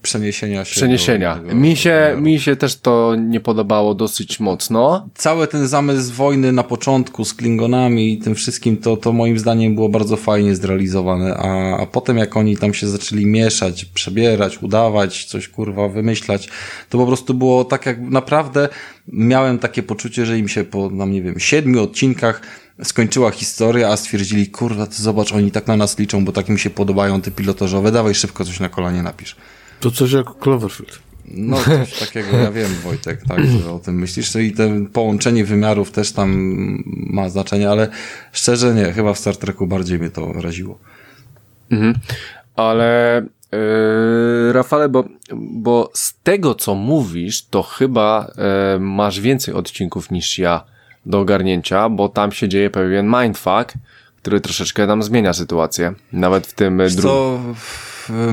przeniesienia się. Przeniesienia. Tego, mi, się, mi się też to nie podobało dosyć mocno. Cały ten zamysł wojny na początku z Klingonami i tym wszystkim, to, to moim zdaniem było bardzo fajnie zrealizowane, a, a potem jak oni tam się zaczęli mieszać, przebierać, udawać, coś kurwa wymyślać, to po prostu było tak jak naprawdę miałem takie poczucie, że im się po, nam nie wiem, siedmiu odcinkach skończyła historia, a stwierdzili, kurwa, to zobacz, oni tak na nas liczą, bo tak mi się podobają te pilotażowe, dawaj szybko coś na kolanie napisz. To coś jak Cloverfield. No, coś takiego, ja wiem, Wojtek, tak, że o tym myślisz. No I to połączenie wymiarów też tam ma znaczenie, ale szczerze nie, chyba w Star Treku bardziej mnie to raziło. Mhm. Ale Yy, Rafale, bo, bo z tego co mówisz, to chyba yy, masz więcej odcinków niż ja do ogarnięcia, bo tam się dzieje pewien mindfuck, który troszeczkę nam zmienia sytuację. Nawet w tym drugim.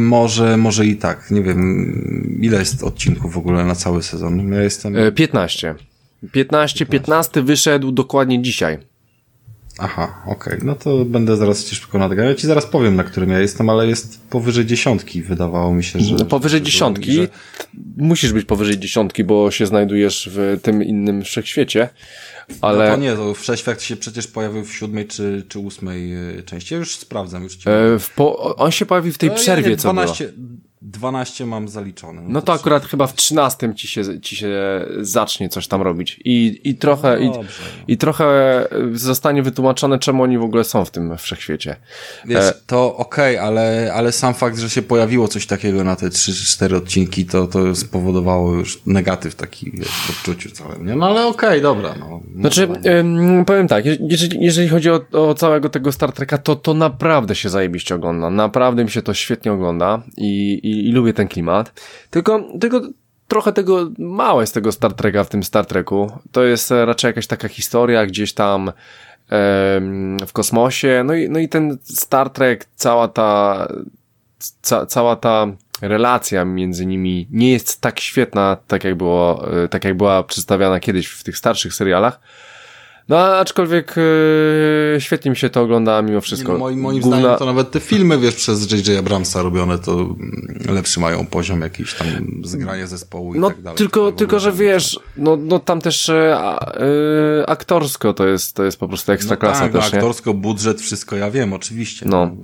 Może, może i tak. Nie wiem, ile jest odcinków w ogóle na cały sezon? Ja jestem... 15. 15, 15 wyszedł dokładnie dzisiaj. Aha, okej. Okay. No to będę zaraz ci szybko nadgał. Ja ci zaraz powiem, na którym ja jestem, ale jest powyżej dziesiątki. Wydawało mi się, że... No, powyżej dziesiątki? Że... Musisz być powyżej dziesiątki, bo się znajdujesz w tym innym wszechświecie. Ale... No to nie, to wszechświat się przecież pojawił w siódmej czy, czy ósmej e, części. Ja już sprawdzam. Już ci e, po... On się pojawił w tej no, przerwie, nie, 12... co było. 12 mam zaliczone. No, no to, to akurat chyba w 13 ci się, ci się zacznie coś tam robić. I, i trochę, no i, i trochę zostanie wytłumaczone, czemu oni w ogóle są w tym wszechświecie. Wiesz, e... to okej, okay, ale, ale sam fakt, że się pojawiło coś takiego na te 3-4 odcinki, to, to spowodowało już negatyw taki, wiesz, w odczuciu całym, nie? No ale okej, okay, dobra, no. Znaczy, ym, powiem tak, jeżeli, jeżeli chodzi o, o całego tego Star Treka, to, to naprawdę się zajebiście ogląda. Naprawdę mi się to świetnie ogląda i, i i, lubię ten klimat. Tylko, tylko trochę tego, mało jest tego Star Treka w tym Star Treku. To jest raczej jakaś taka historia gdzieś tam w kosmosie. No i, no i ten Star Trek, cała ta, ca, cała ta relacja między nimi nie jest tak świetna, tak jak było, e, tak jak była przedstawiana kiedyś w tych starszych serialach. No, aczkolwiek yy, świetnie mi się to ogląda mimo wszystko. No, moim moim Główna... zdaniem to nawet te filmy, wiesz, przez J.J. Abramsa robione, to mm, lepszy mają poziom jakiś tam zgrania zespołu i no, tak dalej. Tylko, tylko że wiesz, no, no tam też yy, aktorsko to jest, to jest po prostu ekstra no klasa tak, też, no, aktorsko, nie? budżet, wszystko ja wiem, oczywiście. No.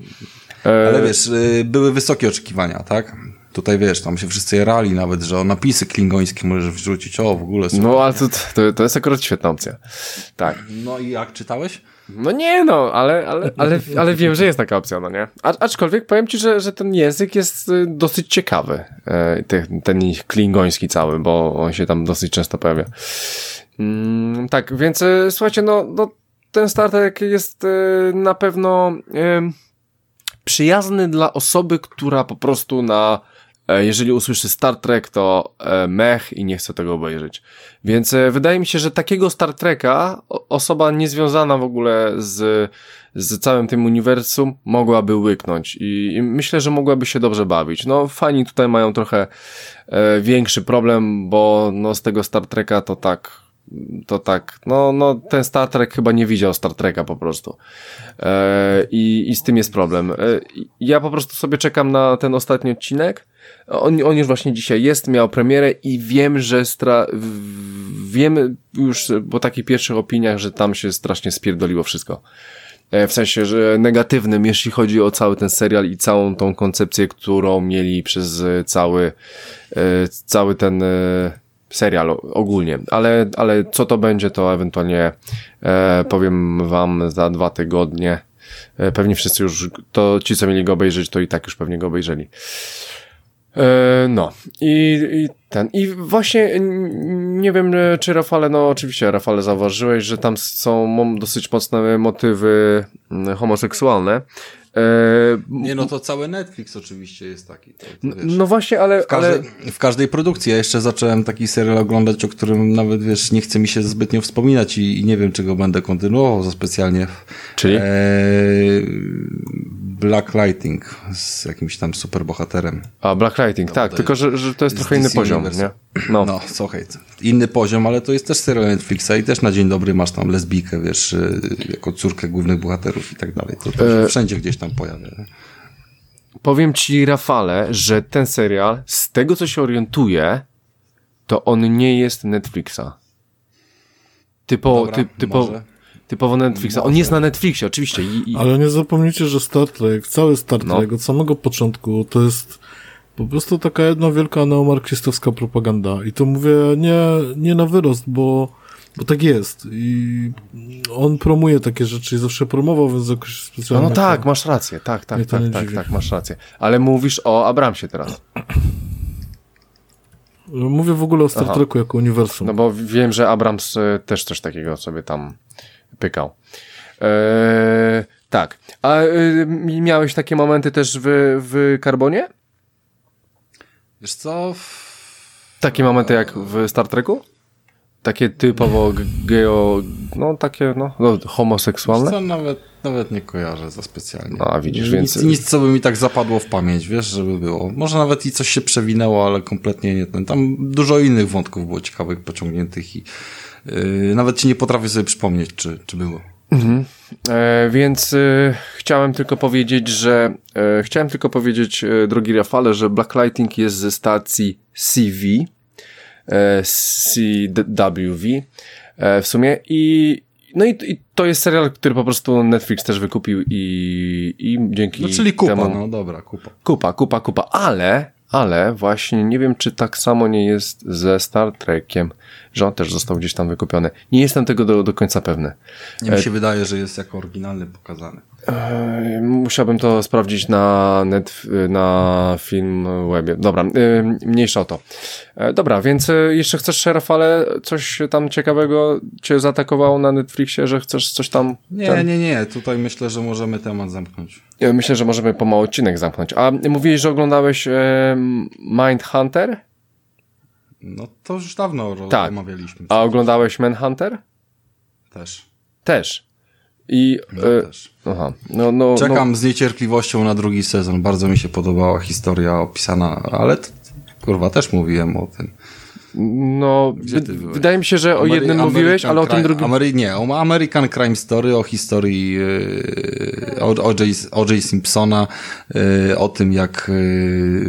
Ale wiesz, były wysokie oczekiwania, tak? Tutaj wiesz, tam się wszyscy jarali nawet, że o napisy klingońskie możesz wrzucić, o w ogóle. Super. No ale to, to, to jest akurat świetna opcja. Tak. No i jak czytałeś? No nie no, ale, ale, ale, ale wiem, że jest taka opcja, no nie? A, aczkolwiek powiem ci, że, że ten język jest y, dosyć ciekawy, e, ten, ten klingoński cały, bo on się tam dosyć często pojawia. Mm, tak, więc y, słuchajcie, no, no ten startek jest y, na pewno przyjazny dla osoby, która po prostu na E, jeżeli usłyszy Star Trek, to e, mech i nie chce tego obejrzeć. Więc e, wydaje mi się, że takiego Star Treka osoba niezwiązana w ogóle z, z całym tym uniwersum mogłaby łyknąć i, i myślę, że mogłaby się dobrze bawić. No fani tutaj mają trochę e, większy problem, bo no z tego Star Treka to tak to tak, no, no ten Star Trek chyba nie widział Star Treka po prostu. E, i, I z tym jest problem. E, ja po prostu sobie czekam na ten ostatni odcinek on, on już właśnie dzisiaj jest, miał premierę i wiem, że stra... wiem już po takich pierwszych opiniach, że tam się strasznie spierdoliło wszystko. E, w sensie, że negatywnym, jeśli chodzi o cały ten serial i całą tą koncepcję, którą mieli przez cały, e, cały ten e, serial ogólnie. Ale, ale co to będzie, to ewentualnie powiem wam za dwa tygodnie. Pewnie wszyscy już, to ci, co mieli go obejrzeć, to i tak już pewnie go obejrzeli. E, no I, i ten. I właśnie nie wiem, czy Rafale, no oczywiście Rafale zauważyłeś, że tam są dosyć mocne motywy homoseksualne. E, nie, no to cały Netflix oczywiście jest taki. To, to no właśnie, ale w, każdej, ale... w każdej produkcji. Ja jeszcze zacząłem taki serial oglądać, o którym nawet, wiesz, nie chce mi się zbytnio wspominać i, i nie wiem, czy go będę kontynuował za specjalnie. Czyli? E, Black Lighting z jakimś tam superbohaterem. A, Black Lighting, tak, tylko że, że to jest trochę inny poziom, nie? No. no, słuchaj, inny poziom, ale to jest też serial Netflixa i też na dzień dobry masz tam lesbijkę, wiesz, y, jako córkę głównych bohaterów i tak dalej. To, to się e... wszędzie gdzieś tam pojawia. Powiem ci, Rafale, że ten serial, z tego co się orientuję, to on nie jest Netflixa. Typo, Dobra, ty, typo, może. Typowo Netflixa. On jest na Netflixie, oczywiście. I, i... Ale nie zapomnijcie, że Star Trek, cały Star no. Trek no. od samego początku to jest po prostu taka jedna wielka neomarksistowska propaganda. I to mówię nie, nie na wyrost, bo, bo tak jest. I on promuje takie rzeczy i zawsze promował, więc jakoś specjalnie. No, no tak, masz rację, tak, tak, tak, tak, tak, masz racsie. Ale mówisz o Abramsie teraz. Mówię w ogóle o Star Aha. Treku jako uniwersum. No bo wiem, że Abrams e, też coś takiego sobie tam pykał. Eee, tak. A e, miałeś takie momenty też w, w Karbonie? Wiesz co? Takie momenty jak w Star Treku? Takie typowo geo, no takie, no, no homoseksualne? Co, nawet, nawet nie kojarzę za specjalnie. A, widzisz, więc... Nic, nic, co by mi tak zapadło w pamięć, wiesz, żeby było. Może nawet i coś się przewinęło, ale kompletnie nie ten. Tam dużo innych wątków było ciekawych, pociągniętych i yy, nawet ci nie potrafię sobie przypomnieć, czy, czy było. Mhm. e, więc e, chciałem tylko powiedzieć, że e, chciałem tylko powiedzieć, e, drogi Rafale, że Blacklighting jest ze stacji CV, e, CWV e, w sumie i no i, i to jest serial, który po prostu Netflix też wykupił i, i dzięki No czyli kupa, temu... no dobra, kupa. Kupa, kupa, kupa, ale, ale właśnie nie wiem, czy tak samo nie jest ze Star Trekiem, że on też został gdzieś tam wykupiony. Nie jestem tego do, do końca pewny. Nie mi się wydaje, że jest jako oryginalny pokazany. E, Musiałbym to sprawdzić na net, na film webie. Dobra, e, mniejsza o to. E, Dobra, więc e, jeszcze chcesz, Rafale, coś tam ciekawego cię zaatakowało na Netflixie, że chcesz coś tam... Nie, ten- nie, nie, tutaj myślę, że możemy temat zamknąć. Myślę, że możemy pomału odcinek zamknąć. A mówiłeś, że oglądałeś e, Mindhunter? No to już dawno Tak. omawialiśmy. A oglądałeś Manhunter? Też. Też. I. No, e, też. aha, no, no. Czekam z niecierpliwością na drugi sezon. Bardzo mi się podobała historia opisana, ale t- kurwa, też mówiłem o tym. No, wydaje mi się, że o Amery- jednym mówiłeś, American ale o tym drugim. Amery- nie, o American Crime Story, o historii yy, O.J. O.J. Simpsona, yy, o tym jak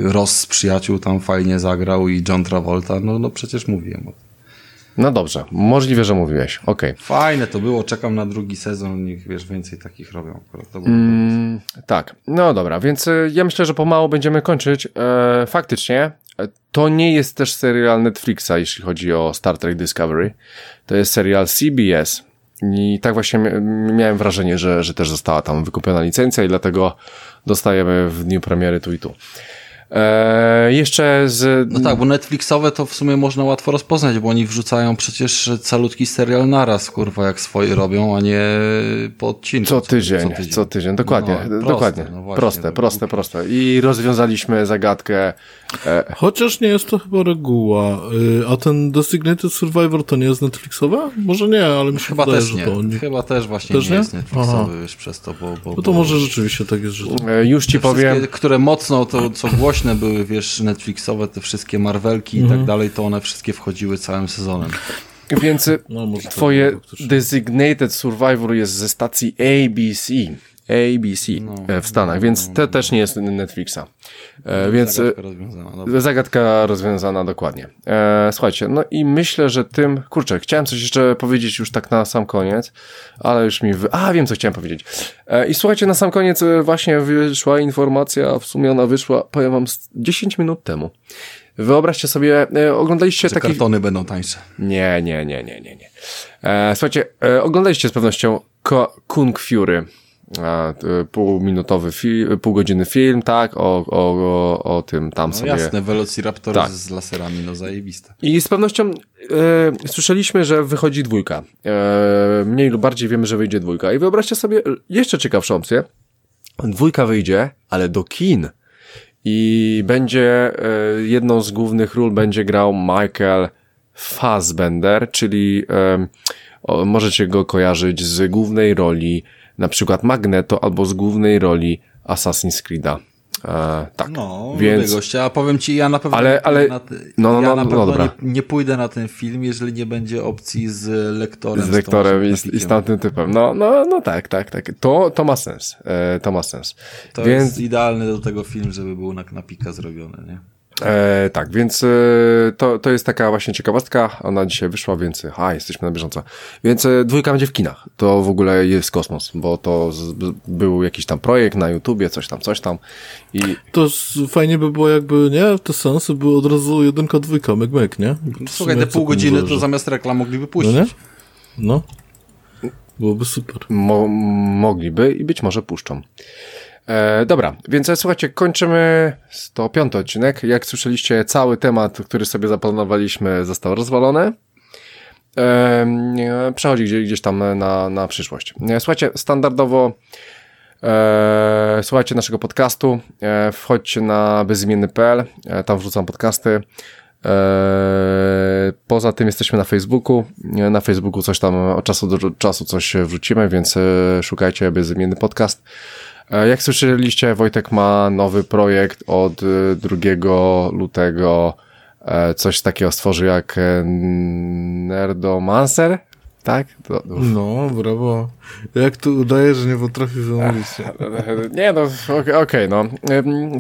yy, Ross z przyjaciół tam fajnie zagrał i John Travolta. No, no przecież mówiłem o tym. No dobrze, możliwe, że mówiłeś. Okej. Fajne to było, czekam na drugi sezon, niech wiesz, więcej takich robią. Mm, tak, no dobra, więc e, ja myślę, że pomału będziemy kończyć. E, faktycznie, e, to nie jest też serial Netflixa, jeśli chodzi o Star Trek Discovery. To jest serial CBS. I tak właśnie mia- miałem wrażenie, że, że też została tam wykupiona licencja i dlatego dostajemy w dniu premiery tu i tu. E, jeszcze z... No tak, bo Netflixowe to w sumie można łatwo rozpoznać, bo oni wrzucają przecież calutki serial naraz, kurwa, jak swoje robią, a nie po odcinku. Co tydzień, co tydzień, dokładnie, No, proste, dokładnie. no właśnie, proste, to- proste, proste. I rozwiązaliśmy zagadkę. E, Chociaż nie jest to chyba reguła. Y, A ten Designated Survivor to nie jest Netflixowe? Może nie, ale mi się Chyba wydaje, też że nie. to oni... Chyba też właśnie Też nie, nie? jest Netflixowy Aha. już przez to, bo... bo No to bo może rzeczywiście tak jest, że to... e, już ci powiem. które mocno, to co głośne były, wiesz, Netflixowe, te wszystkie Marvelki i Mhm. tak dalej, to one wszystkie wchodziły całym sezonem. Więc No, twoje. Designated Survivor jest ze stacji ABC. ABC No. e, w Stanach, więc to też nie jest Netflixa. E, więc e, Zagadka rozwiązana. Dobra. zagadka rozwiązana dokładnie. E, słuchajcie, no i myślę, że tym, kurczę, chciałem coś jeszcze powiedzieć już tak na sam koniec, ale już mi wy... A, wiem, co chciałem powiedzieć. E, I słuchajcie, na sam koniec e, właśnie wyszła informacja, w sumie ona wyszła, powiem wam, z 10 minut temu. Wyobraźcie sobie, e, oglądaliście Że taki... kartony będą tańsze. Nie, nie, nie, nie, nie, nie. E, słuchajcie, e, oglądaliście z pewnością Ko- Kung Fury. Półminutowy film, pół godziny film, tak, o, o, o, o tym tam No sobie. jasne, Velociraptor Tak. z laserami, no zajebiste. I z pewnością e, słyszeliśmy, że wychodzi dwójka. E, mniej lub bardziej wiemy, że wyjdzie dwójka. I wyobraźcie sobie jeszcze ciekawszą opcję. Dwójka wyjdzie, ale do kin. I będzie e, jedną z głównych ról będzie grał Michael Fassbender, czyli e, możecie go kojarzyć z głównej roli na przykład Magneto albo z głównej roli Assassin's Creed'a. E, tak. No, Więc- gościa, a powiem ci, ja na pewno Ale- ale- na ty... no, no, ja no, na no pewno dobra. nie, nie pójdę na ten film, jeżeli nie będzie opcji z lektorem. z lektorem i, Tomasem z- i z tamtym typem. No, no, no tak, tak, tak. To, to ma sens. E, to ma sens. To więc, jest idealny do tego film, żeby był na, na pika zrobiony, nie? E, tak, więc e, to, to jest taka właśnie ciekawostka. Ona dzisiaj wyszła, więc a, jesteśmy na bieżąco. Więc e, dwójka będzie w kinach. To w ogóle jest kosmos, bo to z, z, był jakiś tam projekt na YouTubie, coś tam, coś tam. I To fajnie by było jakby, nie? Te sensy były od razu jedynka, dwójka, myk, myk, nie? W Słuchaj, te pół godziny to zamiast reklam mogliby No puścić. nie? No. Byłoby super. mo mogliby i być może puszczą. E, dobra, więc e, słuchajcie, kończymy 105 odcinek. Jak słyszeliście, cały temat, który sobie zaplanowaliśmy, został rozwalony. E, przechodzi gdzieś, gdzieś tam na, na przyszłość. E, Słuchajcie, standardowo e, słuchajcie naszego podcastu, e, wchodźcie na bezimienny.pl, e, tam wrzucam podcasty. Poza tym jesteśmy na Facebooku. Na Facebooku coś tam od czasu do czasu coś wrzucimy, więc szukajcie bezimienny podcast. E, Jak słyszeliście, Wojtek ma nowy projekt od e, 2 lutego. E, Coś takiego stworzy jak e, Nerdomancer. Tak? To, no, brawo. Jak tu udaje, że nie potrafisz wymówić? nie, no, okej, okay, no.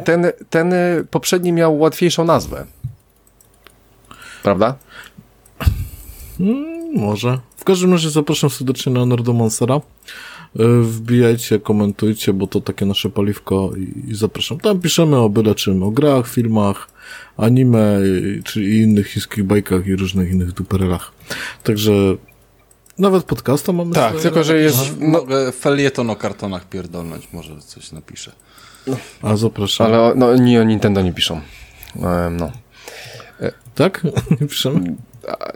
Ten, ten poprzedni miał łatwiejszą nazwę. Prawda? Hmm, może. W każdym razie zapraszam serdecznie na Nerdomonsera. E, wbijajcie, komentujcie, bo to takie nasze paliwko i, i zapraszam. Tam piszemy o byle czym, o grach, filmach, anime, czy innych chińskich bajkach i różnych innych duperelach. Także nawet podcasta mamy. Tak, tylko że jest... No, felieton o kartonach pierdolnąć, może coś napiszę. A zapraszam. Ale no, nie o Nintendo nie piszą. No. Tak? Nie piszemy?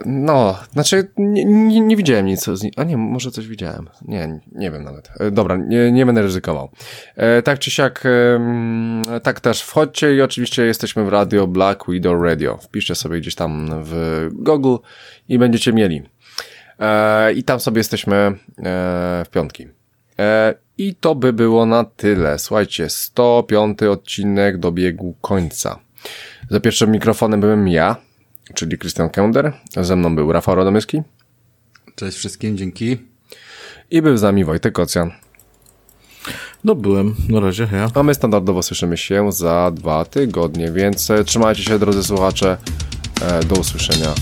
No, znaczy nie, nie, nie widziałem nic z A nie, może coś widziałem. Nie, nie wiem nawet. E, dobra, nie, nie będę ryzykował. E, tak czy siak, e, tak też wchodźcie i oczywiście jesteśmy w radio Black Widow Radio. Wpiszcie sobie gdzieś tam w Google i będziecie mieli. E, I tam sobie jesteśmy e, w piątki. E, I to by było na tyle. Słuchajcie, 105 odcinek dobiegł końca. Za pierwszym mikrofonem byłem ja, czyli Christian Kender. Ze mną był Rafał Radomyski. Cześć wszystkim, dzięki. I był z nami Wojtek Kocjan. No byłem, na razie, ja. A my standardowo słyszymy się za dwa tygodnie, więc trzymajcie się drodzy słuchacze. Do usłyszenia